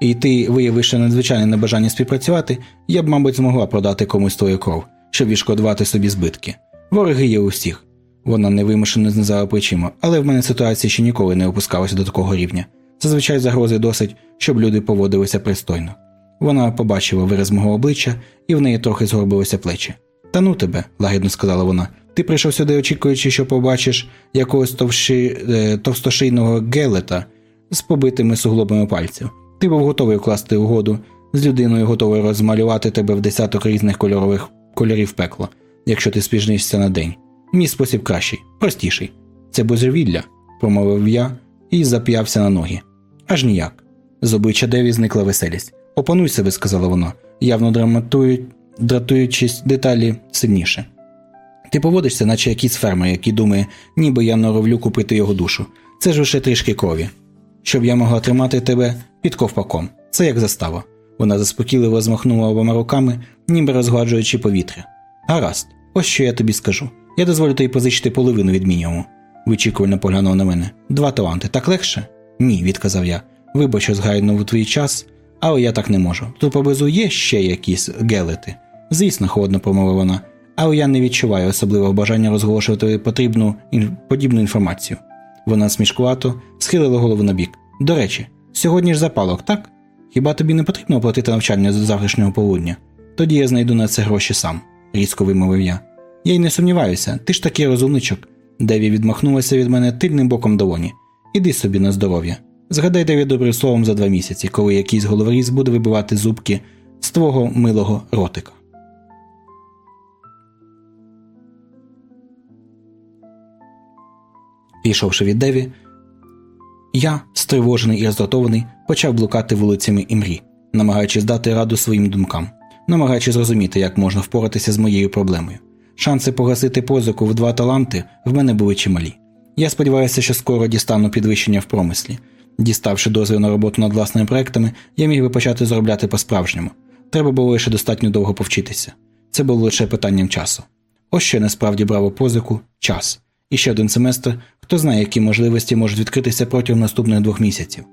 S1: і ти виявиш надзвичайне небажання співпрацювати, я б, мабуть, змогла продати комусь твою кров, щоб відшкодувати собі збитки. Вороги є у всіх. Вона невимушено знизала плечима, але в мене ситуація ще ніколи не опускалася до такого рівня. Зазвичай загрози досить, щоб люди поводилися пристойно. Вона побачила вираз мого обличчя, і в неї трохи згорбилися плечі. Та ну тебе, лагідно сказала вона. Ти прийшов сюди, очікуючи, що побачиш якогось товщи, е, товстошийного гелета з побитими суглобами пальців. Ти був готовий укласти угоду з людиною, готовий розмалювати тебе в десяток різних кольорових кольорів пекла, якщо ти спіжнишся на день. Мій спосіб кращий, простіший. Це божевілля, промовив я і зап'явся на ноги. Аж ніяк. З обличчя Деві зникла веселість. Опануй себе, сказала вона, явно драматують, дратуючись деталі сильніше. Ти поводишся, наче якийсь фермер, який думає, ніби я норовлю купити його душу. Це ж лише трішки крові. Щоб я могла тримати тебе під ковпаком. Це як застава. Вона заспокійливо змахнула обома руками, ніби розгладжуючи повітря. Гаразд, ось що я тобі скажу. Я дозволю тобі позичити половину від мінімуму. Вичікувально поглянув на мене. Два таланти. Так легше? Ні, відказав я. Вибач, що згайнув у твій час, але я так не можу. Тут поблизу є ще якісь гелети. Звісно, холодно промовила вона, але я не відчуваю особливого бажання розголошувати потрібну подібну інформацію. Вона смішкувато схилила голову на бік. До речі, сьогодні ж запалок, так? Хіба тобі не потрібно оплатити навчання з завтрашнього полудня? Тоді я знайду на це гроші сам, різко вимовив я. Я й не сумніваюся, ти ж такий розумничок. Деві відмахнулася від мене тильним боком долоні. Іди собі на здоров'я. Згадай Деві добрим словом за два місяці, коли якийсь головоріз буде вибивати зубки з твого милого ротика. Пішовши від Деві, я, стривожений і роздратований, почав блукати вулицями імрі, намагаючись дати раду своїм думкам, намагаючись зрозуміти, як можна впоратися з моєю проблемою. Шанси погасити позику в два таланти в мене були чималі. Я сподіваюся, що скоро дістану підвищення в промислі. Діставши дозвіл на роботу над власними проектами, я міг би почати заробляти по-справжньому. Треба було лише достатньо довго повчитися. Це було лише питанням часу. Ось що насправді брало позику час. І ще один семестр, хто знає, які можливості можуть відкритися протягом наступних двох місяців.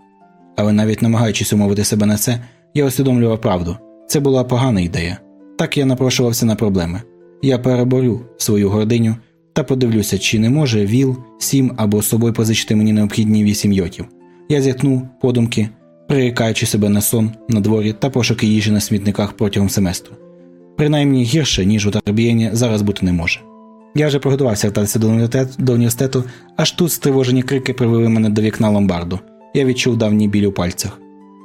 S1: Але навіть намагаючись умовити себе на це, я усвідомлював правду це була погана ідея. Так я напрошувався на проблеми. Я переборю свою гординю та подивлюся, чи не може ВІЛ, сім або собою позичити мені необхідні вісім йотів. Я зітхнув подумки, прирікаючи себе на сон на дворі та пошуки їжі на смітниках протягом семестру. Принаймні гірше, ніж у Тарбієні, зараз бути не може. Я вже приготувався вертатися до університету, аж тут стривожені крики привели мене до вікна ломбарду. Я відчув давній біль у пальцях.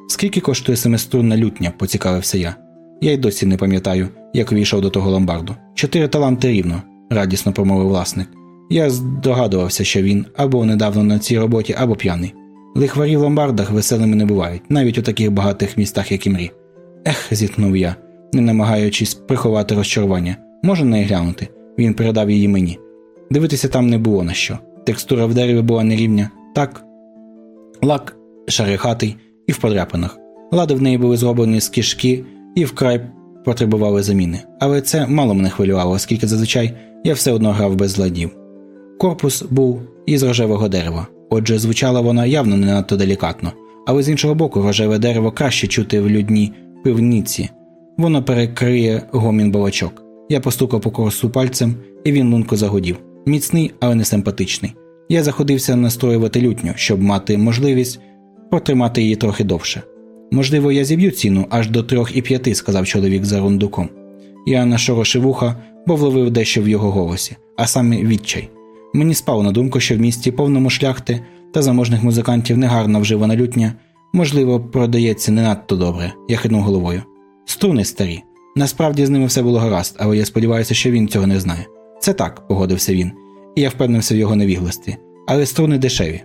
S1: Скільки коштує семиструнна лютня? поцікавився я. Я й досі не пам'ятаю, як увійшов до того ломбарду. Чотири таланти рівно, радісно промовив власник. Я здогадувався, що він або недавно на цій роботі, або п'яний. Лихварі в ломбардах веселими не бувають, навіть у таких багатих містах, як Імрі. Ех, зітхнув я, не намагаючись приховати розчарування. Можу не глянути. Він передав її мені. Дивитися там не було на що. Текстура в дереві була нерівня, так. Лак шарихатий і в подряпинах. Лади в неї були зроблені з кишки і вкрай потребували заміни. Але це мало мене хвилювало, оскільки зазвичай я все одно грав без ладів. Корпус був із рожевого дерева, отже, звучала вона явно не надто делікатно, але з іншого боку, рожеве дерево краще чути в людній пивниці, воно перекриє гомін балачок. Я постукав по корпусу пальцем, і він лунко загодів. Міцний, але не симпатичний. Я заходився настроювати лютню, щоб мати можливість протримати її трохи довше. Можливо, я зіб'ю ціну аж до трьох і п'яти, сказав чоловік за рундуком. Я нашорошив вуха, бо вловив дещо в його голосі, а саме відчай. Мені спало на думку, що в місті повному шляхти та заможних музикантів негарна вживана лютня, можливо, продається не надто добре, я хитнув головою. Струни старі. Насправді з ними все було гаразд, але я сподіваюся, що він цього не знає. Це так, погодився він, і я впевнився в його невіглості. Але струни дешеві.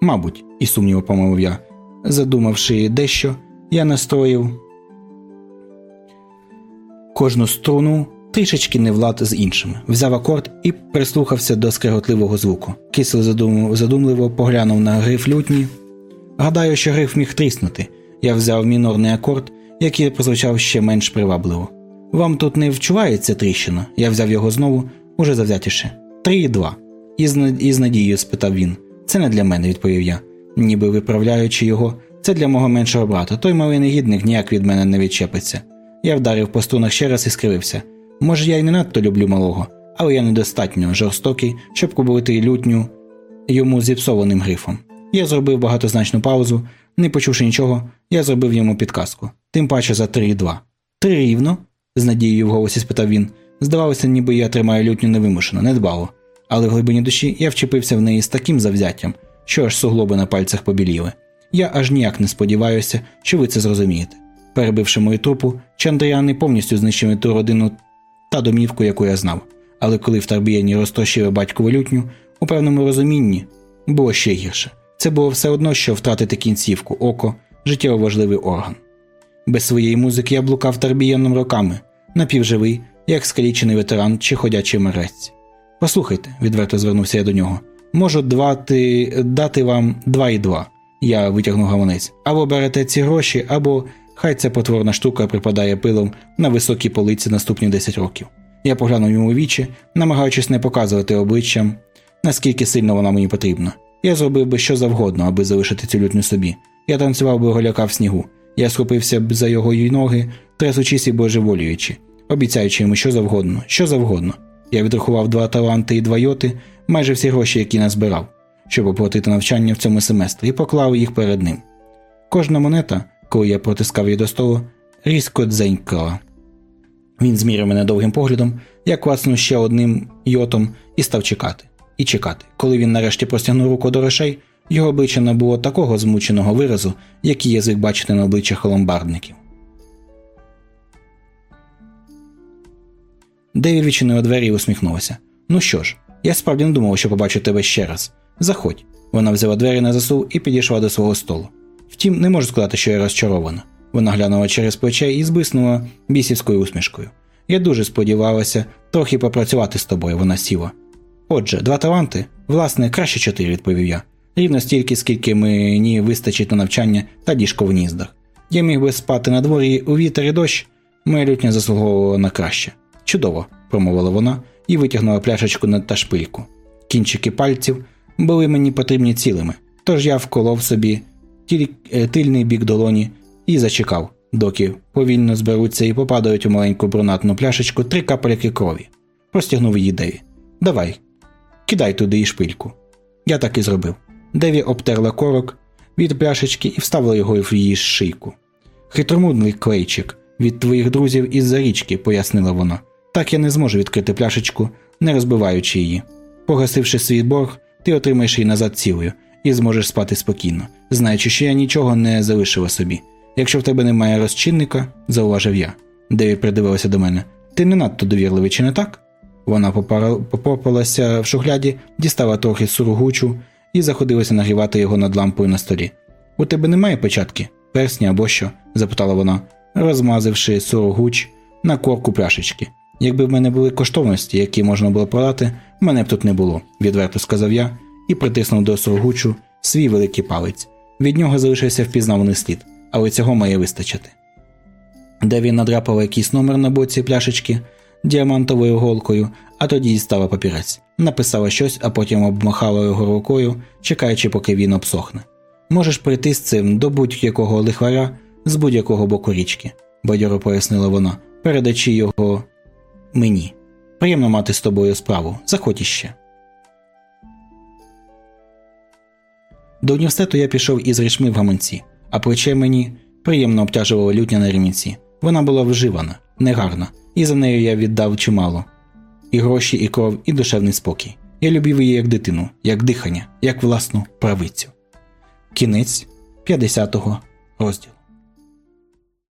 S1: Мабуть, і сумніво помовив я. Задумавши дещо, я настроїв кожну струну трішечки не влад з іншими, взяв акорд і прислухався до скреготливого звуку. Кисел задум... задумливо поглянув на гриф лютні. Гадаю, що гриф міг тріснути. Я взяв мінорний акорд, який прозвучав ще менш привабливо. Вам тут не вчувається тріщина? Я взяв його знову, уже завзятіше. Три і два. Із, із надією спитав він. Це не для мене, відповів я, ніби виправляючи його. Це для мого меншого брата. Той малий негідник ніяк від мене не відчепиться. Я вдарив по струнах ще раз і скривився. Може, я й не надто люблю малого, але я недостатньо жорстокий, щоб купити лютню йому зіпсованим грифом. Я зробив багатозначну паузу, не почувши нічого, я зробив йому підказку. Тим паче за три і два. Три рівно? з надією в голосі спитав він. Здавалося, ніби я тримаю лютню невимушено, недбало. Але в глибині душі я вчепився в неї з таким завзяттям, що аж суглоби на пальцях побіліли. Я аж ніяк не сподіваюся, що ви це зрозумієте. Перебивши мою трупу, Чандріани повністю знищили ту родину та домівку, яку я знав. Але коли в Тарбіяні розтрощили батькову лютню, у певному розумінні було ще гірше. Це було все одно, що втратити кінцівку, око, життєво важливий орган. Без своєї музики я блукав Тарбіяном роками, напівживий, як скалічений ветеран чи ходячий мерець. Послухайте, відверто звернувся я до нього. Можу дати, дати вам два і два. Я витягнув гаманець. Або берете ці гроші, або хай ця потворна штука припадає пилом на високій полиці наступні 10 років. Я поглянув йому вічі, намагаючись не показувати обличчям, наскільки сильно вона мені потрібна. Я зробив би що завгодно, аби залишити цю лютню собі. Я танцював би голяка в снігу. Я схопився б за його ноги, трясучись і божеволюючи, обіцяючи йому що завгодно, що завгодно. Я відрахував два таланти і два йоти, майже всі гроші, які назбирав, щоб оплатити навчання в цьому семестрі, і поклав їх перед ним. Кожна монета, коли я протискав її до столу, різко дзенькала. Він змірив мене довгим поглядом, я клацнув ще одним йотом і став чекати. І чекати. Коли він нарешті простягнув руку до грошей, його обличчя набуло такого змученого виразу, який я звик бачити на обличчях ломбардників. Девід відчинив двері і усміхнувся. Ну що ж, я справді не думав, що побачу тебе ще раз. Заходь. Вона взяла двері на засув і підійшла до свого столу. Втім, не можу сказати, що я розчарована. Вона глянула через плече і збиснула бісівською усмішкою. Я дуже сподівалася трохи попрацювати з тобою, вона сіла. Отже, два таланти, власне, краще чотири, відповів я. Рівно стільки, скільки мені вистачить на навчання та діжко в гніздах. Я міг би спати на дворі у вітер і дощ, моя лютня заслуговувала на краще. Чудово, промовила вона і витягнула пляшечку на та шпильку. Кінчики пальців були мені потрібні цілими, тож я вколов собі тильний бік долоні і зачекав, доки повільно зберуться і попадають у маленьку брунатну пляшечку три капельки крові. Простягнув її Деві. Давай, кидай туди і шпильку. Я так і зробив. Деві обтерла корок від пляшечки і вставила його в її шийку. Хитромудний клейчик від твоїх друзів із за річки, пояснила вона. Так я не зможу відкрити пляшечку не розбиваючи її. Погасивши свій борг, ти отримаєш її назад цілою і зможеш спати спокійно, знаючи, що я нічого не залишила собі. Якщо в тебе немає розчинника, зауважив я. Деві придивилася до мене. Ти не надто довірливий, чи не так? Вона попорпалася в шухляді, дістала трохи сургучу і заходилася нагрівати його над лампою на столі. У тебе немає печатки, персня або що? запитала вона, розмазавши сургуч на корку пляшечки. Якби в мене були коштовності, які можна було продати, мене б тут не було, відверто сказав я і притиснув до сургучу свій великий палець. Від нього залишився впізнаваний слід, але цього має вистачити. Де він надрапав якийсь номер на боці пляшечки діамантовою голкою, а тоді дістала папірець, написала щось, а потім обмахала його рукою, чекаючи, поки він обсохне. Можеш прийти з цим до будь-якого лихваря з будь-якого боку річки, бадьоро пояснила вона, передачи його мені. Приємно мати з тобою справу. Заходь іще. До університету я пішов із річми в гаманці, а плече мені приємно обтяжувала лютня на ремінці. Вона була вживана, негарна, і за нею я віддав чимало. І гроші, і кров, і душевний спокій. Я любив її як дитину, як дихання, як власну правицю. Кінець 50-го розділу.